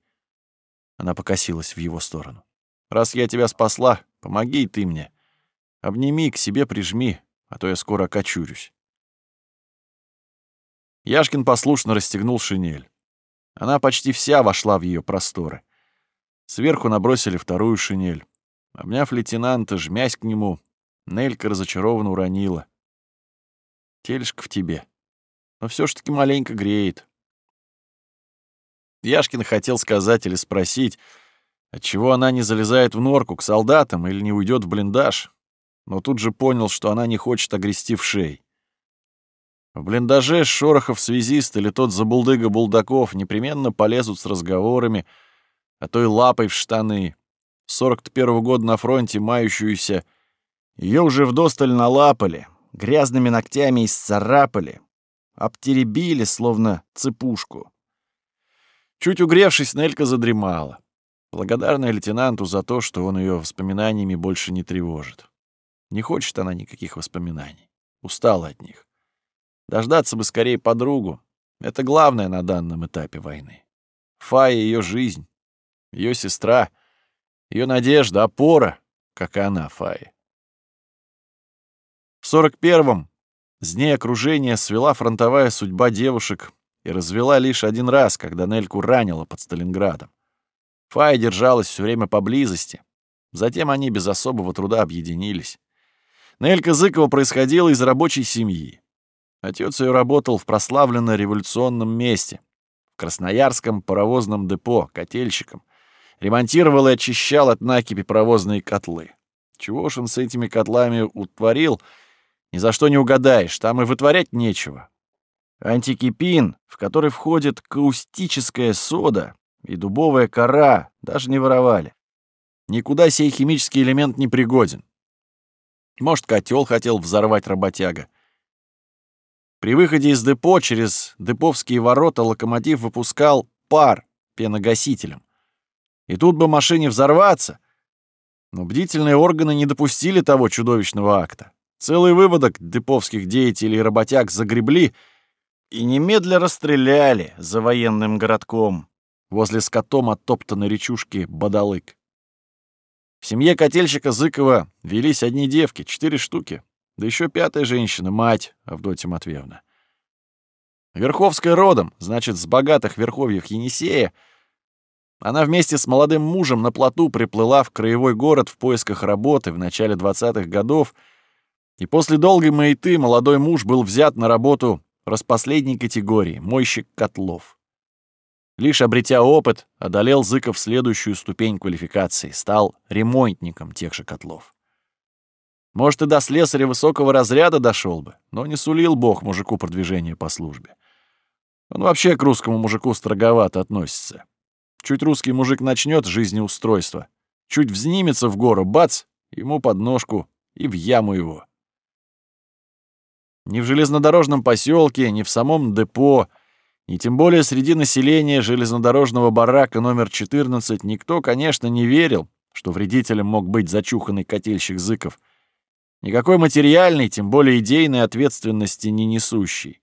Она покосилась в его сторону. Раз я тебя спасла, помоги и ты мне. Обними, к себе прижми, а то я скоро окочурюсь. Яшкин послушно расстегнул шинель. Она почти вся вошла в ее просторы. Сверху набросили вторую шинель. Обняв лейтенанта, жмясь к нему, Нелька разочарованно уронила. Тельшка в тебе. Но все ж таки маленько греет. Яшкин хотел сказать или спросить, Отчего она не залезает в норку к солдатам или не уйдет в блиндаж? Но тут же понял, что она не хочет огрести в шей. В блиндаже Шорохов-связист или тот забулдыга Булдаков непременно полезут с разговорами, а то и лапой в штаны. С 41-го года на фронте мающуюся ее уже вдосталь налапали, грязными ногтями исцарапали, обтеребили, словно цепушку. Чуть угревшись, Нелька задремала благодарная лейтенанту за то, что он ее воспоминаниями больше не тревожит. Не хочет она никаких воспоминаний. Устала от них. Дождаться бы скорее подругу. Это главное на данном этапе войны. Фая — ее жизнь, ее сестра, ее надежда, опора, как и она, Фая. В сорок первом с дней окружения свела фронтовая судьба девушек и развела лишь один раз, когда Нельку ранила под Сталинградом. Фая держалась все время поблизости. Затем они без особого труда объединились. Нелька Зыкова происходила из рабочей семьи. Отец ее работал в прославленно-революционном месте, в Красноярском паровозном депо, котельщиком. Ремонтировал и очищал от накипи паровозные котлы. Чего ж он с этими котлами утворил, ни за что не угадаешь, там и вытворять нечего. Антикипин, в который входит каустическая сода и дубовая кора, даже не воровали. Никуда сей химический элемент не пригоден. Может, котел хотел взорвать работяга. При выходе из депо через деповские ворота локомотив выпускал пар пеногасителем. И тут бы машине взорваться. Но бдительные органы не допустили того чудовищного акта. Целый выводок деповских деятелей и работяг загребли и немедля расстреляли за военным городком возле скотом оттоптанной речушки Бадалык. В семье котельщика Зыкова велись одни девки, четыре штуки, да еще пятая женщина, мать Авдотья Матвеевна. Верховская родом, значит, с богатых верховьев Енисея, она вместе с молодым мужем на плоту приплыла в краевой город в поисках работы в начале 20-х годов, и после долгой маяты молодой муж был взят на работу распоследней категории — мойщик котлов. Лишь обретя опыт, одолел Зыков следующую ступень квалификации, стал ремонтником тех же котлов. Может, и до слесаря высокого разряда дошел бы, но не сулил бог мужику продвижения по службе. Он вообще к русскому мужику строговато относится. Чуть русский мужик начнет жизнеустройство, чуть взнимется в гору, бац, ему под ножку и в яму его. Ни в железнодорожном поселке, ни в самом депо — и тем более среди населения железнодорожного барака номер 14 никто, конечно, не верил, что вредителем мог быть зачуханный котельщик Зыков. Никакой материальной, тем более идейной ответственности не несущий.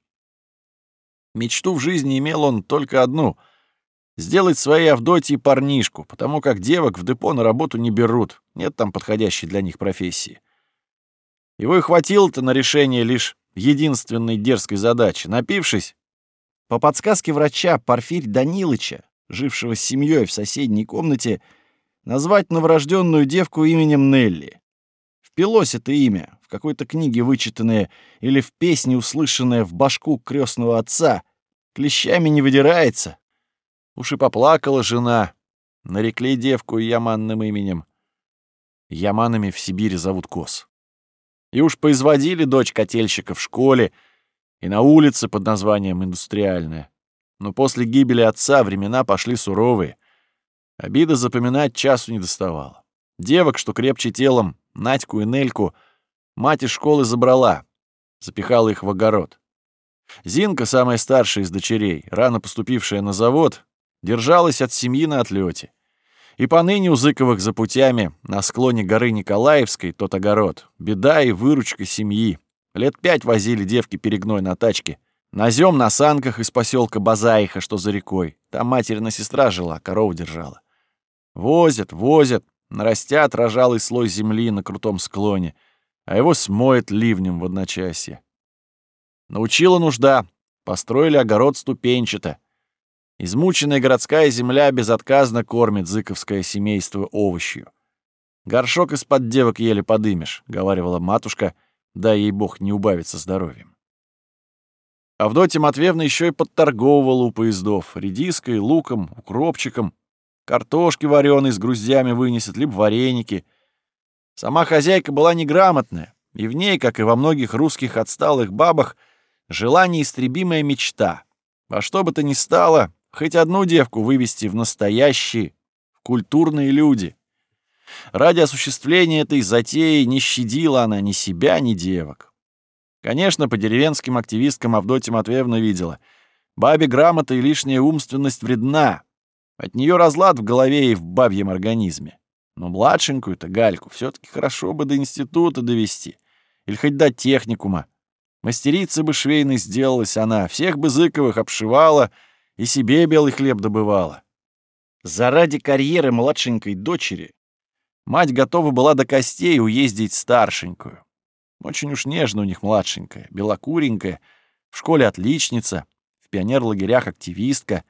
Мечту в жизни имел он только одну — сделать своей Авдотье парнишку, потому как девок в депо на работу не берут, нет там подходящей для них профессии. Его и хватило-то на решение лишь единственной дерзкой задачи. Напившись, по подсказке врача Порфирь Данилыча, жившего с семьей в соседней комнате, назвать новорожденную девку именем Нелли. Впилось это имя в какой-то книге вычитанное или в песне, услышанное в башку крестного отца. Клещами не выдирается. Уж и поплакала жена. Нарекли девку яманным именем. Яманами в Сибири зовут коз. И уж поизводили дочь котельщика в школе, и на улице под названием «Индустриальная». Но после гибели отца времена пошли суровые. Обида запоминать часу не доставала. Девок, что крепче телом, Надьку и Нельку, мать из школы забрала, запихала их в огород. Зинка, самая старшая из дочерей, рано поступившая на завод, держалась от семьи на отлете. И поныне у Зыковых за путями на склоне горы Николаевской тот огород, беда и выручка семьи, Лет пять возили девки перегной на тачке. Назем на санках из поселка Базаиха, что за рекой. Там материна сестра жила, корову держала. Возят, возят, нарастят рожалый слой земли на крутом склоне, а его смоет ливнем в одночасье. Научила нужда, построили огород ступенчато. Измученная городская земля безотказно кормит зыковское семейство овощью. «Горшок из-под девок еле подымешь», — говорила матушка — дай ей бог не убавиться здоровьем. Авдотья Матвеевна еще и подторговывала у поездов редиской, луком, укропчиком, картошки вареной с груздями вынесет, либо вареники. Сама хозяйка была неграмотная, и в ней, как и во многих русских отсталых бабах, жила неистребимая мечта. Во что бы то ни стало, хоть одну девку вывести в настоящие, в культурные люди. Ради осуществления этой затеи не щадила она ни себя, ни девок. Конечно, по деревенским активисткам Авдотья Матвеевна видела. Бабе грамота и лишняя умственность вредна. От нее разлад в голове и в бабьем организме. Но младшенькую-то Гальку все таки хорошо бы до института довести. Или хоть до техникума. Мастерица бы швейной сделалась она, всех бы Зыковых обшивала и себе белый хлеб добывала. Заради карьеры младшенькой дочери Мать готова была до костей уездить старшенькую. Очень уж нежно у них младшенькая, белокуренькая, в школе отличница, в пионер-лагерях активистка.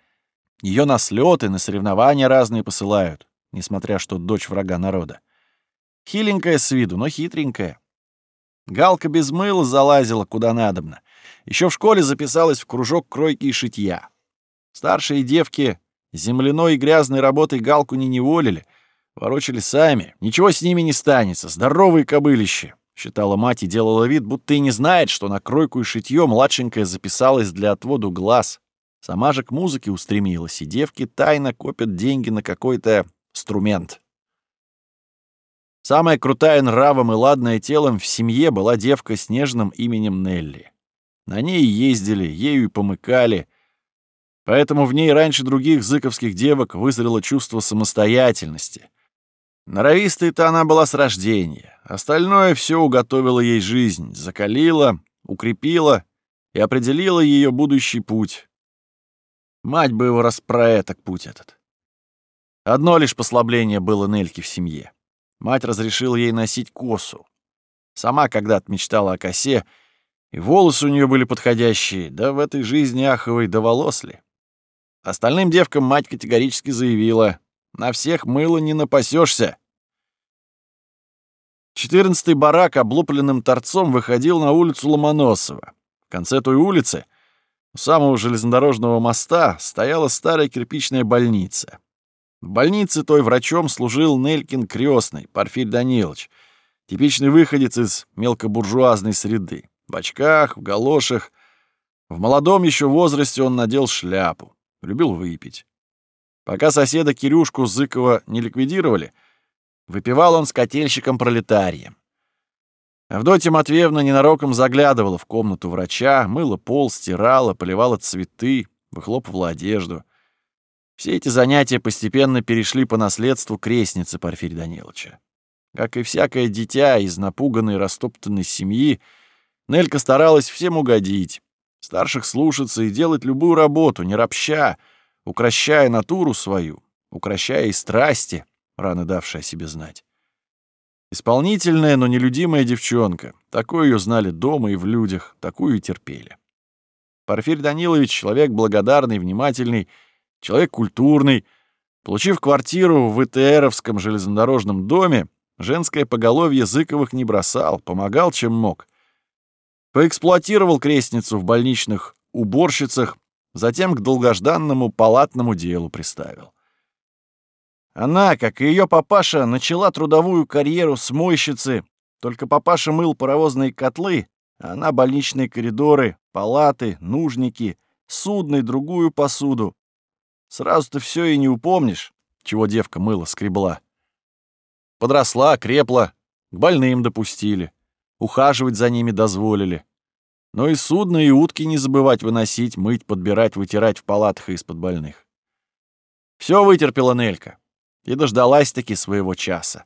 Ее на слеты, на соревнования разные посылают, несмотря что дочь врага народа. Хиленькая с виду, но хитренькая. Галка без мыла залазила куда надобно. Еще в школе записалась в кружок кройки и шитья. Старшие девки земляной и грязной работой галку не неволили, ворочали сами. Ничего с ними не станется, здоровые кобылища, считала мать и делала вид, будто и не знает, что на кройку и шитье младшенькая записалась для отводу глаз. Сама же к музыке устремилась, и девки тайно копят деньги на какой-то инструмент. Самая крутая нравом и ладная телом в семье была девка с нежным именем Нелли. На ней ездили, ею и помыкали. Поэтому в ней раньше других зыковских девок вызрело чувство самостоятельности. Норовистой-то она была с рождения. Остальное все уготовило ей жизнь, закалило, укрепило и определило ее будущий путь. Мать бы его распроэток путь этот. Одно лишь послабление было Нельке в семье. Мать разрешила ей носить косу. Сама когда-то мечтала о косе, и волосы у нее были подходящие, да в этой жизни аховой да волос ли. Остальным девкам мать категорически заявила, на всех мыло не напасешься. Четырнадцатый барак облупленным торцом выходил на улицу Ломоносова. В конце той улицы, у самого железнодорожного моста, стояла старая кирпичная больница. В больнице той врачом служил Нелькин крестный Порфирь Данилович, типичный выходец из мелкобуржуазной среды. В очках, в галошах. В молодом еще возрасте он надел шляпу, любил выпить. Пока соседа Кирюшку Зыкова не ликвидировали, выпивал он с котельщиком-пролетарием. Авдотья Матвеевна ненароком заглядывала в комнату врача, мыла пол, стирала, поливала цветы, выхлопывала одежду. Все эти занятия постепенно перешли по наследству крестницы Порфирия Даниловича. Как и всякое дитя из напуганной растоптанной семьи, Нелька старалась всем угодить, старших слушаться и делать любую работу, не ропща, укращая натуру свою, укращая и страсти, рано давшие о себе знать. Исполнительная, но нелюдимая девчонка. Такую ее знали дома и в людях, такую и терпели. Порфирь Данилович — человек благодарный, внимательный, человек культурный. Получив квартиру в ИТРовском железнодорожном доме, женское поголовье Зыковых не бросал, помогал, чем мог. Поэксплуатировал крестницу в больничных уборщицах, затем к долгожданному палатному делу приставил. Она, как и ее папаша, начала трудовую карьеру с мойщицы, только папаша мыл паровозные котлы, а она больничные коридоры, палаты, нужники, судный другую посуду. Сразу-то все и не упомнишь, чего девка мыла, скребла. Подросла, крепла, к больным допустили, ухаживать за ними дозволили. Но и судно, и утки не забывать выносить, мыть, подбирать, вытирать в палатах из-под больных. Все вытерпела Нелька и дождалась-таки своего часа.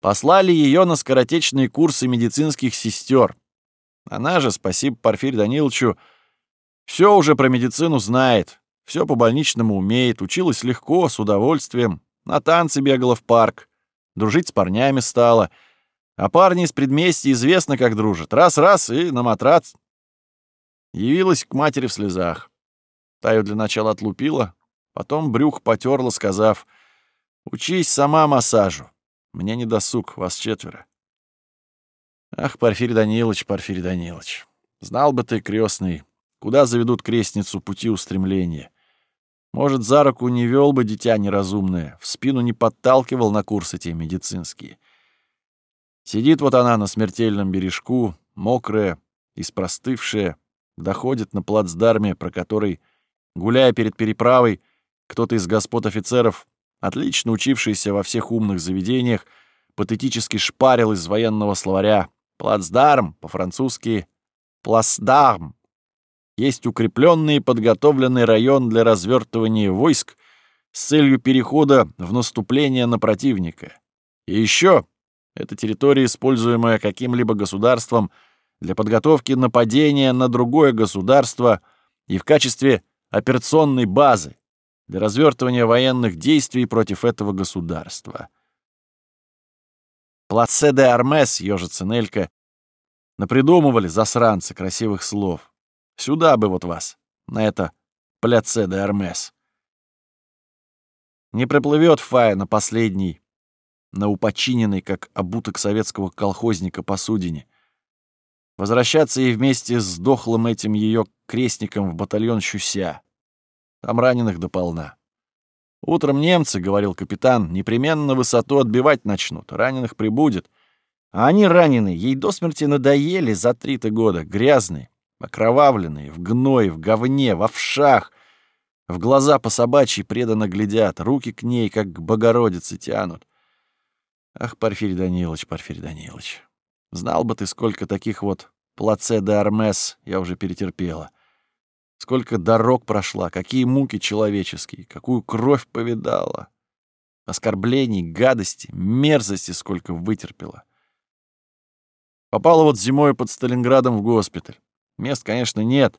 Послали ее на скоротечные курсы медицинских сестер. Она же, спасибо Порфирь Даниловичу, все уже про медицину знает, все по больничному умеет, училась легко, с удовольствием, на танцы бегала в парк, дружить с парнями стала. А парни из предместья известно, как дружат. Раз-раз и на матрац. Явилась к матери в слезах. Та ее для начала отлупила, потом брюх потерла, сказав, «Учись сама массажу. Мне не досуг, вас четверо». Ах, Порфирий Данилович, Порфирий Данилович, знал бы ты, крестный, куда заведут крестницу пути устремления. Может, за руку не вел бы дитя неразумное, в спину не подталкивал на курсы те медицинские. Сидит вот она на смертельном бережку, мокрая, испростывшая, доходит на плацдарме, про который, гуляя перед переправой, кто-то из господ офицеров, отлично учившийся во всех умных заведениях, патетически шпарил из военного словаря. «плацдарм» по-французски. «пласдарм», есть укрепленный и подготовленный район для развертывания войск с целью перехода в наступление на противника. И еще это территория, используемая каким-либо государством для подготовки нападения на другое государство и в качестве операционной базы для развертывания военных действий против этого государства. Плаце де Армес, ежица Нелька, напридумывали засранцы красивых слов. Сюда бы вот вас, на это пляце де Армес. Не проплывет Фая на последний, на упочиненный, как обуток советского колхозника посудине. Возвращаться ей вместе с дохлым этим ее крестником в батальон Щуся. Там раненых дополна. Утром немцы, — говорил капитан, — непременно высоту отбивать начнут, раненых прибудет. А они раненые, ей до смерти надоели за три-то года, грязные, окровавленные, в гной, в говне, в овшах. В глаза по собачьи преданно глядят, руки к ней, как к Богородице, тянут. Ах, Порфирий Данилович, Порфирий Данилович, знал бы ты, сколько таких вот плаце де Армес я уже перетерпела. Сколько дорог прошла, какие муки человеческие, какую кровь повидала. Оскорблений, гадости, мерзости сколько вытерпела. Попала вот зимой под Сталинградом в госпиталь. Мест, конечно, нет.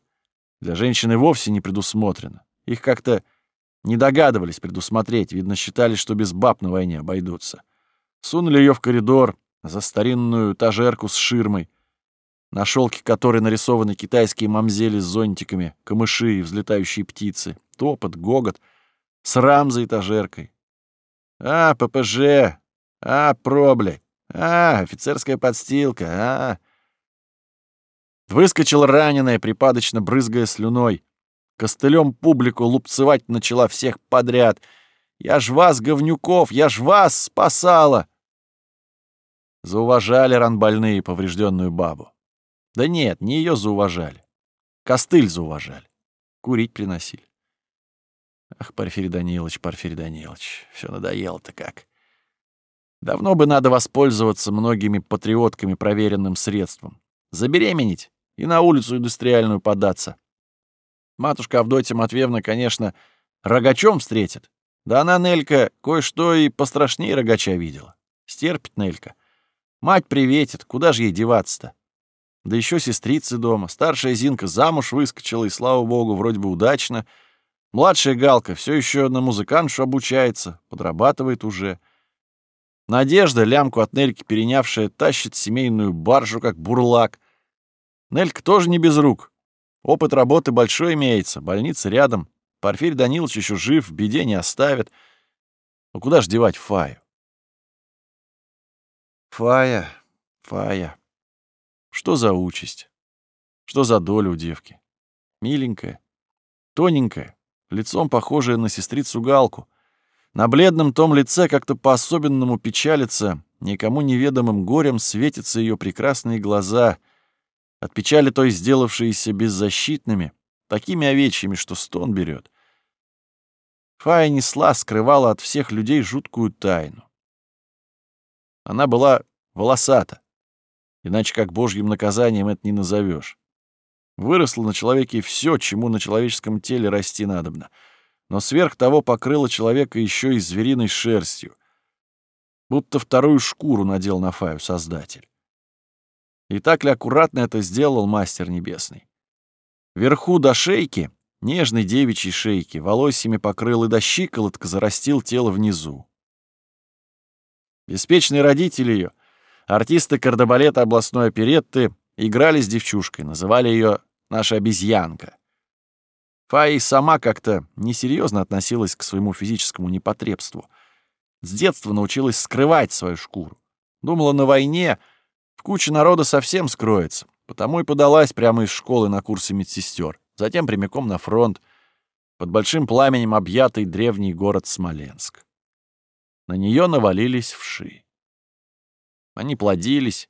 Для женщины вовсе не предусмотрено. Их как-то не догадывались предусмотреть. Видно, считали, что без баб на войне обойдутся. Сунули ее в коридор, за старинную этажерку с ширмой, на шелке которой нарисованы китайские мамзели с зонтиками, камыши и взлетающие птицы, топот, гогот, срам за этажеркой. А, ППЖ, а, проблядь, а, офицерская подстилка, а. Выскочила раненая, припадочно брызгая слюной. Костылем публику лупцевать начала всех подряд. «Я ж вас, говнюков, я ж вас спасала!» Зауважали ранбольные поврежденную бабу. Да нет, не ее зауважали. Костыль зауважали. Курить приносили. Ах, Порфирий Данилович, Порфирий Данилович, все надоело-то как. Давно бы надо воспользоваться многими патриотками проверенным средством. Забеременеть и на улицу индустриальную податься. Матушка Авдотья Матвеевна, конечно, рогачом встретит. Да она, Нелька, кое-что и пострашнее рогача видела. Стерпит Нелька. Мать приветит, куда же ей деваться-то? Да еще сестрицы дома. Старшая Зинка замуж выскочила, и, слава богу, вроде бы удачно. Младшая Галка все еще на музыкантшу обучается, подрабатывает уже. Надежда, лямку от Нельки перенявшая, тащит семейную баржу, как бурлак. Нелька тоже не без рук. Опыт работы большой имеется, больница рядом. Порфирь Данилович еще жив, в беде не оставит. Ну куда ж девать Фаю? Фая, Фая. Что за участь? Что за доля у девки? Миленькая, тоненькая, лицом похожая на сестрицу Галку. На бледном том лице как-то по-особенному печалится, никому неведомым горем светятся ее прекрасные глаза — от печали той сделавшиеся беззащитными, такими овечьими, что стон берет. Фая несла, скрывала от всех людей жуткую тайну. Она была волосата, иначе как божьим наказанием это не назовешь. Выросло на человеке все, чему на человеческом теле расти надобно, но сверх того покрыло человека еще и звериной шерстью, будто вторую шкуру надел на Фаю Создатель. И так ли аккуратно это сделал мастер небесный? Вверху до шейки, нежной девичьей шейки, волосьями покрыл и до щиколотка зарастил тело внизу. Беспечные родители ее, артисты кардебалета областной оперетты, играли с девчушкой, называли ее «наша обезьянка». Фаи сама как-то несерьезно относилась к своему физическому непотребству. С детства научилась скрывать свою шкуру. Думала, на войне в куче народа совсем скроется, потому и подалась прямо из школы на курсы медсестер, затем прямиком на фронт, под большим пламенем объятый древний город Смоленск. На нее навалились вши. Они плодились,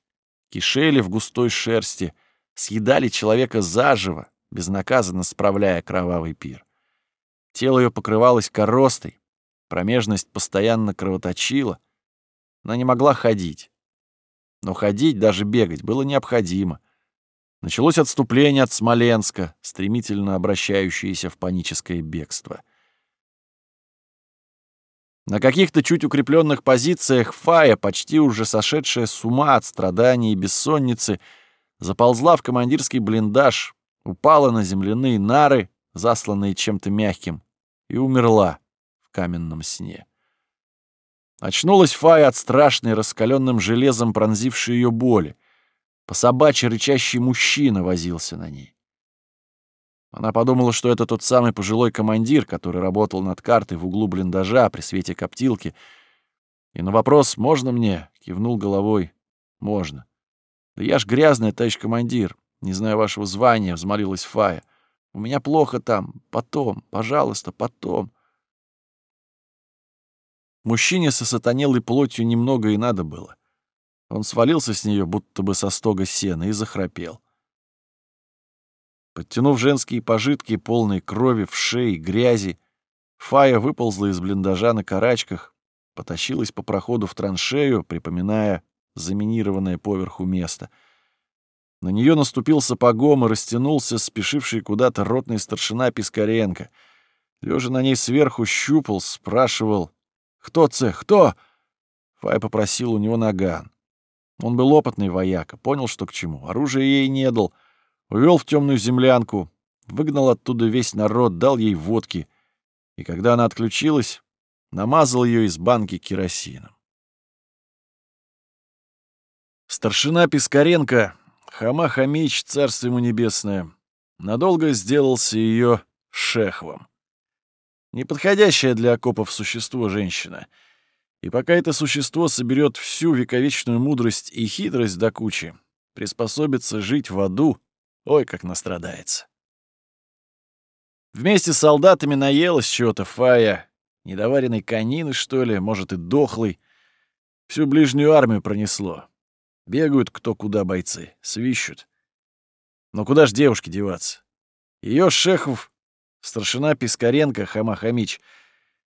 кишели в густой шерсти, съедали человека заживо, безнаказанно справляя кровавый пир. Тело ее покрывалось коростой, промежность постоянно кровоточила, она не могла ходить. Но ходить, даже бегать, было необходимо. Началось отступление от Смоленска, стремительно обращающееся в паническое бегство. На каких-то чуть укрепленных позициях Фая, почти уже сошедшая с ума от страданий и бессонницы, заползла в командирский блиндаж, упала на земляные нары, засланные чем-то мягким, и умерла в каменном сне. Очнулась Фая от страшной, раскаленным железом пронзившей ее боли. По собачьи рычащий мужчина возился на ней. Она подумала, что это тот самый пожилой командир, который работал над картой в углу блиндажа при свете коптилки. И на вопрос «можно мне?» кивнул головой «можно». «Да я ж грязная, товарищ командир. Не знаю вашего звания», — взмолилась Фая. «У меня плохо там. Потом. Пожалуйста, потом». Мужчине со сатанелой плотью немного и надо было. Он свалился с нее, будто бы со стога сена, и захрапел. Подтянув женские пожитки, полные крови, в шее, грязи, Фая выползла из блиндажа на карачках, потащилась по проходу в траншею, припоминая заминированное поверху место. На нее наступил сапогом и растянулся спешивший куда-то ротный старшина Пискаренко. Лежа на ней сверху щупал, спрашивал «Кто це? Кто?» Фая попросил у него наган. Он был опытный вояка, понял, что к чему. Оружие ей не дал. Увел в темную землянку, выгнал оттуда весь народ, дал ей водки. И когда она отключилась, намазал ее из банки керосином. Старшина Пискаренко, Хама Хамич, царство ему небесное, надолго сделался ее шехвом. Неподходящее для окопов существо женщина — и пока это существо соберет всю вековечную мудрость и хитрость до кучи, приспособится жить в аду, ой, как настрадается. Вместе с солдатами наелась чего-то Фая, недоваренной конины, что ли, может, и дохлый. Всю ближнюю армию пронесло. Бегают кто куда бойцы, свищут. Но куда ж девушке деваться? Ее Шехов, старшина Пискаренко, Хамахамич —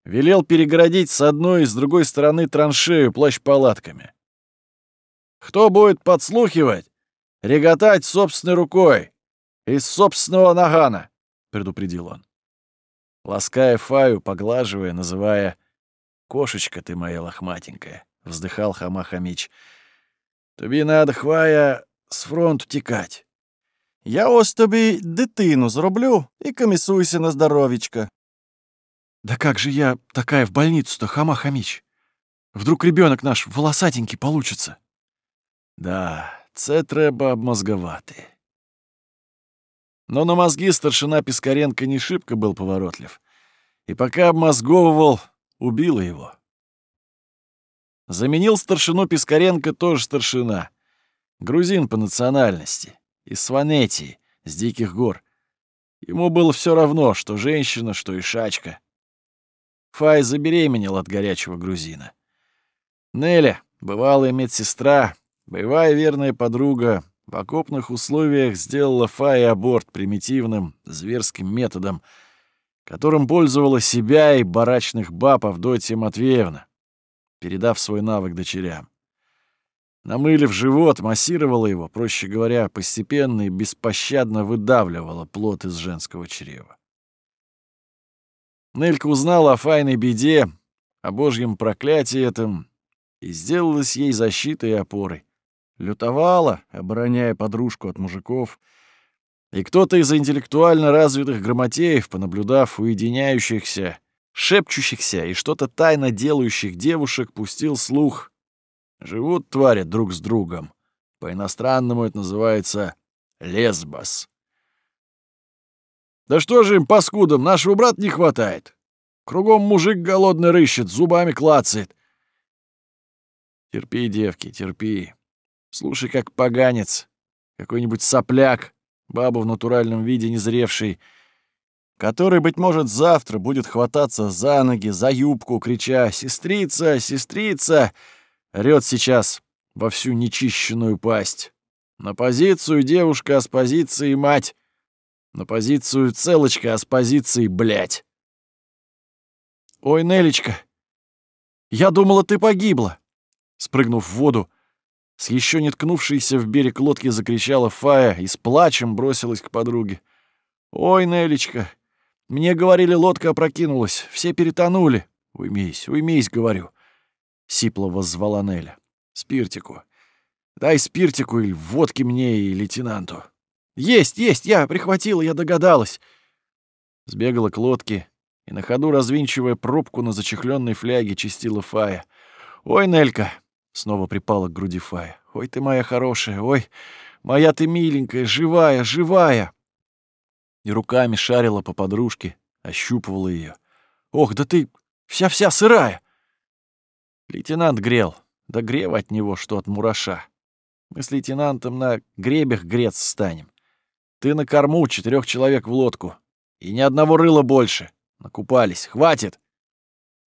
Велел перегородить с одной и с другой стороны траншею плащ-палатками. «Кто будет подслухивать? Реготать собственной рукой! Из собственного нагана!» — предупредил он. Лаская Фаю, поглаживая, называя «Кошечка ты моя лохматенькая», — вздыхал Хама Хамич. «Тобі надо, Хвая, з фронту тікать. Я ось тобі дитину зроблю і комісуйся на здоровічка. Да как же я такая в больницу-то, Хама Хамич? Вдруг ребенок наш волосатенький получится? Да, це треба обмозговати. Но на мозги старшина Пискаренко не шибко был поворотлив. И пока обмозговывал, убило его. Заменил старшину Пискаренко тоже старшина. Грузин по национальности. Из Сванетии, с Диких гор. Ему было все равно, что женщина, что и шачка. Фай забеременел от горячего грузина. Неля, бывалая медсестра, боевая верная подруга, в окопных условиях сделала Фае аборт примитивным, зверским методом, которым пользовала себя и барачных баб Авдотья Матвеевна, передав свой навык дочерям. Намылив живот, массировала его, проще говоря, постепенно и беспощадно выдавливала плод из женского чрева. Нелька узнала о файной беде, о божьем проклятии этом, и сделалась ей защитой и опорой. Лютовала, обороняя подружку от мужиков. И кто-то из интеллектуально развитых грамотеев, понаблюдав уединяющихся, шепчущихся и что-то тайно делающих девушек, пустил слух. Живут твари друг с другом. По-иностранному это называется лесбос. Да что же им, паскудам, нашего брата не хватает? Кругом мужик голодный рыщет, зубами клацает. Терпи, девки, терпи. Слушай, как поганец, какой-нибудь сопляк, баба в натуральном виде незревший, который, быть может, завтра будет хвататься за ноги, за юбку, крича «Сестрица! Сестрица!» орёт сейчас во всю нечищенную пасть. На позицию девушка, а с позиции мать. На позицию целочка, а с позиции блядь. «Ой, Нелечка, я думала, ты погибла!» Спрыгнув в воду, с еще не ткнувшейся в берег лодки закричала Фая и с плачем бросилась к подруге. «Ой, Нелечка, мне говорили, лодка опрокинулась, все перетонули. Уймись, уймись, говорю!» Сипло воззвала Неля. «Спиртику. Дай спиртику или водки мне и лейтенанту». «Есть, есть, я прихватила, я догадалась!» Сбегала к лодке и на ходу, развинчивая пробку на зачехленной фляге, чистила Фая. «Ой, Нелька!» — снова припала к груди Фая. «Ой, ты моя хорошая! Ой, моя ты миленькая, живая, живая!» И руками шарила по подружке, ощупывала ее. «Ох, да ты вся-вся сырая!» Лейтенант грел, да грева от него, что от мураша. Мы с лейтенантом на гребях греться станем. Ты на корму, четырех человек в лодку. И ни одного рыла больше. Накупались. Хватит!»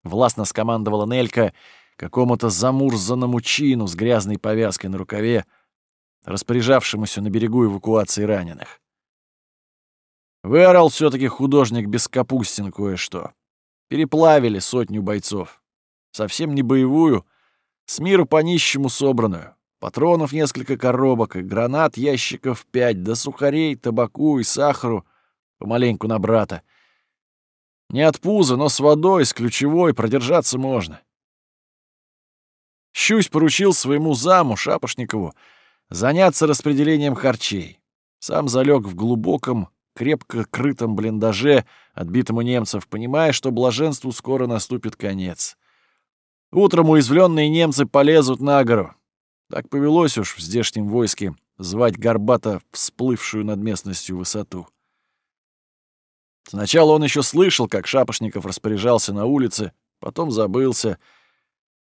Властно скомандовала Нелька какому-то замурзанному чину с грязной повязкой на рукаве, распоряжавшемуся на берегу эвакуации раненых. Выорал все таки художник без капустин кое-что. Переплавили сотню бойцов. Совсем не боевую, с миру по нищему собранную. Патронов несколько коробок гранат ящиков пять, да сухарей, табаку и сахару помаленьку на брата. Не от пуза, но с водой, с ключевой продержаться можно. Щусь поручил своему заму, Шапошникову, заняться распределением харчей. Сам залег в глубоком, крепко крытом блиндаже, отбитому немцев, понимая, что блаженству скоро наступит конец. Утром уязвленные немцы полезут на гору. Так повелось уж в здешнем войске звать горбато всплывшую над местностью высоту. Сначала он еще слышал, как Шапошников распоряжался на улице, потом забылся.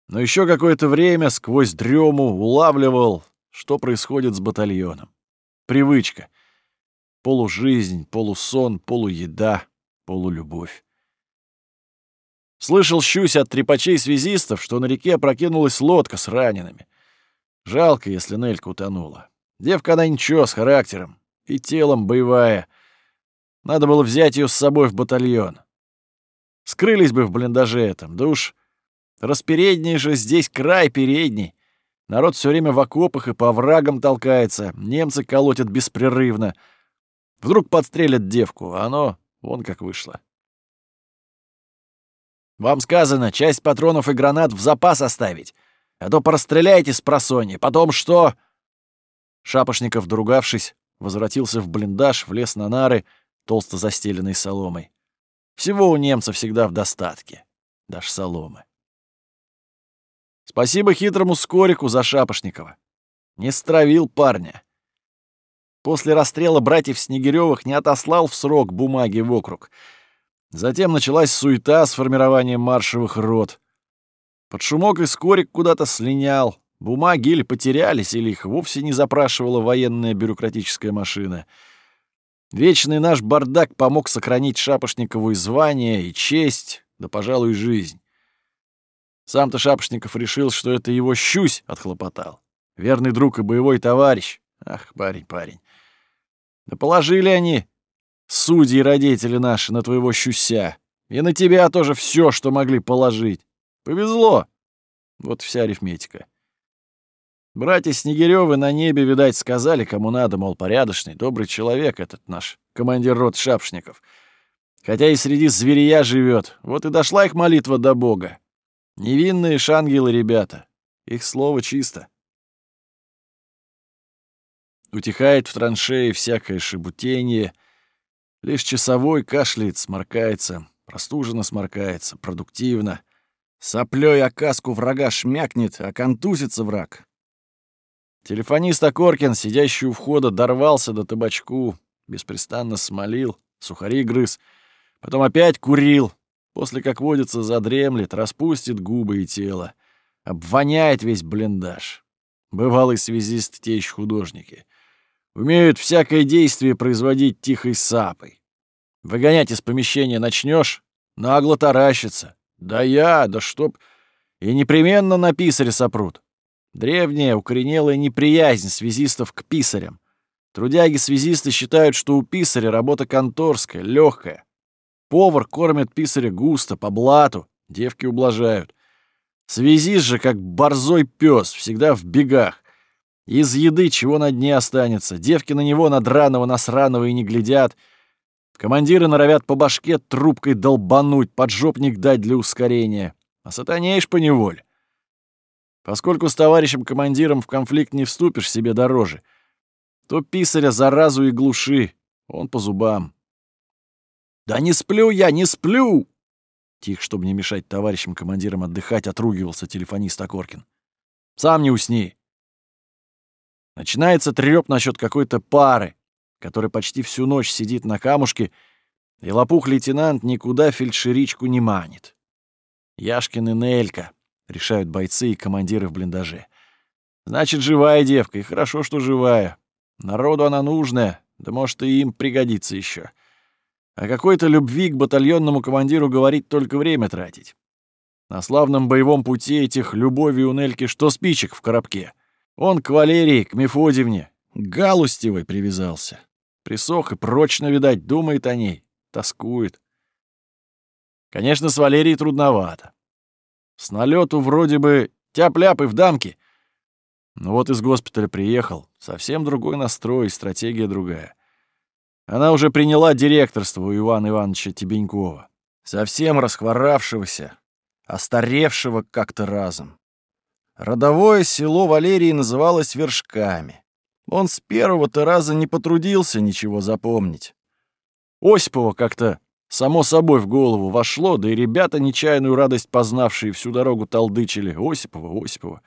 Но еще какое-то время сквозь дрему улавливал, что происходит с батальоном. Привычка. Полужизнь, полусон, полуеда, полулюбовь. Слышал щусь от трепачей-связистов, что на реке опрокинулась лодка с ранеными. Жалко, если Нелька утонула. Девка она ничего, с характером. И телом боевая. Надо было взять ее с собой в батальон. Скрылись бы в блиндаже этом, да уж... Распередний же здесь край передний. Народ все время в окопах и по врагам толкается. Немцы колотят беспрерывно. Вдруг подстрелят девку, а оно вон как вышло. Вам сказано, часть патронов и гранат в запас оставить. А то простреляйте с просони. Потом что?» Шапошников, доругавшись, возвратился в блиндаж, влез на нары, толсто застеленной соломой. Всего у немца всегда в достатке. Даже соломы. Спасибо хитрому Скорику за Шапошникова. Не стравил парня. После расстрела братьев Снегирёвых не отослал в срок бумаги в округ. Затем началась суета с формированием маршевых рот. Под шумок и скорик куда-то слинял. Бумаги или потерялись, или их вовсе не запрашивала военная бюрократическая машина. Вечный наш бардак помог сохранить Шапошникову и звание, и честь, да, пожалуй, жизнь. Сам-то Шапошников решил, что это его щусь отхлопотал. Верный друг и боевой товарищ. Ах, парень, парень. Да положили они, судьи и родители наши, на твоего щуся. И на тебя тоже все, что могли положить. Повезло. Вот вся арифметика. Братья Снегирёвы на небе, видать, сказали, кому надо, мол, порядочный, добрый человек этот наш, командир рот Шапшников. Хотя и среди зверия живет. Вот и дошла их молитва до Бога. Невинные шангелы ребята. Их слово чисто. Утихает в траншее всякое шебутение. Лишь часовой кашляет, сморкается, простуженно сморкается, продуктивно. Соплёй окаску врага шмякнет, а контузится враг. Телефонист Окоркин, сидящий у входа, дорвался до табачку, беспрестанно смолил, сухари грыз, потом опять курил, после, как водится, задремлет, распустит губы и тело, обвоняет весь блиндаж. Бывалый связист те еще художники. Умеют всякое действие производить тихой сапой. Выгонять из помещения начнешь, нагло таращится, да я, да чтоб... И непременно на писаре сопрут. Древняя, укоренелая неприязнь связистов к писарям. Трудяги-связисты считают, что у писаря работа конторская, легкая. Повар кормит писаря густо, по блату, девки ублажают. Связист же, как борзой пес, всегда в бегах. Из еды чего на дне останется. Девки на него надраного-насраного и не глядят — Командиры норовят по башке трубкой долбануть, поджопник дать для ускорения. А сатанеешь поневоле. Поскольку с товарищем-командиром в конфликт не вступишь себе дороже, то писаря заразу и глуши, он по зубам. «Да не сплю я, не сплю!» Тихо, чтобы не мешать товарищам-командирам отдыхать, отругивался телефонист Окоркин. «Сам не усни!» Начинается трёп насчет какой-то пары, который почти всю ночь сидит на камушке, и лопух-лейтенант никуда фельдшеричку не манит. Яшкин и Нелька, решают бойцы и командиры в блиндаже. Значит, живая девка, и хорошо, что живая. Народу она нужная, да может и им пригодится еще. О какой-то любви к батальонному командиру говорить только время тратить. На славном боевом пути этих любови у Нельки что спичек в коробке. Он к Валерии, к Мефодьевне, к Галустевой привязался. Присох и прочно, видать, думает о ней, тоскует. Конечно, с Валерией трудновато. С налету вроде бы тяп-ляп и в дамке. Но вот из госпиталя приехал. Совсем другой настрой, стратегия другая. Она уже приняла директорство у Ивана Ивановича Тебенькова. Совсем расхворавшегося, остаревшего как-то разом. Родовое село Валерии называлось Вершками. Он с первого-то раза не потрудился ничего запомнить. Осипова как-то само собой в голову вошло, да и ребята, нечаянную радость познавшие всю дорогу, толдычили «Осипова, Осипова».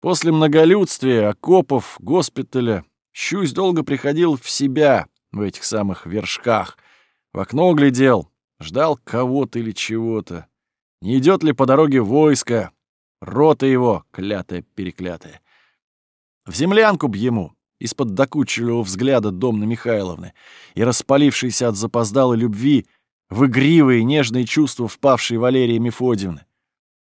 После многолюдствия, окопов, госпиталя Щусь долго приходил в себя в этих самых вершках. В окно глядел, ждал кого-то или чего-то. Не идет ли по дороге войско? Рота его, клятая-переклятая. В землянку б ему, из-под докучливого взгляда Домны Михайловны, и распалившейся от запоздалой любви в игривые нежные чувства впавшей Валерии Мефодьевны.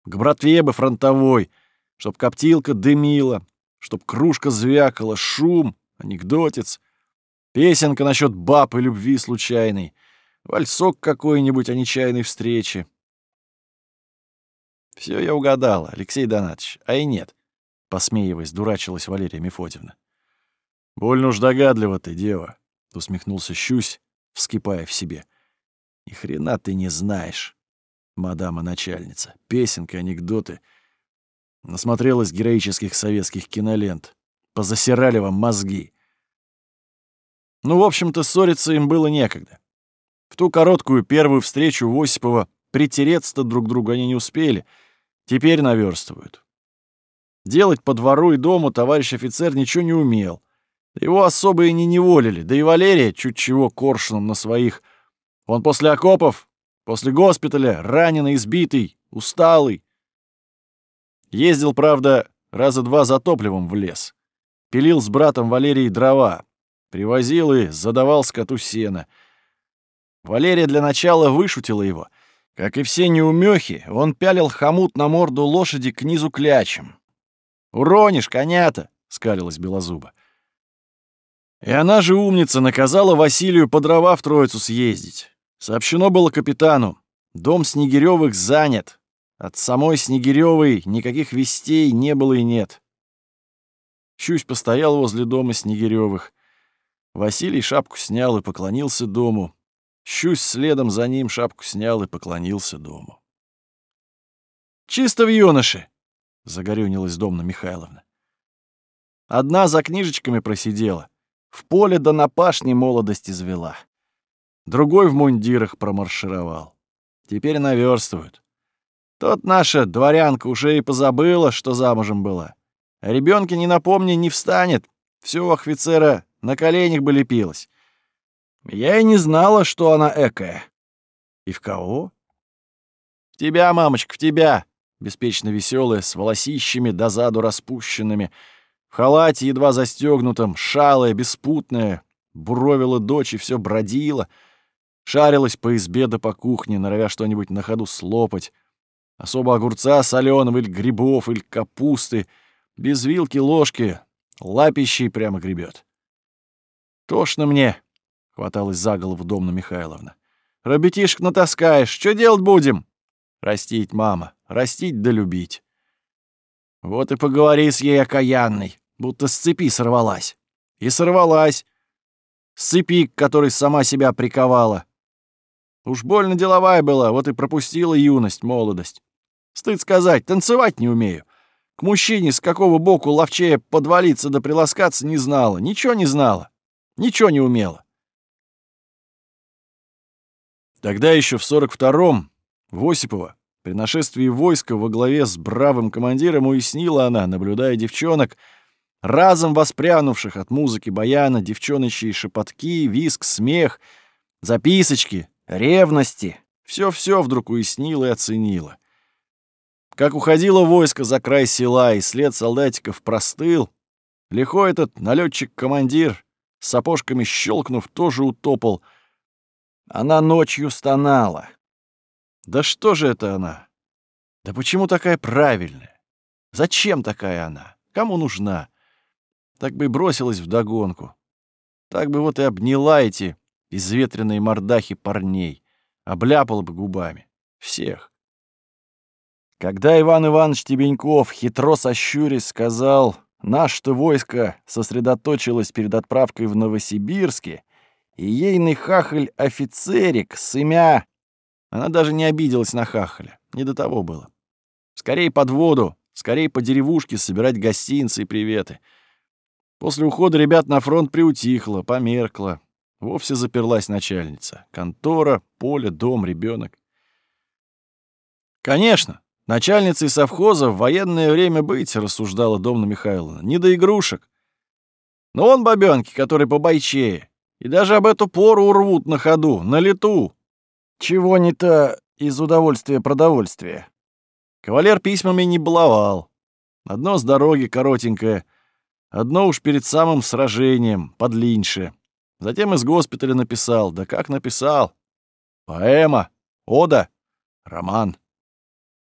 К братве бы фронтовой, чтоб коптилка дымила, чтоб кружка звякала, шум, анекдотец, песенка насчет баб и любви случайной, вальсок какой-нибудь о нечаянной встрече. Все я угадала, Алексей Донатович, а и нет, посмеиваясь, дурачилась Валерия Мефодьевна. Больно уж догадлива ты, дева, усмехнулся Щусь, вскипая в себе. Ни хрена ты не знаешь, мадама начальница. Песенка, анекдоты. Насмотрелась героических советских кинолент позасирали вам мозги. Ну, в общем-то, ссориться им было некогда. В ту короткую первую встречу в Осипова притереться-то друг другу они не успели, теперь наверстывают. Делать по двору и дому товарищ офицер ничего не умел. Его особо и не неволили, да и Валерия чуть чего коршуном на своих. Он после окопов, после госпиталя, раненый, избитый, усталый. Ездил, правда, раза два за топливом в лес. Пилил с братом Валерией дрова. Привозил и задавал скоту сена. Валерия для начала вышутила его. Как и все неумехи, он пялил хомут на морду лошади к низу клячем. «Уронишь, конята!» — скалилась Белозуба. И она же умница наказала Василию по дрова в Троицу съездить. Сообщено было капитану. Дом Снегирёвых занят. От самой Снегирёвой никаких вестей не было и нет. Щусь постоял возле дома Снегирёвых. Василий шапку снял и поклонился дому. Щусь следом за ним шапку снял и поклонился дому. «Чисто в юноше!» — загорюнилась Домна Михайловна. Одна за книжечками просидела, в поле да на пашне молодость извела. Другой в мундирах промаршировал. Теперь наверстывают. Тот наша дворянка уже и позабыла, что замужем была. Ребенке не напомни, не встанет. Все у офицера на коленях бы лепилось. Я и не знала, что она экая. И в кого? В тебя, мамочка, в тебя. Беспечно веселая, с волосищами дозаду распущенными, в халате едва застегнутом, шалая, беспутная, буровила дочь и все бродила, шарилась по избе да по кухне, норовя что-нибудь на ходу слопать, особо огурца соленого или грибов, или капусты — без вилки, ложки, лапищей прямо гребет. «Тошно мне», — хваталась за голову Домна Михайловна. «Ребятишек натаскаешь, что делать будем?» «Растить, мама, растить да любить». Вот и поговори с ей окаянной, будто с цепи сорвалась. И сорвалась. С цепи, которой сама себя приковала. Уж больно деловая была, вот и пропустила юность, молодость. Стыд сказать, танцевать не умею. К мужчине с какого боку ловчее подвалиться да приласкаться не знала, ничего не знала, ничего не умела. Тогда еще в 42-м в Осипово при нашествии войска во главе с бравым командиром уяснила она, наблюдая девчонок, разом воспрянувших от музыки баяна, девчоночьи шепотки, виск, смех, записочки, ревности. Все-все вдруг уяснила и оценила. Как уходило войско за край села, и след солдатиков простыл, лихой этот налетчик-командир, сапожками щелкнув, тоже утопал. Она ночью стонала. Да что же это она? Да почему такая правильная? Зачем такая она? Кому нужна? Так бы и бросилась вдогонку. Так бы вот и обняла эти изветренные мордахи парней, обляпала бы губами. Всех. Когда Иван Иванович Тебеньков, хитро сощурясь, сказал, «Наше-то войско сосредоточилось перед отправкой в Новосибирске, и ейный хахаль-офицерик с имя...» Она даже не обиделась на хахаля, не до того было. Скорее под воду, скорее по деревушке собирать гостинцы и приветы. После ухода ребят на фронт приутихло, померкло. Вовсе заперлась начальница. Контора, поле, дом, ребенок. Конечно, начальницей совхоза в военное время быть, рассуждала Домна Михайловна, не до игрушек. Но он бабёнки, который побойчее, и даже об эту пору урвут на ходу, на лету. Чего не то из удовольствия продовольствия. Кавалер письмами не баловал. Одно с дороги коротенькое, одно уж перед самым сражением, подлиннее. Затем из госпиталя написал. Да как написал? Поэма, ода, роман.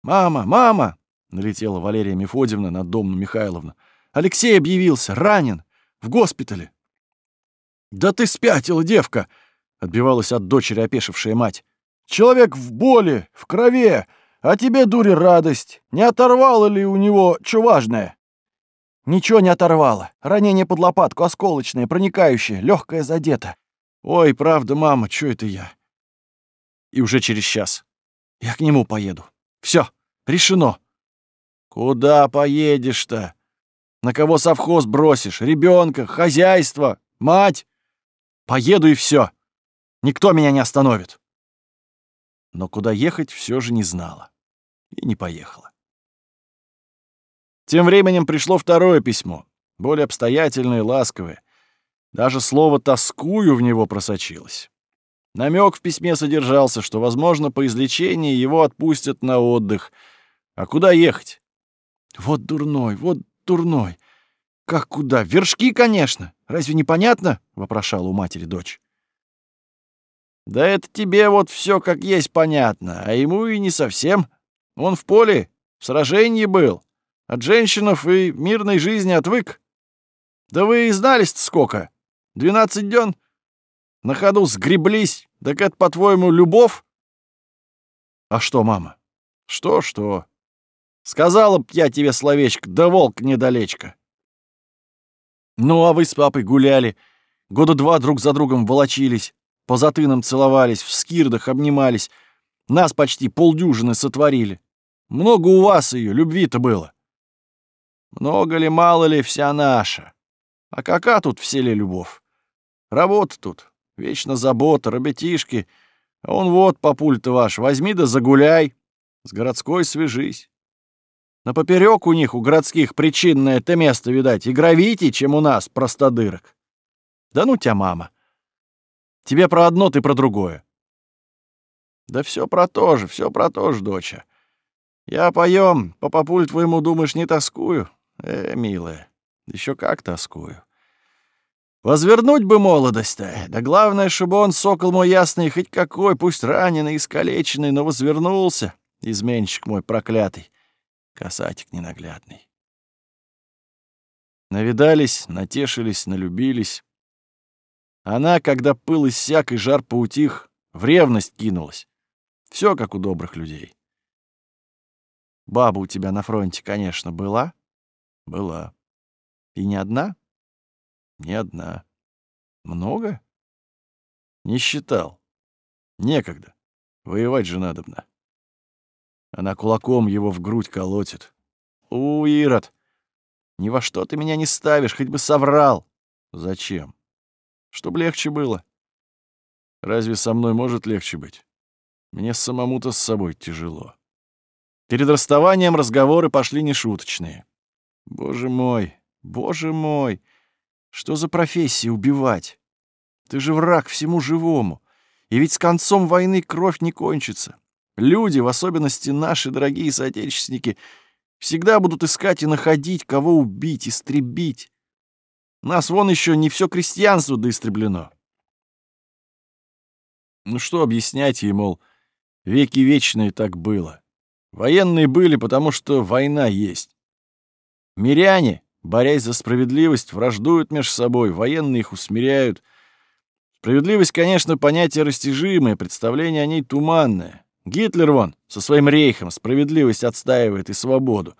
«Мама, мама!» — налетела Валерия Мефодьевна на Домну Михайловну. «Алексей объявился, ранен, в госпитале». «Да ты спятила, девка!» — отбивалась от дочери опешившая мать. «Человек в боли, в крови, а тебе, дури, радость. Не оторвало ли у него что важное?» «Ничего не оторвало. Ранение под лопатку, осколочное, проникающее, легкое задето». «Ой, правда, мама, что это я?» И уже через час. «Я к нему поеду. Все, решено». «Куда поедешь-то? На кого совхоз бросишь? Ребенка, хозяйство, мать?» «Поеду и все. Никто меня не остановит». Но куда ехать все же не знала. И не поехала. Тем временем пришло второе письмо, более обстоятельное и ласковое. Даже слово «тоскую» в него просочилось. Намек в письме содержался, что, возможно, по излечении его отпустят на отдых. А куда ехать? Вот дурной, вот дурной. Как куда? Вершки, конечно. Разве непонятно? вопрошала у матери дочь. Да это тебе вот все как есть понятно, а ему и не совсем. Он в поле, в сражении был. От женщинов и мирной жизни отвык. Да вы и знались-то сколько? Двенадцать дён? На ходу сгреблись. Так это, по-твоему, любовь? А что, мама? Что-что? Сказала б я тебе словечко, да волк недалечко. Ну, а вы с папой гуляли, года два друг за другом волочились, по затынам целовались, в скирдах обнимались, нас почти полдюжины сотворили. Много у вас ее любви-то было. Много ли, мало ли, вся наша. А кака тут в селе любовь? Работа тут, Вечно забота, ребятишки. А он вот, папуль-то ваш, возьми да загуляй. С городской свяжись. На поперек у них, у городских, причинное это место, видать, и гравитей, чем у нас, простодырок. Да ну тебя, мама. Тебе про одно, ты про другое. Да все про то же, все про то же, доча. Я поем, по папуль твоему, думаешь, не тоскую? Э, милая, еще как тоскую. Возвернуть бы молодость-то. Да главное, чтобы он, сокол мой ясный, хоть какой, пусть раненый, искалеченный, но возвернулся, изменщик мой проклятый, касатик ненаглядный. Навидались, натешились, налюбились. Она, когда пыл иссяк и жар поутих, в ревность кинулась. Все как у добрых людей. Баба у тебя на фронте, конечно, была? Была. И не одна? Не одна. Много? Не считал. Некогда. Воевать же надобно. Она кулаком его в грудь колотит. У, Ирод, ни во что ты меня не ставишь, хоть бы соврал. Зачем? Чтоб легче было. Разве со мной может легче быть? Мне самому-то с собой тяжело. Перед расставанием разговоры пошли нешуточные. Боже мой, боже мой! Что за профессия убивать? Ты же враг всему живому. И ведь с концом войны кровь не кончится. люди, в особенности наши дорогие соотечественники, всегда будут искать и находить, кого убить, истребить. Нас вон еще не все крестьянство доистреблено. Ну что объяснять ей, мол, веки вечные так было. Военные были, потому что война есть. Миряне, борясь за справедливость, враждуют между собой, военные их усмиряют. Справедливость, конечно, понятие растяжимое, представление о ней туманное. Гитлер вон со своим рейхом справедливость отстаивает и свободу.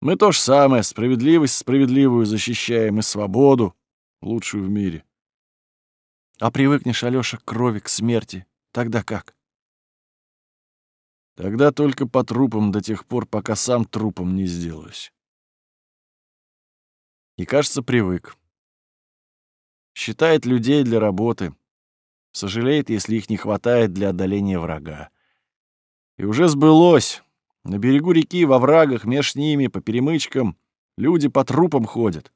Мы то же самое, справедливость справедливую защищаем и свободу, лучшую в мире. А привыкнешь, Алёша, к крови, к смерти, тогда как? Тогда только по трупам до тех пор, пока сам трупом не сделаюсь. И, кажется, привык. Считает людей для работы. Сожалеет, если их не хватает для одоления врага. И уже сбылось. На берегу реки, во врагах, меж ними, по перемычкам, люди по трупам ходят.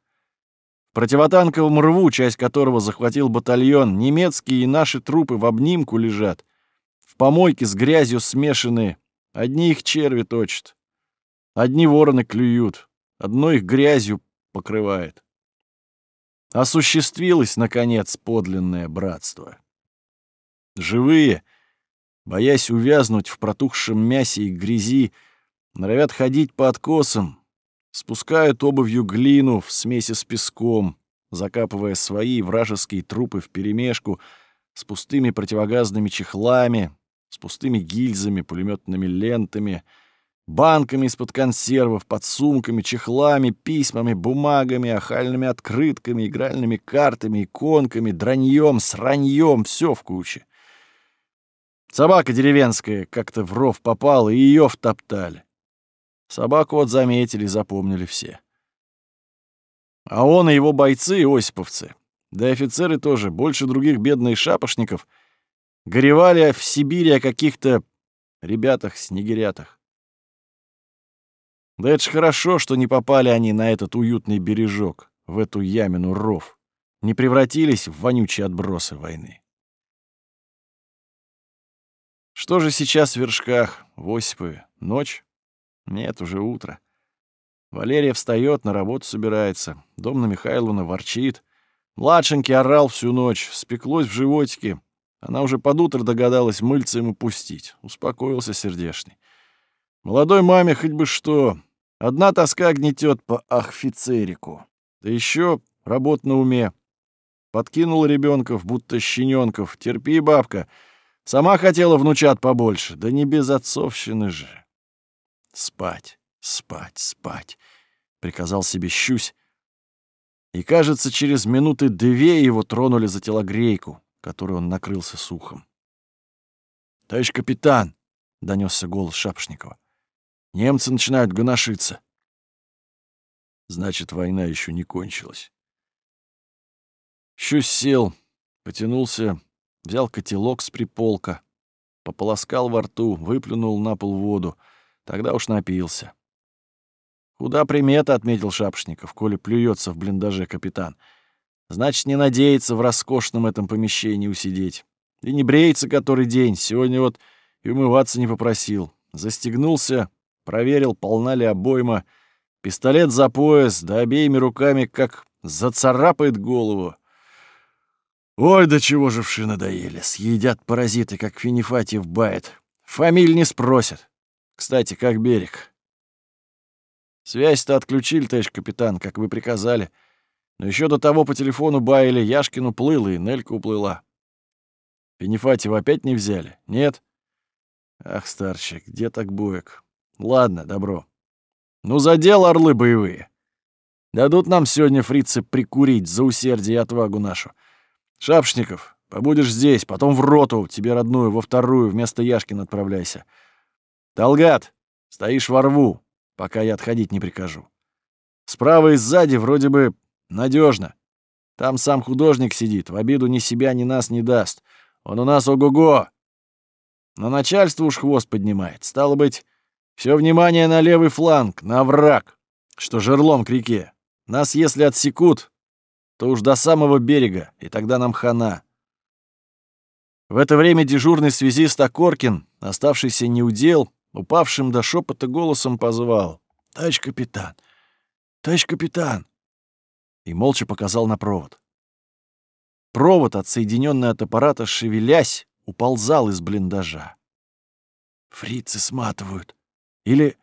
В противотанковом рву, часть которого захватил батальон, немецкие и наши трупы в обнимку лежат. В помойке с грязью смешанные. Одни их черви точат. Одни вороны клюют. Одно их грязью покрывает. Осуществилось, наконец, подлинное братство. Живые — боясь увязнуть в протухшем мясе и грязи, норовят ходить по откосам, спускают обувью глину в смеси с песком, закапывая свои вражеские трупы вперемешку с пустыми противогазными чехлами, с пустыми гильзами, пулеметными лентами, банками из-под консервов, подсумками, чехлами, письмами, бумагами, охальными открытками, игральными картами, иконками, драньем, сраньем, все в куче. Собака деревенская как-то в ров попала, и ее втоптали. Собаку вот заметили, запомнили все. А он и его бойцы, осиповцы, да и офицеры тоже, больше других бедных шапошников, горевали в Сибири о каких-то ребятах-снегирятах. Да это ж хорошо, что не попали они на этот уютный бережок, в эту ямину ров, не превратились в вонючие отбросы войны. Что же сейчас в вершках, в Осипове? Ночь? Нет, уже утро. Валерия встает, на работу собирается. Домна Михайловна ворчит. Младшенький орал всю ночь, спеклось в животике. Она уже под утро догадалась мыльца ему пустить. Успокоился сердешный. Молодой маме хоть бы что. Одна тоска гнетет по ахфицерику. Да еще работа на уме. Подкинул ребенков, будто щененков. Терпи, бабка. Сама хотела внучат побольше, да не без отцовщины же. Спать, спать, спать, — приказал себе Щусь. И, кажется, через минуты две его тронули за телогрейку, которую он накрылся сухом. «Товарищ капитан!» — донесся голос Шапшникова. «Немцы начинают гоношиться». Значит, война еще не кончилась. Щусь сел, потянулся, Взял котелок с приполка, пополоскал во рту, выплюнул на пол воду. Тогда уж напился. «Куда примета?» — отметил Шапшников, коли плюется в блиндаже капитан. «Значит, не надеется в роскошном этом помещении усидеть. И не бреется который день. Сегодня вот и умываться не попросил. Застегнулся, проверил, полна ли обойма. Пистолет за пояс, да обеими руками как зацарапает голову. Ой, до чего же вши надоели. Съедят паразиты, как Финифатьев бает. Фамиль не спросят. Кстати, как берег? Связь-то отключили, товарищ капитан, как вы приказали. Но еще до того по телефону баяли, Яшкин уплыл, и Нелька уплыла. Финифатьева опять не взяли? Нет? Ах, старчик, где так буек? Ладно, добро. Ну, за дело, орлы боевые. Дадут нам сегодня фрицы прикурить за усердие и отвагу нашу. Шапшников, побудешь здесь, потом в роту, тебе родную, во вторую, вместо Яшкина отправляйся. Талгат, стоишь во рву, пока я отходить не прикажу. Справа и сзади вроде бы надежно. Там сам художник сидит, в обиду ни себя, ни нас не даст. Он у нас ого-го. Но начальство уж хвост поднимает. Стало быть, все внимание на левый фланг, на враг, что жерлом к реке. Нас, если отсекут, то уж до самого берега, и тогда нам хана. В это время дежурный связист Окоркин оставшийся неудел, упавшим до шепота голосом позвал. «Товарищ капитан! Товарищ капитан!» И молча показал на провод. Провод, отсоединенный от аппарата, шевелясь, уползал из блиндажа. «Фрицы сматывают! Или...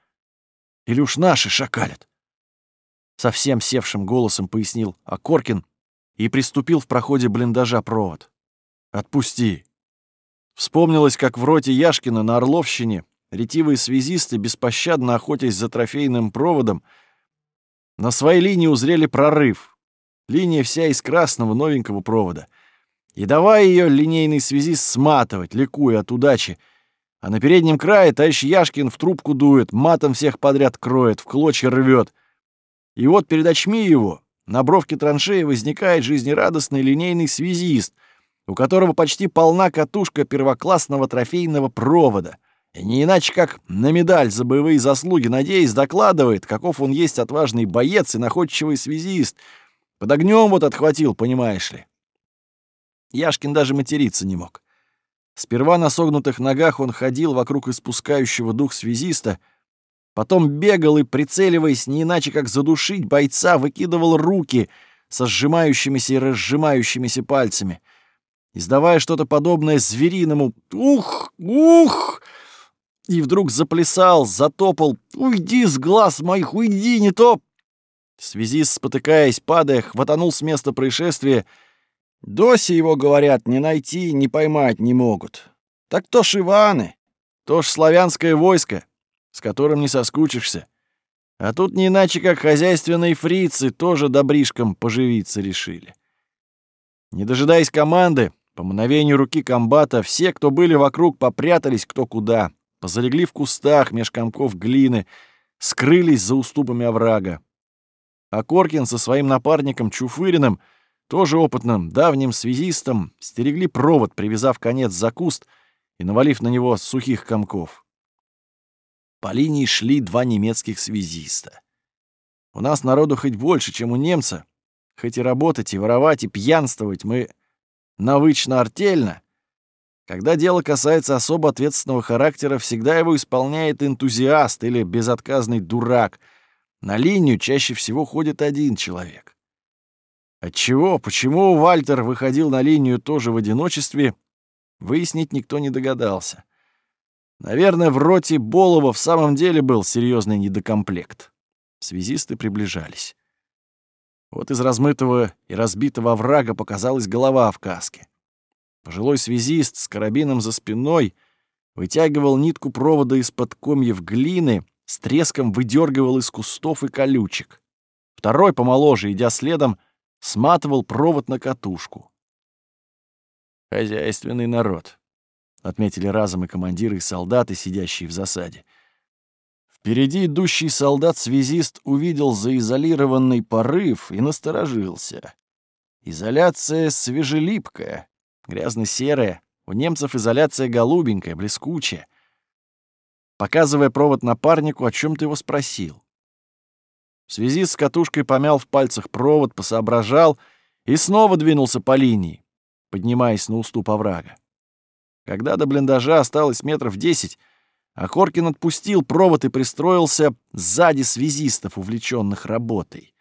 или уж наши шакалят!» Совсем севшим голосом пояснил Акоркин и приступил в проходе блиндажа провод. «Отпусти!» Вспомнилось, как в роте Яшкина на Орловщине ретивые связисты, беспощадно охотясь за трофейным проводом, на своей линии узрели прорыв. Линия вся из красного новенького провода. И давай ее линейный связист сматывать, ликуя от удачи. А на переднем крае товарищ Яшкин в трубку дует, матом всех подряд кроет, в клочья рвет. И вот перед очми его на бровке траншеи возникает жизнерадостный линейный связист — у которого почти полна катушка первоклассного трофейного провода. И не иначе как на медаль за боевые заслуги, надеясь, докладывает, каков он есть отважный боец и находчивый связист. Под огнем вот отхватил, понимаешь ли. Яшкин даже материться не мог. Сперва на согнутых ногах он ходил вокруг испускающего дух связиста, потом бегал и, прицеливаясь не иначе как задушить бойца, выкидывал руки со сжимающимися и разжимающимися пальцами — издавая что-то подобное звериному «Ух! Ух!» и вдруг заплясал, затопал «Уйди с глаз моих, уйди, не то!» Связист, спотыкаясь, падая, хватанул с места происшествия. Доси его, говорят, не найти, не поймать не могут. Так то ж Иваны, то ж славянское войско, с которым не соскучишься. А тут не иначе, как хозяйственные фрицы тоже добришком поживиться решили. Не дожидаясь команды, по мгновению руки комбата все, кто были вокруг, попрятались кто куда, позалегли в кустах меж комков глины, скрылись за уступами оврага. А Коркин со своим напарником Чуфыриным, тоже опытным, давним связистом, стерегли провод, привязав конец за куст и навалив на него сухих комков. По линии шли два немецких связиста. У нас народу хоть больше, чем у немца, хоть и работать, и воровать, и пьянствовать мы навычно-артельно, когда дело касается особо ответственного характера, всегда его исполняет энтузиаст или безотказный дурак. На линию чаще всего ходит один человек. Отчего, почему Вальтер выходил на линию тоже в одиночестве, выяснить никто не догадался. Наверное, в роте Болова в самом деле был серьезный недокомплект. Связисты приближались. Вот из размытого и разбитого оврага показалась голова в каске. Пожилой связист с карабином за спиной вытягивал нитку провода из-под комьев глины, с треском выдергивал из кустов и колючек. Второй, помоложе, идя следом, сматывал провод на катушку. «Хозяйственный народ», — отметили разом и командиры, и солдаты, сидящие в засаде. Впереди идущий солдат-связист увидел заизолированный порыв и насторожился. Изоляция свежелипкая, грязно-серая, у немцев изоляция голубенькая, блескучая. Показывая провод напарнику, о чем ты его спросил. Связист с катушкой помял в пальцах провод, посоображал и снова двинулся по линии, поднимаясь на уступ оврага. Когда до блиндажа осталось метров десять, а Коркин отпустил провод и пристроился сзади связистов, увлеченных работой.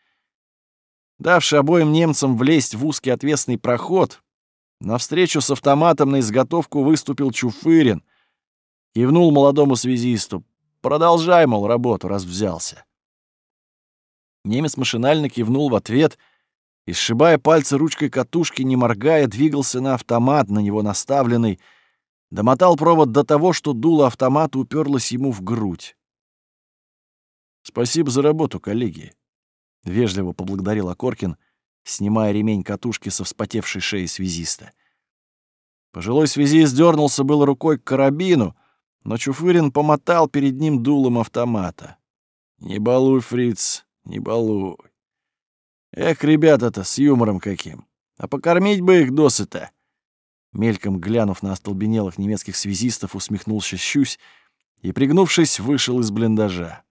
Давший обоим немцам влезть в узкий отвесный проход, навстречу с автоматом на изготовку выступил Чуфырин, кивнул молодому связисту. «Продолжай, мол, работу, раз взялся». Немец машинально кивнул в ответ и, сшибая пальцы ручкой катушки, не моргая, двигался на автомат, на него наставленный, Домотал провод до того, что дуло автомата уперлось ему в грудь. «Спасибо за работу, коллеги», — вежливо поблагодарил Акоркин, снимая ремень катушки со вспотевшей шеи связиста. Пожилой связист дернулся было рукой к карабину, но Чуфырин помотал перед ним дулом автомата. «Не балуй, фриц, не балуй. Эх, ребята-то, с юмором каким. А покормить бы их досыта. Мельком глянув на остолбенелых немецких связистов, усмехнулся Щусь и, пригнувшись, вышел из блиндажа.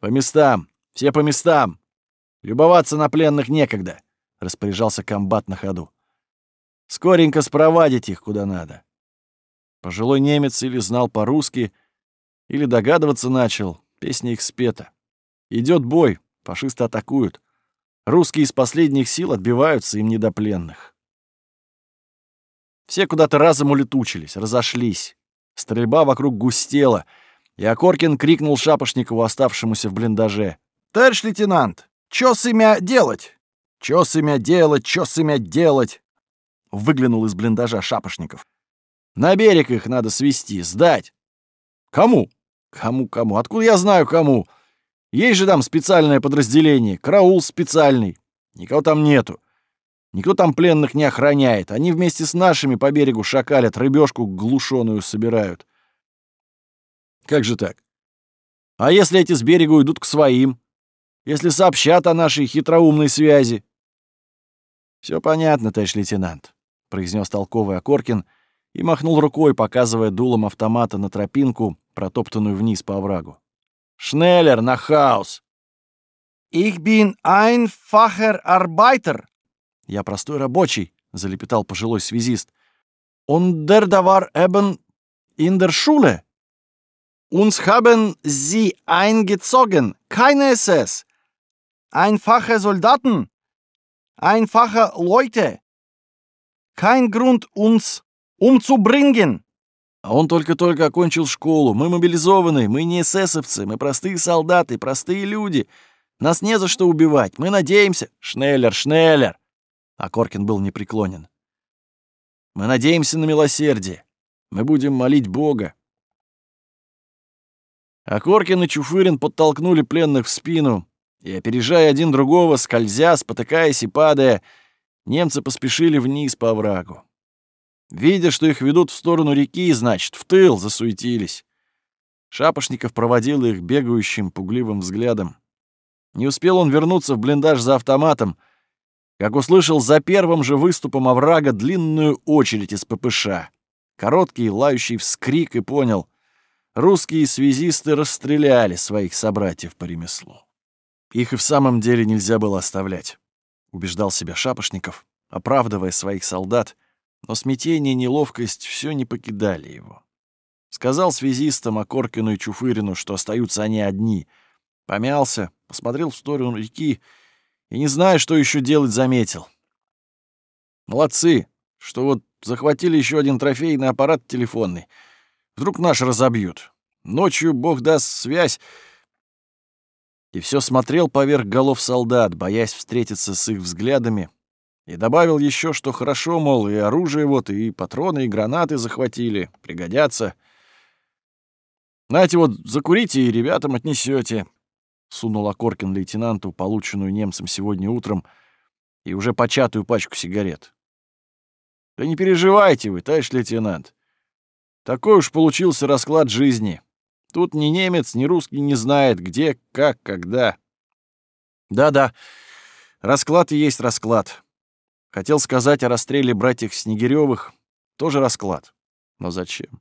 «По местам! Все по местам! Любоваться на пленных некогда!» — распоряжался комбат на ходу. «Скоренько спровадить их куда надо. Пожилой немец или знал по-русски, или догадываться начал. Песня их спета. Идет бой, фашисты атакуют. Русские из последних сил отбиваются им недопленных. Все куда-то разом улетучились, разошлись. Стрельба вокруг густела, и Окоркин крикнул Шапошникову, оставшемуся в блиндаже. «Товарищ лейтенант, чё с имя делать? Чё с имя делать, чё с имя делать?» Выглянул из блиндажа Шапошников. «На берег их надо свести, сдать». «Кому?» «Кому-кому? Откуда я знаю, кому? Есть же там специальное подразделение, караул специальный. Никого там нету. Никто там пленных не охраняет. Они вместе с нашими по берегу шакалят, рыбешку глушеную собирают. Как же так? А если эти с берега уйдут к своим? Если сообщат о нашей хитроумной связи? Все понятно, товарищ лейтенант, произнес толковый Окоркин и махнул рукой, показывая дулом автомата на тропинку, протоптанную вниз по оврагу. «Шнеллер на хаус!» «Ich bin einfacher Arbeiter!» «Я простой рабочий», — залепетал пожилой связист. «Und der da war eben in der Schule. Uns haben sie eingezogen, keine SS. Einfache Soldaten, einfache Leute. Kein Grund, uns умцубринген!» А он только-только окончил школу. Мы мобилизованы, мы не эсэсовцы, мы простые солдаты, простые люди. Нас не за что убивать. Мы надеемся... Шнеллер, Шнеллер! А Коркин был непреклонен. Мы надеемся на милосердие. Мы будем молить Бога. А Коркин и Чуфырин подтолкнули пленных в спину, и, опережая один другого, скользя, спотыкаясь и падая, немцы поспешили вниз по оврагу. Видя, что их ведут в сторону реки, значит, в тыл засуетились. Шапошников проводил их бегающим, пугливым взглядом. Не успел он вернуться в блиндаж за автоматом, как услышал за первым же выступом оврага длинную очередь из ППШ. Короткий лающий вскрик и понял — русские связисты расстреляли своих собратьев по ремеслу. Их и в самом деле нельзя было оставлять, — убеждал себя Шапошников, оправдывая своих солдат — но смятение и неловкость все не покидали его. Сказал связистам Окоркину и Чуфырину, что остаются они одни. Помялся, посмотрел в сторону реки и, не зная, что еще делать, заметил. Молодцы, что вот захватили еще один трофейный аппарат телефонный. Вдруг наш разобьют. Ночью, бог даст, связь. И все смотрел поверх голов солдат, боясь встретиться с их взглядами, и добавил еще, что хорошо, мол, и оружие вот, и патроны, и гранаты захватили, пригодятся. Знаете, вот закурите и ребятам отнесете. Сунул Окоркин лейтенанту полученную немцем сегодня утром и уже початую пачку сигарет. Да не переживайте вы, товарищ лейтенант. Такой уж получился расклад жизни. Тут ни немец, ни русский не знает, где, как, когда. Да-да, расклад и есть расклад. Хотел сказать о расстреле братьев Снегирёвых, тоже расклад. Но зачем?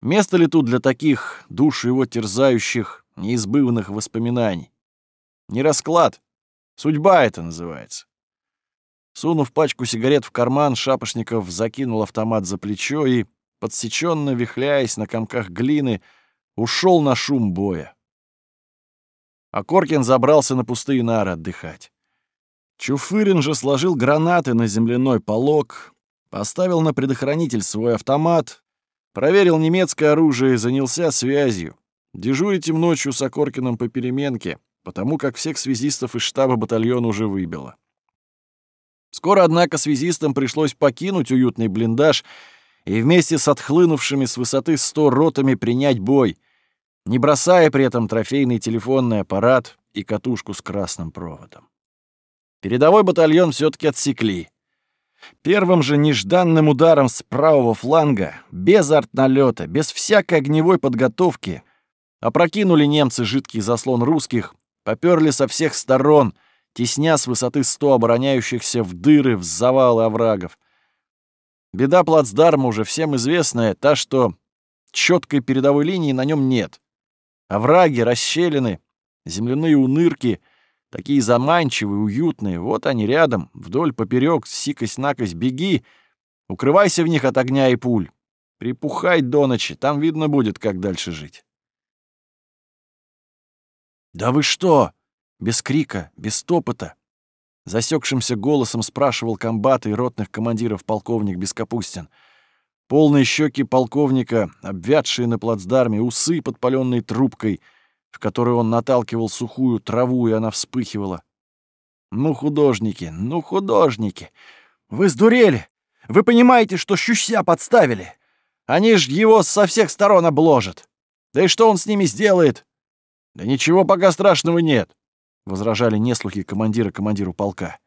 Место ли тут для таких, душ его терзающих, неизбывных воспоминаний? Не расклад. Судьба это называется. Сунув пачку сигарет в карман, Шапошников закинул автомат за плечо и, подсеченно вихляясь на комках глины, ушел на шум боя. А Коркин забрался на пустые нары отдыхать. Чуфырин же сложил гранаты на земляной полог, поставил на предохранитель свой автомат, проверил немецкое оружие и занялся связью. Дежурить им ночью с Окоркиным по переменке, потому как всех связистов из штаба батальона уже выбило. Скоро, однако, связистам пришлось покинуть уютный блиндаж и вместе с отхлынувшими с высоты сто ротами принять бой, не бросая при этом трофейный телефонный аппарат и катушку с красным проводом. Передовой батальон все-таки отсекли. Первым же нежданным ударом с правого фланга, без артналета, без всякой огневой подготовки, опрокинули немцы жидкий заслон русских, поперли со всех сторон, тесня с высоты сто обороняющихся в дыры, в завалы оврагов. Беда плацдарма уже всем известная, та, что четкой передовой линии на нем нет. Овраги, расщелины, земляные унырки — Такие заманчивые, уютные. Вот они рядом, вдоль, поперек, сикость-накость, беги. Укрывайся в них от огня и пуль. Припухай до ночи, там видно будет, как дальше жить. «Да вы что?» Без крика, без топота. Засекшимся голосом спрашивал комбата и ротных командиров полковник Бескапустин. Полные щеки полковника, обвядшие на плацдарме, усы, подпаленные трубкой, в которую он наталкивал сухую траву, и она вспыхивала. «Ну, художники, ну, художники! Вы сдурели! Вы понимаете, что щуся подставили? Они ж его со всех сторон обложат! Да и что он с ними сделает?» «Да ничего пока страшного нет», — возражали неслухи командира командиру полка.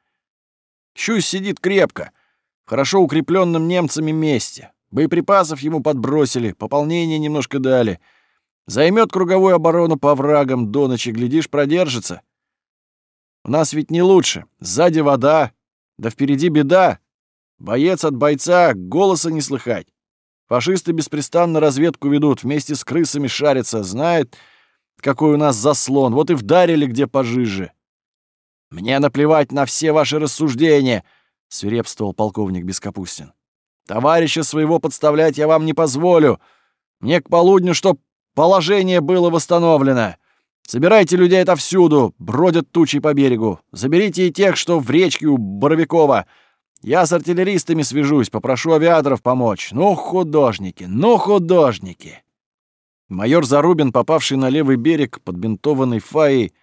«Щусь сидит крепко, в хорошо укрепленном немцами месте. Боеприпасов ему подбросили, пополнение немножко дали. Займет круговую оборону по врагам до ночи, глядишь, продержится. У нас ведь не лучше. Сзади вода, да впереди беда. Боец от бойца, голоса не слыхать. Фашисты беспрестанно разведку ведут, вместе с крысами шарятся, знают, какой у нас заслон, вот и вдарили где пожиже. Мне наплевать на все ваши рассуждения, свирепствовал полковник Бескапустин. Товарища своего подставлять я вам не позволю. Мне к полудню, чтоб положение было восстановлено. Собирайте людей отовсюду, бродят тучи по берегу. Заберите и тех, что в речке у Боровикова. Я с артиллеристами свяжусь, попрошу авиаторов помочь. Ну, художники, ну, художники!» Майор Зарубин, попавший на левый берег, подбинтованный фаей,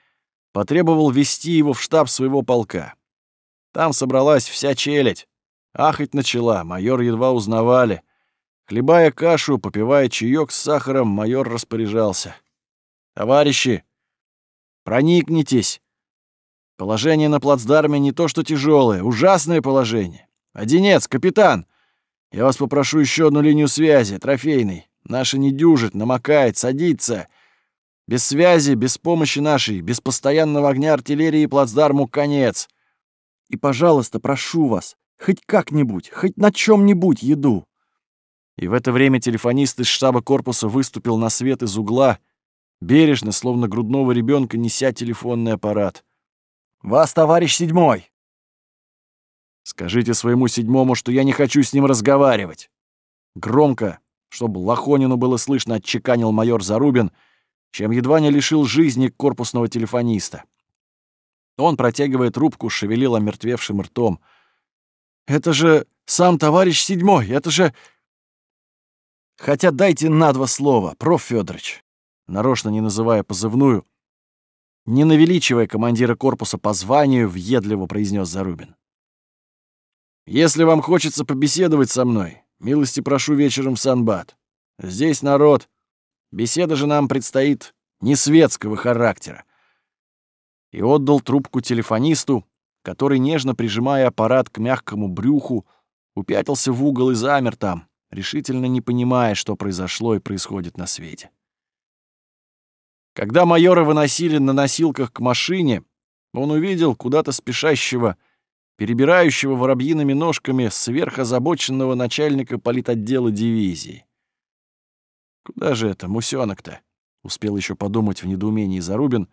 потребовал вести его в штаб своего полка. Там собралась вся челядь. Ахать начала, майор едва узнавали. Хлебая кашу, попивая чаек с сахаром, майор распоряжался. «Товарищи, Проникнитесь. Положение на плацдарме не то что тяжелое, ужасное положение. Одинец, капитан, я вас попрошу еще одну линию связи, трофейный. Наша не дюжит, намокает, садится. Без связи, без помощи нашей, без постоянного огня артиллерии плацдарму конец. И, пожалуйста, прошу вас, хоть как-нибудь, хоть на чем-нибудь еду. И в это время телефонист из штаба корпуса выступил на свет из угла — бережно, словно грудного ребенка, неся телефонный аппарат. «Вас, товарищ седьмой!» «Скажите своему седьмому, что я не хочу с ним разговаривать!» Громко, чтобы Лохонину было слышно, отчеканил майор Зарубин, чем едва не лишил жизни корпусного телефониста. Он, протягивая трубку, шевелил омертвевшим ртом. «Это же сам товарищ седьмой! Это же...» «Хотя дайте на два слова, проф. Федорович нарочно не называя позывную, не навеличивая командира корпуса по званию, въедливо произнес Зарубин. «Если вам хочется побеседовать со мной, милости прошу вечером в Санбат. Здесь народ. Беседа же нам предстоит не светского характера». И отдал трубку телефонисту, который, нежно прижимая аппарат к мягкому брюху, упятился в угол и замер там, решительно не понимая, что произошло и происходит на свете. Когда майора выносили на носилках к машине, он увидел куда-то спешащего, перебирающего воробьиными ножками сверхозабоченного начальника политотдела дивизии. «Куда же это, мусёнок-то?» — успел еще подумать в недоумении Зарубин,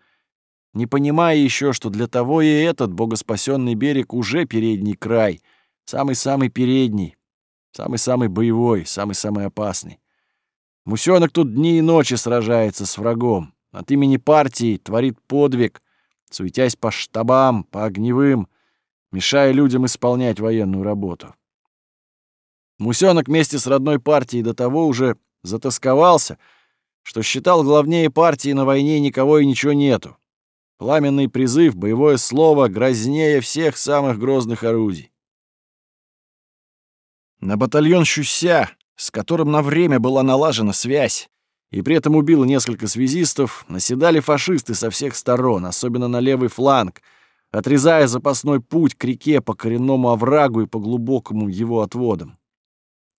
не понимая еще, что для того и этот богоспасенный берег уже передний край, самый-самый передний, самый-самый боевой, самый-самый опасный. Мусёнок тут дни и ночи сражается с врагом, от имени партии творит подвиг, суетясь по штабам, по огневым, мешая людям исполнять военную работу. Мусёнок вместе с родной партией до того уже затасковался, что считал главнее партии на войне никого и ничего нету. Пламенный призыв, боевое слово грознее всех самых грозных орудий. На батальон Щуся, с которым на время была налажена связь, и при этом убило несколько связистов, наседали фашисты со всех сторон, особенно на левый фланг, отрезая запасной путь к реке по коренному оврагу и по глубокому его отводам.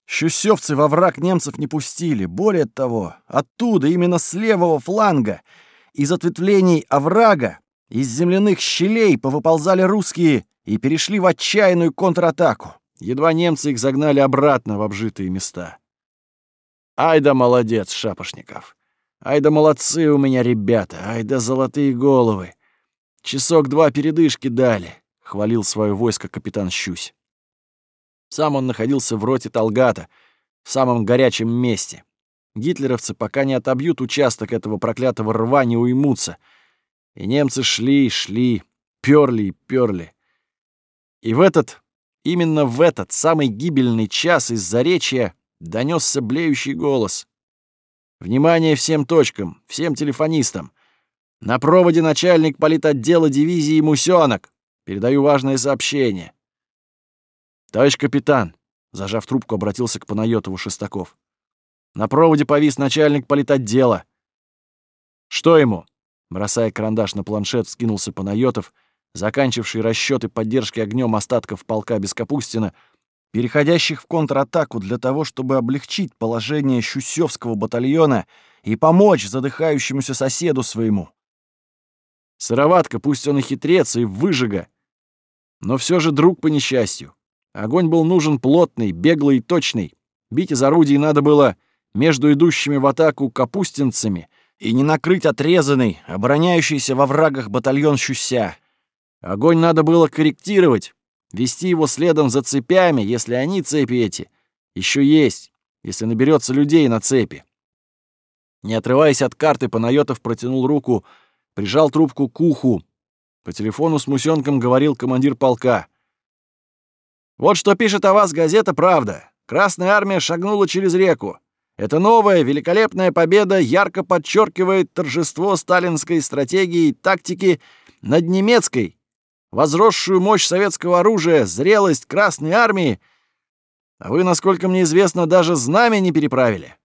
Щусевцы во враг немцев не пустили. Более того, оттуда, именно с левого фланга, из ответвлений оврага, из земляных щелей повыползали русские и перешли в отчаянную контратаку. Едва немцы их загнали обратно в обжитые места. Ай да молодец, Шапошников. Ай да молодцы у меня ребята, ай да золотые головы. Часок-два передышки дали, — хвалил свое войско капитан Щусь. Сам он находился в роте Талгата, в самом горячем месте. Гитлеровцы, пока не отобьют участок этого проклятого рва, не уймутся. И немцы шли, шли, пёрли и пёрли. И в этот, именно в этот самый гибельный час из Заречья донесся блеющий голос. «Внимание всем точкам, всем телефонистам! На проводе начальник политотдела дивизии Мусёнок. Передаю важное сообщение». «Товарищ капитан», — зажав трубку, обратился к Панайотову Шестаков. «На проводе повис начальник политотдела». «Что ему?» Бросая карандаш на планшет, скинулся Панайотов, заканчивший расчеты поддержки огнем остатков полка Бескапустина, переходящих в контратаку для того, чтобы облегчить положение Щусевского батальона и помочь задыхающемуся соседу своему. Сыроватка, пусть он и хитрец, и выжига, но все же друг по несчастью. Огонь был нужен плотный, беглый и точный. Бить из орудий надо было между идущими в атаку капустинцами — и не накрыть отрезанный, обороняющийся во врагах батальон Щуся. Огонь надо было корректировать, вести его следом за цепями, если они, цепи эти, еще есть, если наберется людей на цепи. Не отрываясь от карты, Панайотов протянул руку, прижал трубку к уху. По телефону с Мусенком говорил командир полка. «Вот что пишет о вас газета «Правда». Красная армия шагнула через реку. Эта новая великолепная победа ярко подчеркивает торжество сталинской стратегии и тактики над немецкой, возросшую мощь советского оружия, зрелость Красной армии. А вы, насколько мне известно, даже знамя не переправили.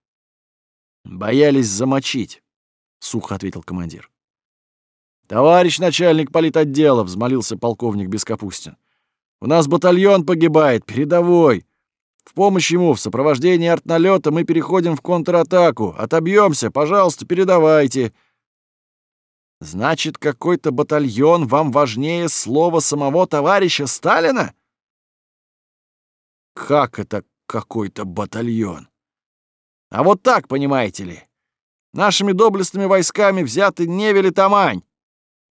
Боялись замочить, — сухо ответил командир. «Товарищ начальник политотдела», — взмолился полковник Бескапустин. «У нас батальон погибает, передовой. В помощь ему в сопровождении артналета мы переходим в контратаку. Отобьемся, пожалуйста, передавайте. Значит, какой-то батальон вам важнее слова самого товарища Сталина? Как это какой-то батальон? А вот так, понимаете ли. Нашими доблестными войсками взяты Невель и Тамань.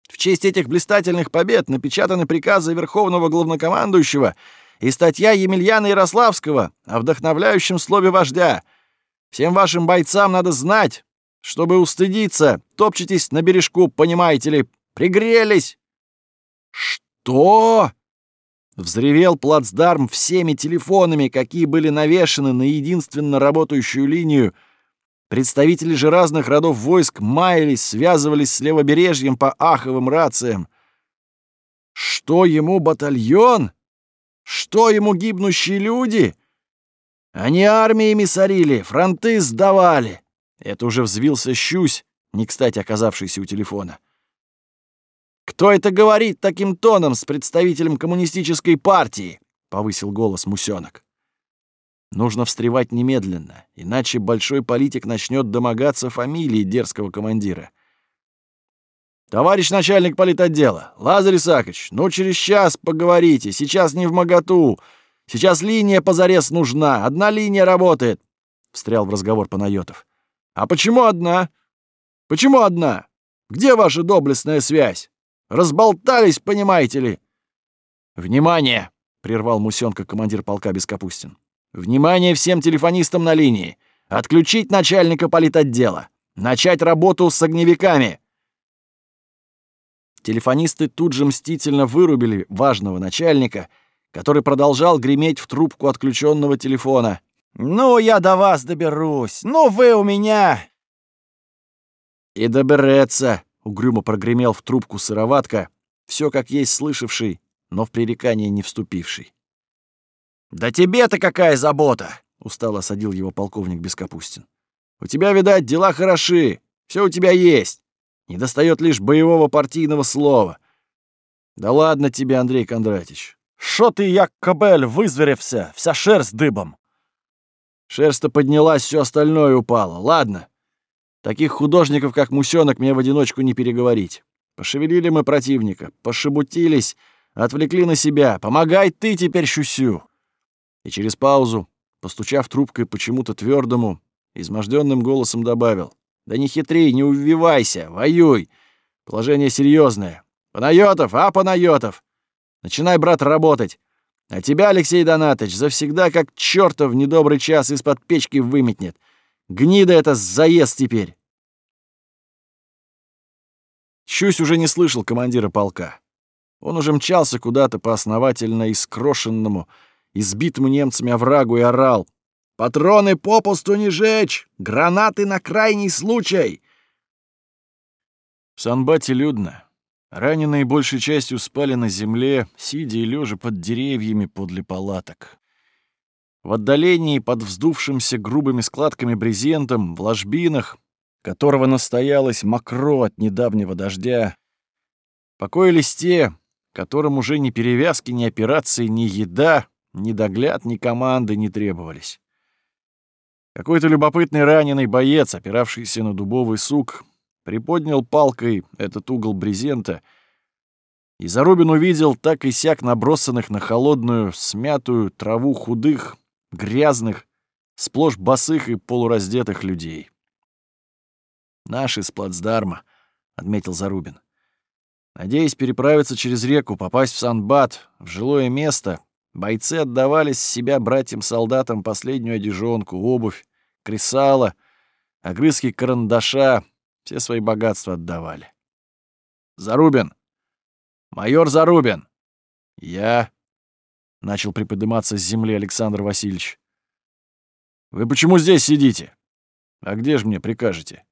В честь этих блистательных побед напечатаны приказы Верховного Главнокомандующего — и статья Емельяна Ярославского о вдохновляющем слове вождя. Всем вашим бойцам надо знать, чтобы устыдиться, топчетесь на бережку, понимаете ли, пригрелись. Что? Взревел плацдарм всеми телефонами, какие были навешаны на единственно работающую линию. Представители же разных родов войск маялись, связывались с левобережьем по аховым рациям. Что ему батальон? Что ему гибнущие люди? Они армиями сорили, фронты сдавали. Это уже взвился Щусь, не кстати оказавшийся у телефона. «Кто это говорит таким тоном с представителем коммунистической партии?» — повысил голос Мусёнок. Нужно встревать немедленно, иначе большой политик начнет домогаться фамилии дерзкого командира. «Товарищ начальник политотдела, Лазарь Исаакович, ну через час поговорите, сейчас не в моготу. Сейчас линия позарез нужна, одна линия работает», — встрял в разговор Панайотов. «А почему одна? Почему одна? Где ваша доблестная связь? Разболтались, понимаете ли?» «Внимание!» — прервал Мусенко командир полка Бескапустин. «Внимание всем телефонистам на линии! Отключить начальника политотдела! Начать работу с огневиками!» Телефонисты тут же мстительно вырубили важного начальника, который продолжал греметь в трубку отключенного телефона. «Ну, я до вас доберусь! Ну, вы у меня!» «И доберется!» — угрюмо прогремел в трубку сыроватка, все как есть слышавший, но в пререкание не вступивший. «Да тебе-то какая забота!» — устало осадил его полковник Бескапустин. «У тебя, видать, дела хороши, все у тебя есть. Не достает лишь боевого партийного слова. Да ладно тебе, Андрей Кондратич. Шо ты, як кобель, вызверевся, вся шерсть дыбом. Шерсть-то поднялась, все остальное упало. Ладно. Таких художников, как Мусёнок, мне в одиночку не переговорить. Пошевелили мы противника, пошебутились, отвлекли на себя. Помогай ты теперь, Щусю. И через паузу, постучав трубкой почему-то твердому, изможденным голосом добавил. Да не хитри, не увивайся, воюй. Положение серьезное. Панайотов, а, Панайотов? Начинай, брат, работать. А тебя, Алексей Донатович, завсегда как чёртов недобрый час из-под печки выметнет. Гнида это заезд теперь. Щусь уже не слышал командира полка. Он уже мчался куда-то по основательно искрошенному, избитому немцами оврагу и орал. «Патроны попусту не жечь! Гранаты на крайний случай!» В Санбате людно. Раненые большей частью спали на земле, сидя и лежа под деревьями подле палаток. В отдалении, под вздувшимся грубыми складками брезентом, в ложбинах, которого настоялось мокро от недавнего дождя, покоились те, которым уже ни перевязки, ни операции, ни еда, ни догляд, ни команды не требовались. Какой-то любопытный раненый боец, опиравшийся на дубовый сук, приподнял палкой этот угол брезента, и Зарубин увидел так и сяк набросанных на холодную, смятую траву худых, грязных, сплошь босых и полураздетых людей. «Наши с плацдарма», — отметил Зарубин. Надеясь переправиться через реку, попасть в Санбат, в жилое место, бойцы отдавали с себя братьям-солдатам последнюю одежонку, обувь, кресало, огрызки карандаша, все свои богатства отдавали. «Зарубин! Майор Зарубин!» «Я...» — начал приподниматься с земли Александр Васильевич. «Вы почему здесь сидите? А где же мне прикажете?»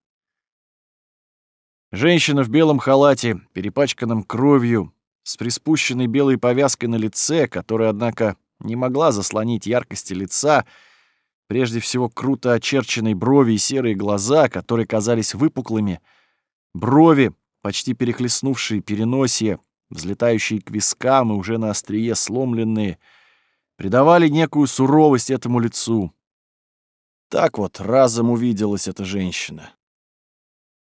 Женщина в белом халате, перепачканном кровью, с приспущенной белой повязкой на лице, которая, однако, не могла заслонить яркости лица, Прежде всего круто очерченные брови и серые глаза, которые казались выпуклыми, брови, почти перехлестнувшие переносие, взлетающие к вискам и уже на острие сломленные, придавали некую суровость этому лицу. Так вот разом увиделась эта женщина.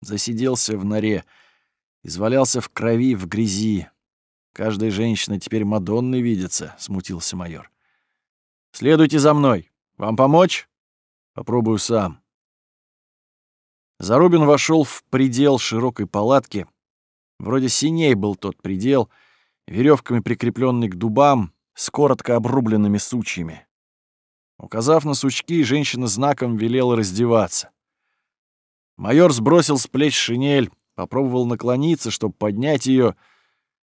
Засиделся в норе, извалялся в крови, в грязи. Каждая женщина теперь Мадонной видится, — смутился майор. «Следуйте за мной!» Вам помочь? Попробую сам. Зарубин вошел в предел широкой палатки. Вроде синей был тот предел, веревками прикрепленный к дубам, с коротко обрубленными сучьями. Указав на сучки, женщина знаком велела раздеваться. Майор сбросил с плеч шинель, попробовал наклониться, чтобы поднять ее,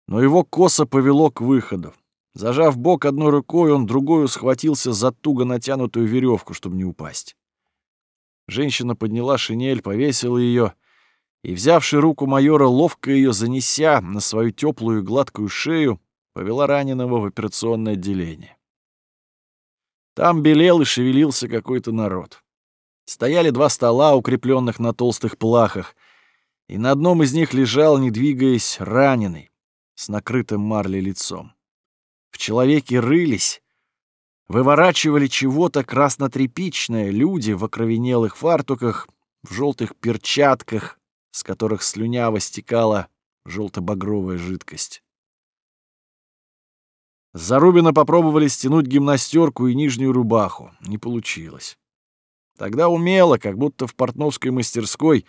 но его косо повело к выходу. Зажав бок одной рукой, он другую схватился за туго натянутую веревку, чтобы не упасть. Женщина подняла шинель, повесила ее и, взявши руку майора, ловко ее занеся на свою теплую и гладкую шею, повела раненого в операционное отделение. Там белел и шевелился какой-то народ. Стояли два стола, укрепленных на толстых плахах, и на одном из них лежал, не двигаясь, раненый, с накрытым марлей лицом в человеке рылись, выворачивали чего-то краснотряпичное люди в окровенелых фартуках, в желтых перчатках, с которых слюняво стекала желто-багровая жидкость. Зарубина попробовали стянуть гимнастерку и нижнюю рубаху. Не получилось. Тогда умело, как будто в портновской мастерской,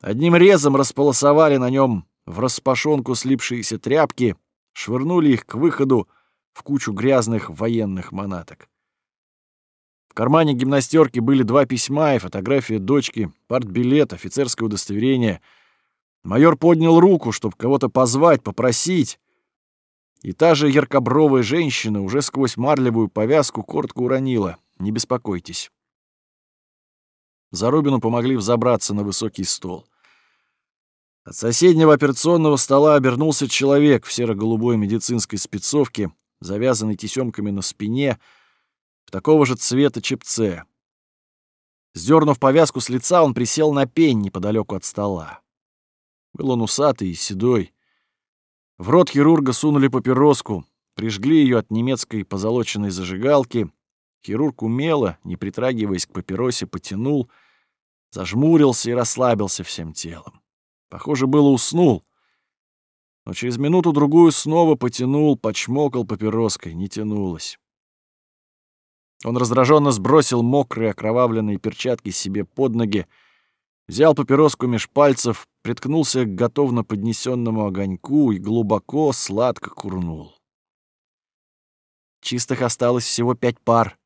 одним резом располосовали на нем в распашонку слипшиеся тряпки, швырнули их к выходу, в кучу грязных военных манаток. В кармане гимнастерки были два письма и фотография дочки, партбилет, офицерское удостоверение. Майор поднял руку, чтобы кого-то позвать, попросить. И та же яркобровая женщина уже сквозь марлевую повязку коротко уронила. «Не беспокойтесь». Зарубину помогли взобраться на высокий стол. От соседнего операционного стола обернулся человек в серо-голубой медицинской спецовке завязанный тесемками на спине, в такого же цвета чепце. Сдернув повязку с лица, он присел на пень неподалеку от стола. Был он усатый и седой. В рот хирурга сунули папироску, прижгли ее от немецкой позолоченной зажигалки. Хирург умело, не притрагиваясь к папиросе, потянул, зажмурился и расслабился всем телом. Похоже, было уснул но через минуту-другую снова потянул, почмокал папироской, не тянулось. Он раздраженно сбросил мокрые окровавленные перчатки себе под ноги, взял папироску меж пальцев, приткнулся к готовно поднесенному огоньку и глубоко, сладко курнул. Чистых осталось всего пять пар.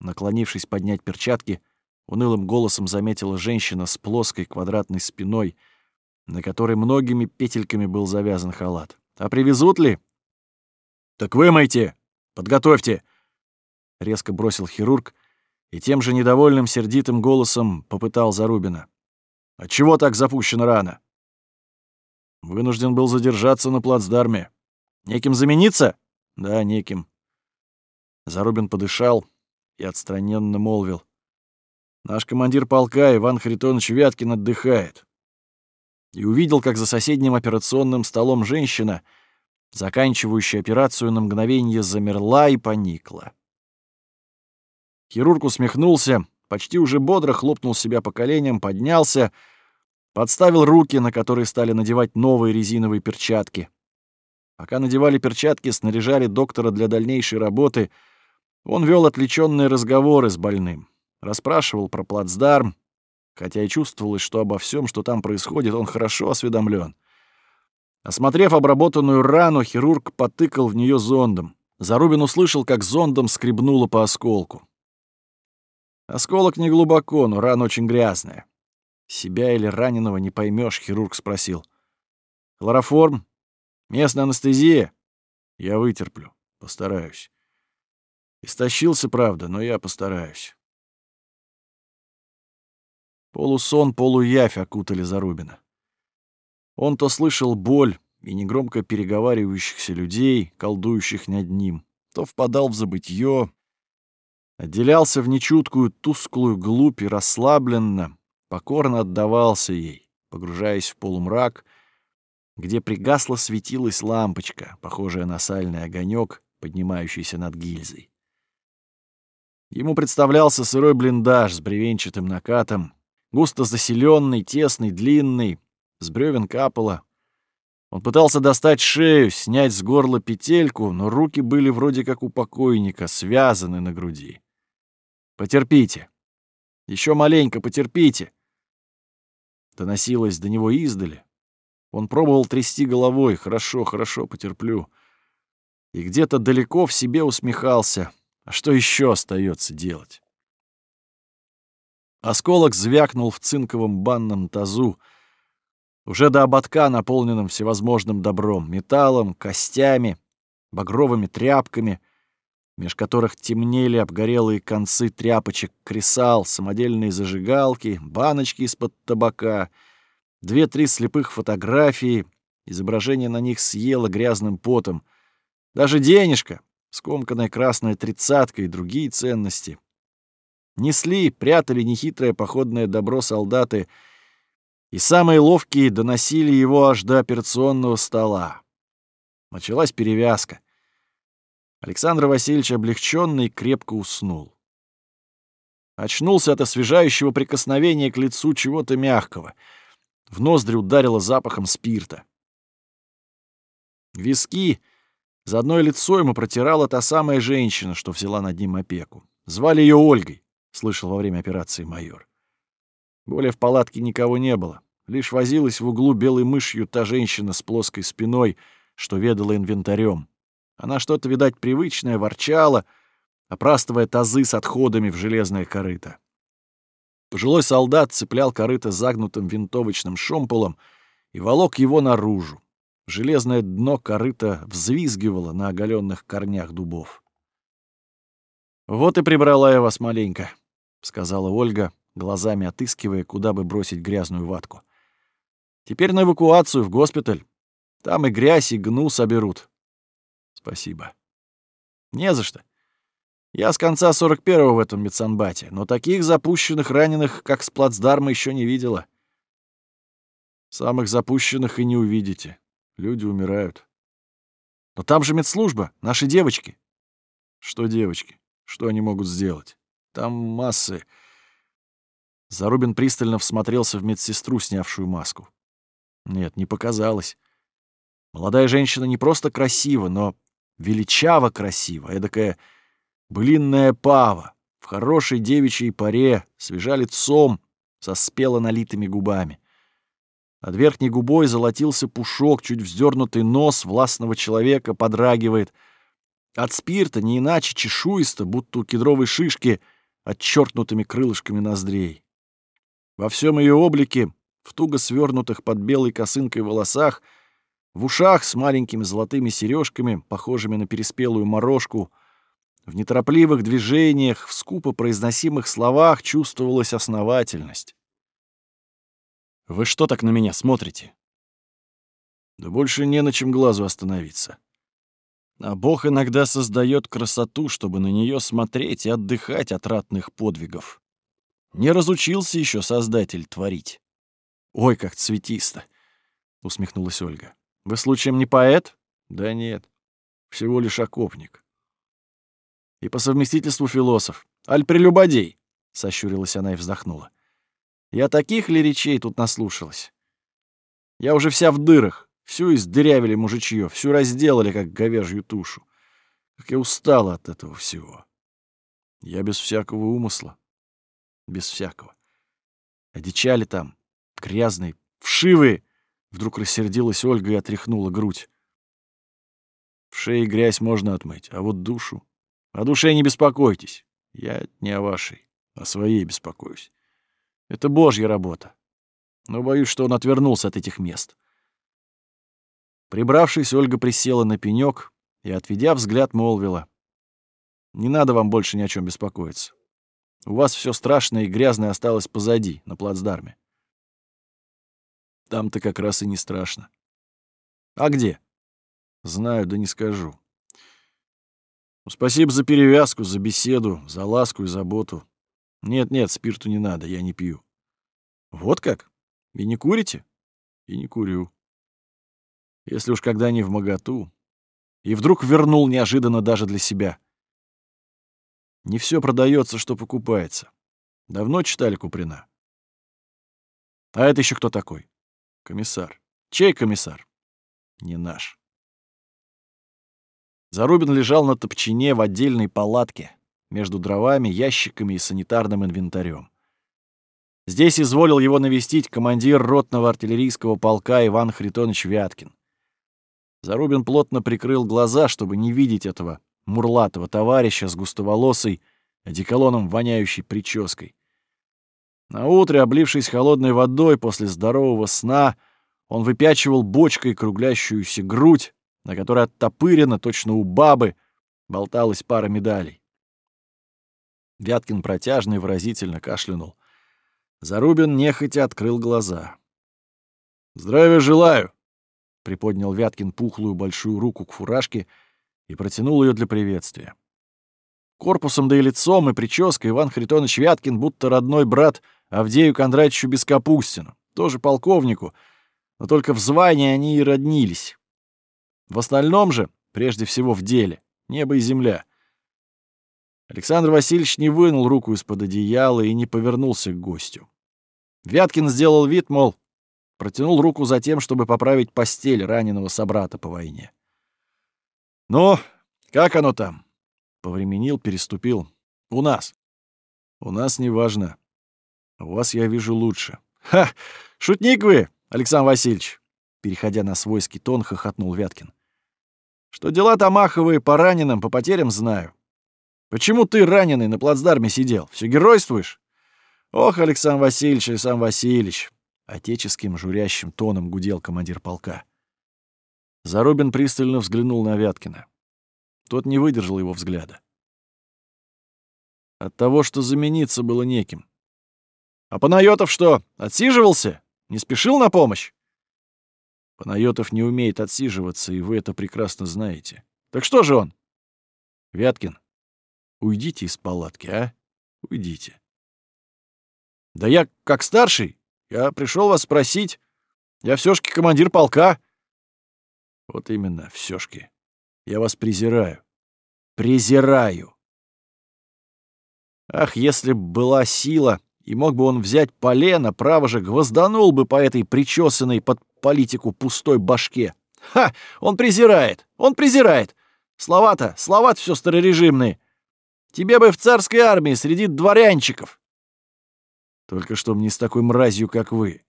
Наклонившись поднять перчатки, унылым голосом заметила женщина с плоской квадратной спиной, на которой многими петельками был завязан халат. «А привезут ли?» «Так вымойте! Подготовьте!» Резко бросил хирург и тем же недовольным сердитым голосом попытал Зарубина. «Отчего так запущена рана?» «Вынужден был задержаться на плацдарме. Неким замениться?» «Да, неким». Зарубин подышал и отстраненно молвил. «Наш командир полка Иван Харитонович Вяткин отдыхает». И увидел, как за соседним операционным столом женщина, заканчивающая операцию на мгновение, замерла и поникла. Хирург усмехнулся, почти уже бодро хлопнул себя по коленям, поднялся, подставил руки, на которые стали надевать новые резиновые перчатки. Пока надевали перчатки, снаряжали доктора для дальнейшей работы, он вел отвлеченные разговоры с больным, расспрашивал про плацдарм, хотя и чувствовалось, что обо всем, что там происходит, он хорошо осведомлен. Осмотрев обработанную рану, хирург потыкал в нее зондом. Зарубин услышал, как зондом скребнуло по осколку. Осколок не глубоко, но рана очень грязная. Себя или раненого не поймешь, хирург спросил. Хлороформ? Местная анестезия? Я вытерплю, постараюсь. Истощился, правда, но я постараюсь. Полусон, полуявь окутали Зарубина. Он то слышал боль и негромко переговаривающихся людей, колдующих над ним, то впадал в забытье, отделялся в нечуткую тусклую глубь и расслабленно, покорно отдавался ей, погружаясь в полумрак, где пригасла светилась лампочка, похожая на сальный огонек, поднимающийся над гильзой. Ему представлялся сырой блиндаж с бревенчатым накатом, густо заселенный, тесный, длинный, с бревен капало. Он пытался достать шею, снять с горла петельку, но руки были вроде как у покойника, связаны на груди. Потерпите. Еще маленько потерпите. Доносилось до него издали. Он пробовал трясти головой. Хорошо, хорошо, потерплю. И где-то далеко в себе усмехался. А что еще остается делать? Осколок звякнул в цинковом банном тазу, уже до ободка, наполненным всевозможным добром, металлом, костями, багровыми тряпками — меж которых темнели обгорелые концы тряпочек кресал, самодельные зажигалки, баночки из-под табака, две-три слепых фотографии, изображение на них съело грязным потом, даже денежка, скомканная красная тридцатка и другие ценности. Несли, прятали нехитрое походное добро солдаты, и самые ловкие доносили его аж до операционного стола. Началась перевязка. Александр Васильевич облегченный крепко уснул. Очнулся от освежающего прикосновения к лицу чего-то мягкого. В ноздри ударило запахом спирта. Виски за одно лицо ему протирала та самая женщина, что взяла над ним опеку. Звали ее Ольгой, слышал во время операции майор. Более в палатке никого не было. Лишь возилась в углу белой мышью та женщина с плоской спиной, что ведала инвентарем. Она что-то, видать, привычное, ворчала, опрастывая тазы с отходами в железное корыто. Пожилой солдат цеплял корыто загнутым винтовочным шомполом и волок его наружу. Железное дно корыта взвизгивало на оголенных корнях дубов. «Вот и прибрала я вас маленько», — сказала Ольга, глазами отыскивая, куда бы бросить грязную ватку. «Теперь на эвакуацию в госпиталь. Там и грязь, и гну соберут. Спасибо. Не за что. Я с конца 41-го в этом медсанбате, но таких запущенных раненых, как с плацдарма, еще не видела. Самых запущенных и не увидите. Люди умирают. Но там же медслужба, наши девочки. Что девочки? Что они могут сделать? Там массы... Зарубин пристально всмотрелся в медсестру, снявшую маску. Нет, не показалось. Молодая женщина не просто красива, но величаво красиво, эдакая блинная пава, в хорошей девичьей паре, свежа лицом, со спело налитыми губами. Над верхней губой золотился пушок, чуть вздернутый нос властного человека подрагивает. От спирта не иначе чешуисто, будто у кедровой шишки, отчеркнутыми крылышками ноздрей. Во всем ее облике, в туго свернутых под белой косынкой волосах, в ушах с маленькими золотыми сережками, похожими на переспелую морожку, в неторопливых движениях, в скупо произносимых словах чувствовалась основательность. «Вы что так на меня смотрите?» «Да больше не на чем глазу остановиться. А Бог иногда создает красоту, чтобы на нее смотреть и отдыхать от ратных подвигов. Не разучился еще Создатель творить. Ой, как цветисто!» — усмехнулась Ольга. «Вы случаем не поэт?» «Да нет, всего лишь окопник». «И по совместительству философ. Аль прелюбодей!» — сощурилась она и вздохнула. «Я таких ли речей тут наслушалась? Я уже вся в дырах, всю издырявили мужичье, всю разделали, как говяжью тушу. Как я устала от этого всего. Я без всякого умысла. Без всякого. Одичали там, грязные, вшивые!» Вдруг рассердилась Ольга и отряхнула грудь. В шее грязь можно отмыть, а вот душу... О душе не беспокойтесь. Я не о вашей, о своей беспокоюсь. Это божья работа. Но боюсь, что он отвернулся от этих мест. Прибравшись, Ольга присела на пенёк и, отведя взгляд, молвила. «Не надо вам больше ни о чем беспокоиться. У вас все страшное и грязное осталось позади, на плацдарме. Там-то как раз и не страшно. А где? Знаю, да не скажу. Ну, спасибо за перевязку, за беседу, за ласку и заботу. Нет-нет, спирту не надо, я не пью. Вот как? И не курите? И не курю. Если уж когда не в моготу. И вдруг вернул неожиданно даже для себя. Не все продается, что покупается. Давно читали Куприна? А это еще кто такой? Комиссар. Чей комиссар? Не наш. Зарубин лежал на топчине в отдельной палатке между дровами, ящиками и санитарным инвентарем. Здесь изволил его навестить командир ротного артиллерийского полка Иван Хритонович Вяткин. Зарубин плотно прикрыл глаза, чтобы не видеть этого мурлатого товарища с густоволосой, одеколоном воняющей прической. На утре, облившись холодной водой после здорового сна, он выпячивал бочкой круглящуюся грудь, на которой оттопырено, точно у бабы, болталась пара медалей. Вяткин протяжно и выразительно кашлянул. Зарубин нехотя открыл глаза. «Здравия желаю!» — приподнял Вяткин пухлую большую руку к фуражке и протянул ее для приветствия. Корпусом да и лицом, и прической Иван Харитонович Вяткин будто родной брат Авдею Кондратьевичу Бескапустину, тоже полковнику, но только в звании они и роднились. В остальном же, прежде всего в деле, небо и земля. Александр Васильевич не вынул руку из-под одеяла и не повернулся к гостю. Вяткин сделал вид, мол, протянул руку за тем, чтобы поправить постель раненого собрата по войне. «Ну, как оно там?» Повременил, переступил. «У нас». «У нас неважно. У вас я вижу лучше». «Ха! Шутник вы, Александр Васильевич!» Переходя на свойский тон, хохотнул Вяткин. «Что дела Тамаховые по раненым, по потерям знаю. Почему ты раненый на плацдарме сидел? Все геройствуешь?» «Ох, Александр Васильевич, Александр Васильевич!» Отеческим журящим тоном гудел командир полка. Зарубин пристально взглянул на Вяткина. Тот не выдержал его взгляда. От того, что замениться было неким. А Панайотов что, отсиживался? Не спешил на помощь? Панайотов не умеет отсиживаться, и вы это прекрасно знаете. Так что же он? Вяткин, уйдите из палатки, а? Уйдите. Да я, как старший, я пришел вас спросить. Я все-шки командир полка. Вот именно, все-шки. Я вас презираю. Презираю. Ах, если б была сила, и мог бы он взять полено, право же, гвозданул бы по этой причесанной под политику пустой башке. Ха! Он презирает! Он презирает! Слова-то, слова-то все старорежимные. Тебе бы в царской армии среди дворянчиков. Только что мне с такой мразью, как вы.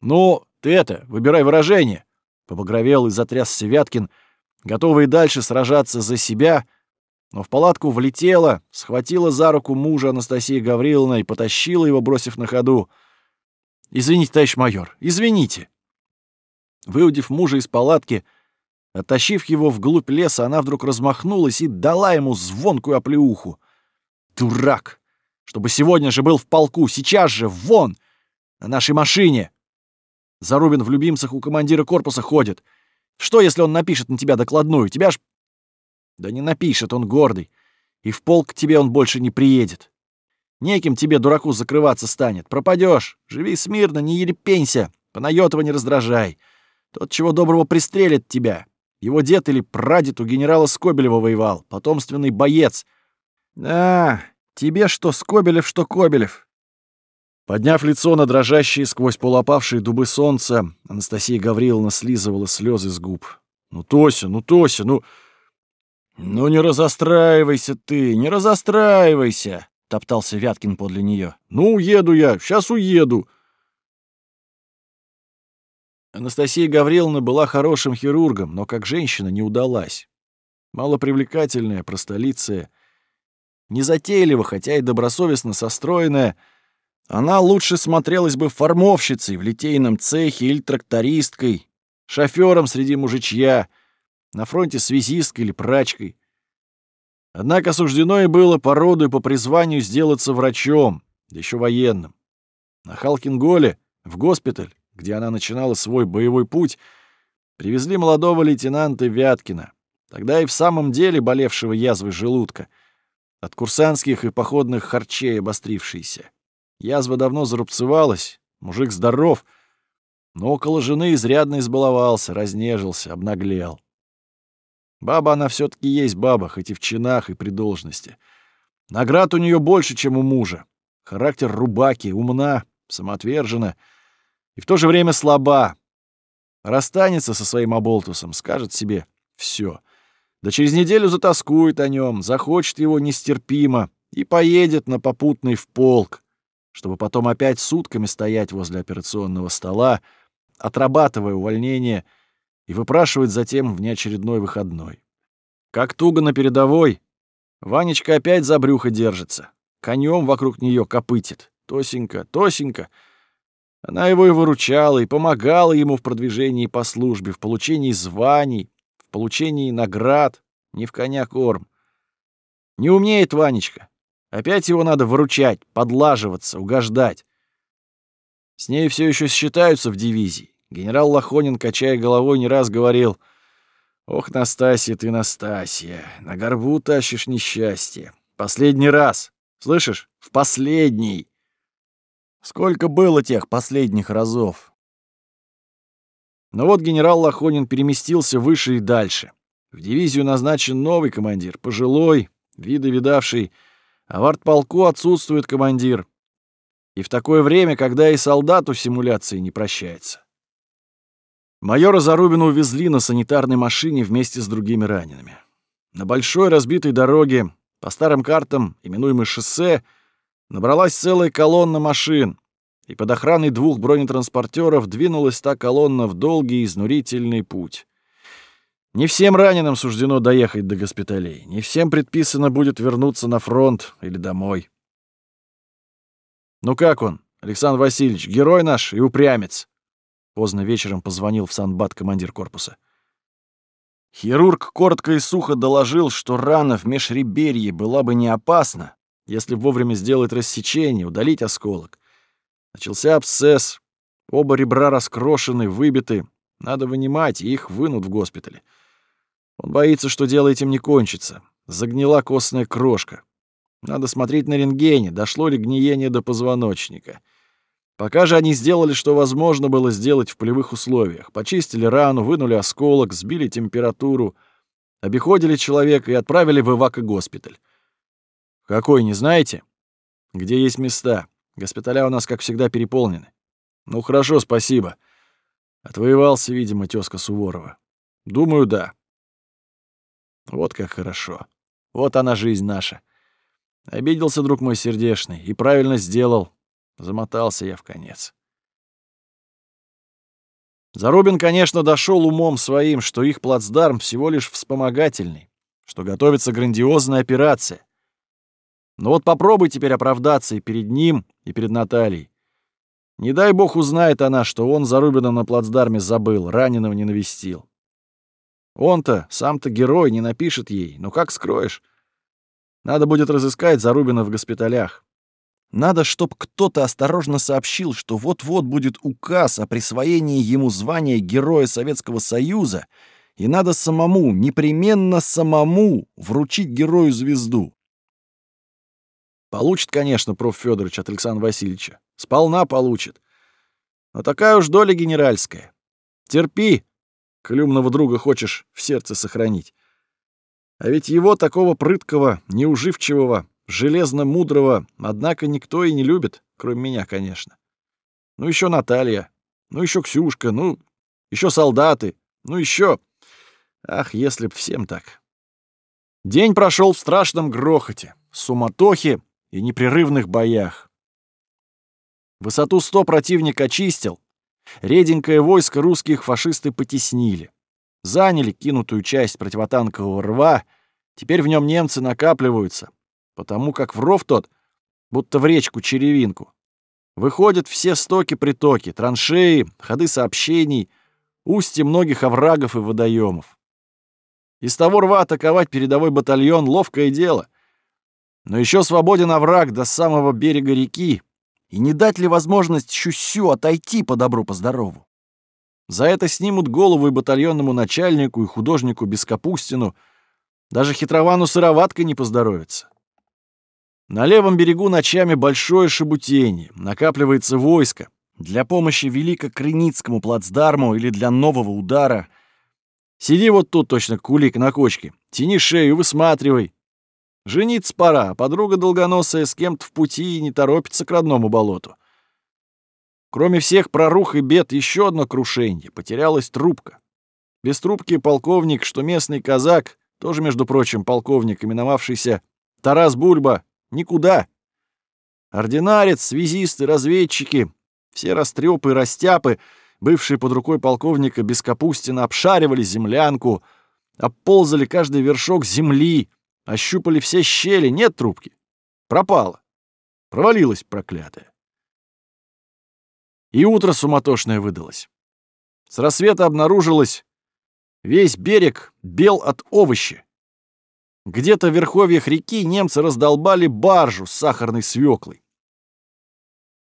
Ну, ты это, выбирай выражение. Побагровел и затрясся Вяткин, готовая и дальше сражаться за себя, но в палатку влетела, схватила за руку мужа Анастасия Гавриловна и потащила его, бросив на ходу. «Извините, товарищ майор, извините!» Выудив мужа из палатки, оттащив его вглубь леса, она вдруг размахнулась и дала ему звонкую оплеуху. «Дурак! Чтобы сегодня же был в полку, сейчас же, вон! На нашей машине!» Зарубин в любимцах у командира корпуса ходит. Что, если он напишет на тебя докладную? Тебя ж... Да не напишет, он гордый. И в полк к тебе он больше не приедет. Неким тебе, дураку, закрываться станет. Пропадешь. Живи смирно, не ерепенься. Панайотова не раздражай. Тот, чего доброго, пристрелит тебя. Его дед или прадед у генерала Скобелева воевал. Потомственный боец. Да, тебе что Скобелев, что Кобелев. Подняв лицо на дрожащие сквозь полуопавшие дубы солнца, Анастасия Гавриловна слизывала слезы с губ. «Ну, Тося, ну, Тося, ну... Ну, не разостраивайся ты, не разостраивайся!» — топтался Вяткин подле нее. «Ну, уеду я, сейчас уеду!» Анастасия Гавриловна была хорошим хирургом, но как женщина не удалась. Малопривлекательная, простолицая, незатейлива, хотя и добросовестно состроенная, она лучше смотрелась бы формовщицей в литейном цехе или трактористкой, шофёром среди мужичья, на фронте связисткой или прачкой. Однако суждено и было по роду и по призванию сделаться врачом, да еще военным. На Халкинголе, в госпиталь, где она начинала свой боевой путь, привезли молодого лейтенанта Вяткина, тогда и в самом деле болевшего язвой желудка, от курсантских и походных харчей обострившийся. Язва давно зарубцевалась, мужик здоров, но около жены изрядно избаловался, разнежился, обнаглел. Баба она все таки есть баба, хоть и в чинах, и при должности. Наград у нее больше, чем у мужа. Характер рубаки, умна, самоотвержена — и в то же время слаба. Расстанется со своим оболтусом, скажет себе все. Да через неделю затаскует о нем, захочет его нестерпимо и поедет на попутный в полк, чтобы потом опять сутками стоять возле операционного стола, отрабатывая увольнение и выпрашивать затем внеочередной выходной. Как туго на передовой, Ванечка опять за брюхо держится, конем вокруг нее копытит. Тосенька, Тосенька — она его и выручала, и помогала ему в продвижении по службе, в получении званий, получении наград, не в коня корм. Не умеет Ванечка. Опять его надо выручать, подлаживаться, угождать. С ней все еще считаются в дивизии. Генерал Лохонин, качая головой, не раз говорил, «Ох, Настасья ты, Настасья, на горбу тащишь несчастье. Последний раз, слышишь, в последний». Сколько было тех последних разов? Но вот генерал Лохонин переместился выше и дальше. В дивизию назначен новый командир, пожилой, виды видавший, а в артполку отсутствует командир. И в такое время, когда и солдату симуляции не прощается. Майора Зарубина увезли на санитарной машине вместе с другими ранеными. На большой разбитой дороге, по старым картам, именуемой шоссе, Набралась целая колонна машин, и под охраной двух бронетранспортеров двинулась та колонна в долгий изнурительный путь. Не всем раненым суждено доехать до госпиталей, не всем предписано будет вернуться на фронт или домой. «Ну как он, Александр Васильевич, герой наш и упрямец?» Поздно вечером позвонил в Санбат командир корпуса. Хирург коротко и сухо доложил, что рана в межреберье была бы не опасна, если вовремя сделать рассечение, удалить осколок. Начался абсцесс, оба ребра раскрошены, выбиты, надо вынимать, и их вынут в госпитале. Он боится, что дело этим не кончится. Загнила костная крошка. Надо смотреть на рентгене, дошло ли гниение до позвоночника. Пока же они сделали, что возможно было сделать в полевых условиях. Почистили рану, вынули осколок, сбили температуру, обиходили человека и отправили в эвако-госпиталь. Какой, не знаете? Где есть места? Госпиталя у нас, как всегда, переполнены. Ну, хорошо, спасибо. Отвоевался, видимо, тезка Суворова. Думаю, да. Вот как хорошо. Вот она, жизнь наша. Обиделся, друг мой сердешный, и правильно сделал. Замотался я в конец. Зарубин, конечно, дошел умом своим, что их плацдарм всего лишь вспомогательный, что готовится грандиозная операция. Но вот попробуй теперь оправдаться и перед ним, и перед Натальей. Не дай бог узнает она, что он Зарубина на плацдарме забыл, раненого не навестил. Он-то, сам-то герой, не напишет ей. Ну как скроешь? Надо будет разыскать Зарубина в госпиталях. Надо, чтоб кто-то осторожно сообщил, что вот-вот будет указ о присвоении ему звания Героя Советского Союза, и надо самому, непременно самому, вручить герою звезду. Получит, конечно, проф. Федорович от Александра Васильевича. Сполна получит. Но такая уж доля генеральская. Терпи, колюмного друга хочешь в сердце сохранить. А ведь его, такого прыткого, неуживчивого, железно-мудрого, однако никто и не любит, кроме меня, конечно. Ну еще Наталья, ну еще Ксюшка, ну еще солдаты, ну еще... Ах, если б всем так. День прошел в страшном грохоте, суматохе и непрерывных боях. Высоту сто противник очистил, реденькое войско русских фашисты потеснили. Заняли кинутую часть противотанкового рва, теперь в нем немцы накапливаются, потому как в ров тот, будто в речку-черевинку. Выходят все стоки-притоки, траншеи, ходы сообщений, устья многих оврагов и водоемов. Из того рва атаковать передовой батальон — ловкое дело. Но еще свободен овраг до самого берега реки, и не дать ли возможность Щусю отойти по добру, по здорову? За это снимут голову и батальонному начальнику, и художнику Бескапустину. Даже хитровану сыроватка не поздоровится. На левом берегу ночами большое шебутение, накапливается войско. Для помощи Велико-Крыницкому плацдарму или для нового удара. Сиди вот тут точно, кулик на кочке. Тяни шею, высматривай. Жениться пора, а подруга долгоносая с кем-то в пути и не торопится к родному болоту. Кроме всех прорух и бед, еще одно крушение. Потерялась трубка. Без трубки полковник, что местный казак, тоже, между прочим, полковник, именовавшийся Тарас Бульба, Никуда. Ординарец, связисты, разведчики, все растрепы растяпы, бывшие под рукой полковника Бескапустина, обшаривали землянку, обползали каждый вершок земли, ощупали все щели, нет трубки. Пропала. Провалилась проклятая. И утро суматошное выдалось. С рассвета обнаружилось, весь берег бел от овощи. Где-то в верховьях реки немцы раздолбали баржу с сахарной свеклой.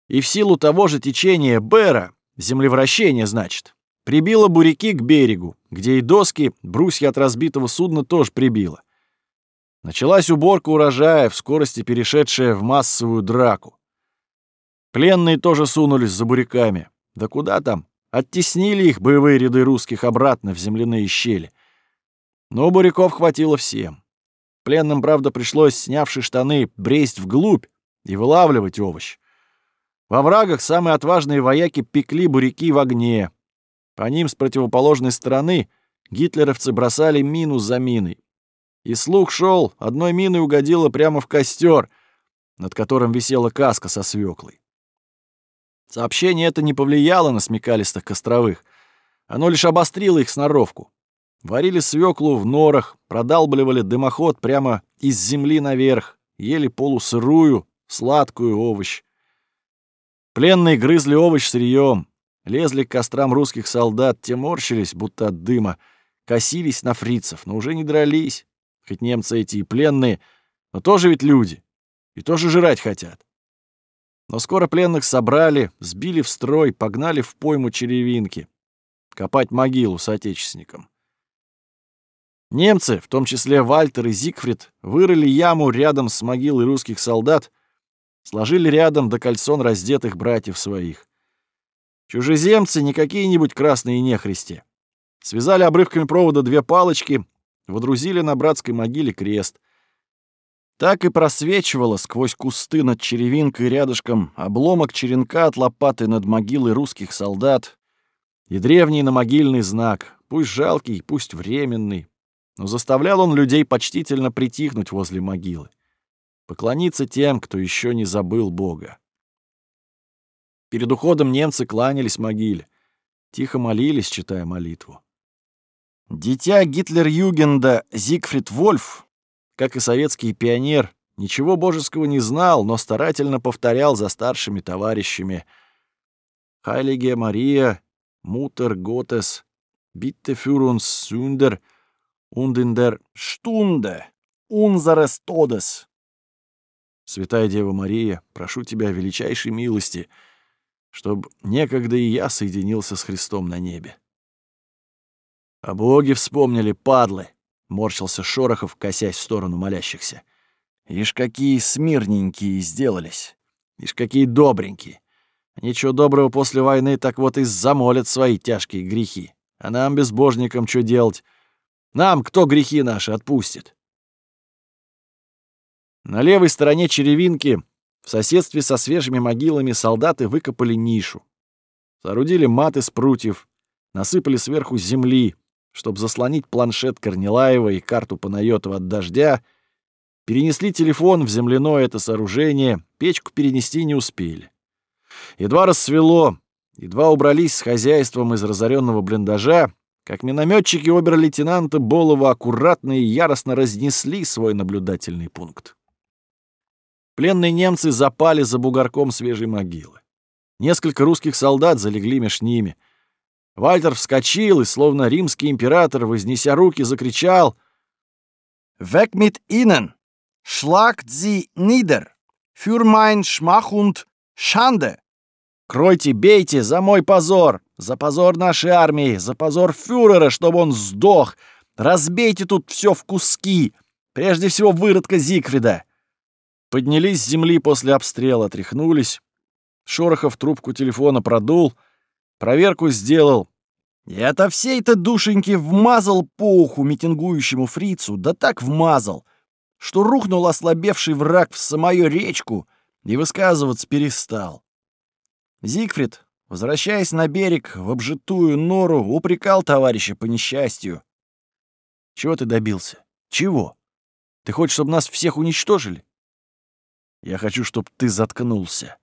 И в силу того же течения Бера, землевращения, значит, прибило буряки к берегу, где и доски, брусья от разбитого судна тоже прибило. Началась уборка урожая, в скорости перешедшая в массовую драку. Пленные тоже сунулись за буряками. Да куда там? Оттеснили их боевые ряды русских обратно в земляные щели. Но буряков хватило всем. Пленным, правда, пришлось, снявши штаны, бресть вглубь и вылавливать овощ. Во врагах самые отважные вояки пекли буряки в огне. По ним с противоположной стороны гитлеровцы бросали мину за миной. И слух шел, одной миной угодила прямо в костер, над которым висела каска со свеклой. Сообщение это не повлияло на смекалистых костровых. Оно лишь обострило их сноровку. Варили свеклу в норах, продалбливали дымоход прямо из земли наверх, ели полусырую, сладкую овощ. Пленные грызли овощ сырьем, лезли к кострам русских солдат, те морщились, будто от дыма, косились на фрицев, но уже не дрались. Хоть немцы эти и пленные, но тоже ведь люди, и тоже жрать хотят. Но скоро пленных собрали, сбили в строй, погнали в пойму черевинки, копать могилу с отечественником. Немцы, в том числе Вальтер и Зигфрид, вырыли яму рядом с могилой русских солдат, сложили рядом до кольцон раздетых братьев своих. Чужеземцы не какие-нибудь красные нехристи. Связали обрывками провода две палочки, водрузили на братской могиле крест. Так и просвечивало сквозь кусты над черевинкой рядышком обломок черенка от лопаты над могилой русских солдат и древний намогильный знак, пусть жалкий, пусть временный, но заставлял он людей почтительно притихнуть возле могилы, поклониться тем, кто еще не забыл Бога. Перед уходом немцы кланялись могиле. тихо молились, читая молитву. Дитя Гитлер-Югенда Зигфрид Вольф, как и советский пионер, ничего божеского не знал, но старательно повторял за старшими товарищами «Хайлиге Мария, Мутер Готес, Sünder und in der Stunde unseres Todes». Святая Дева Мария, прошу тебя величайшей милости, чтобы некогда и я соединился с Христом на небе. А боги вспомнили, падлы, морщился Шорохов, косясь в сторону молящихся. Ишь, какие смирненькие сделались. Ишь, какие добренькие. Ничего доброго после войны так вот и замолят свои тяжкие грехи. А нам, безбожникам, что делать? Нам кто грехи наши отпустит? На левой стороне черевинки, в соседстве со свежими могилами, солдаты выкопали нишу. Соорудили мат из прутьев, насыпали сверху земли, чтобы заслонить планшет Корнилаева и карту Панайотова от дождя, перенесли телефон в земляное это сооружение, печку перенести не успели. Едва рассвело, едва убрались с хозяйством из разоренного блиндажа, как минометчики обер-лейтенанта Болова аккуратно и яростно разнесли свой наблюдательный пункт. Пленные немцы запали за бугорком свежей могилы. Несколько русских солдат залегли меж ними. Вальтер вскочил и, словно римский император, вознеся руки, закричал «Weg mit ihnen! Schlagt sie nieder! Für mein Schmach und Schande!» «Кройте, бейте! За мой позор! За позор нашей армии! За позор фюрера, чтобы он сдох! Разбейте тут все в куски! Прежде всего выродка Зигфрида!» Поднялись с земли после обстрела, тряхнулись. Шорохов трубку телефона продул, проверку сделал. И это всей-то душеньки вмазал по уху митингующему фрицу, да так вмазал, что рухнул ослабевший враг в самую речку и высказываться перестал. Зигфрид, возвращаясь на берег в обжитую нору, упрекал товарища по несчастью. «Чего ты добился? Чего? Ты хочешь, чтобы нас всех уничтожили? Я хочу, чтобы ты заткнулся.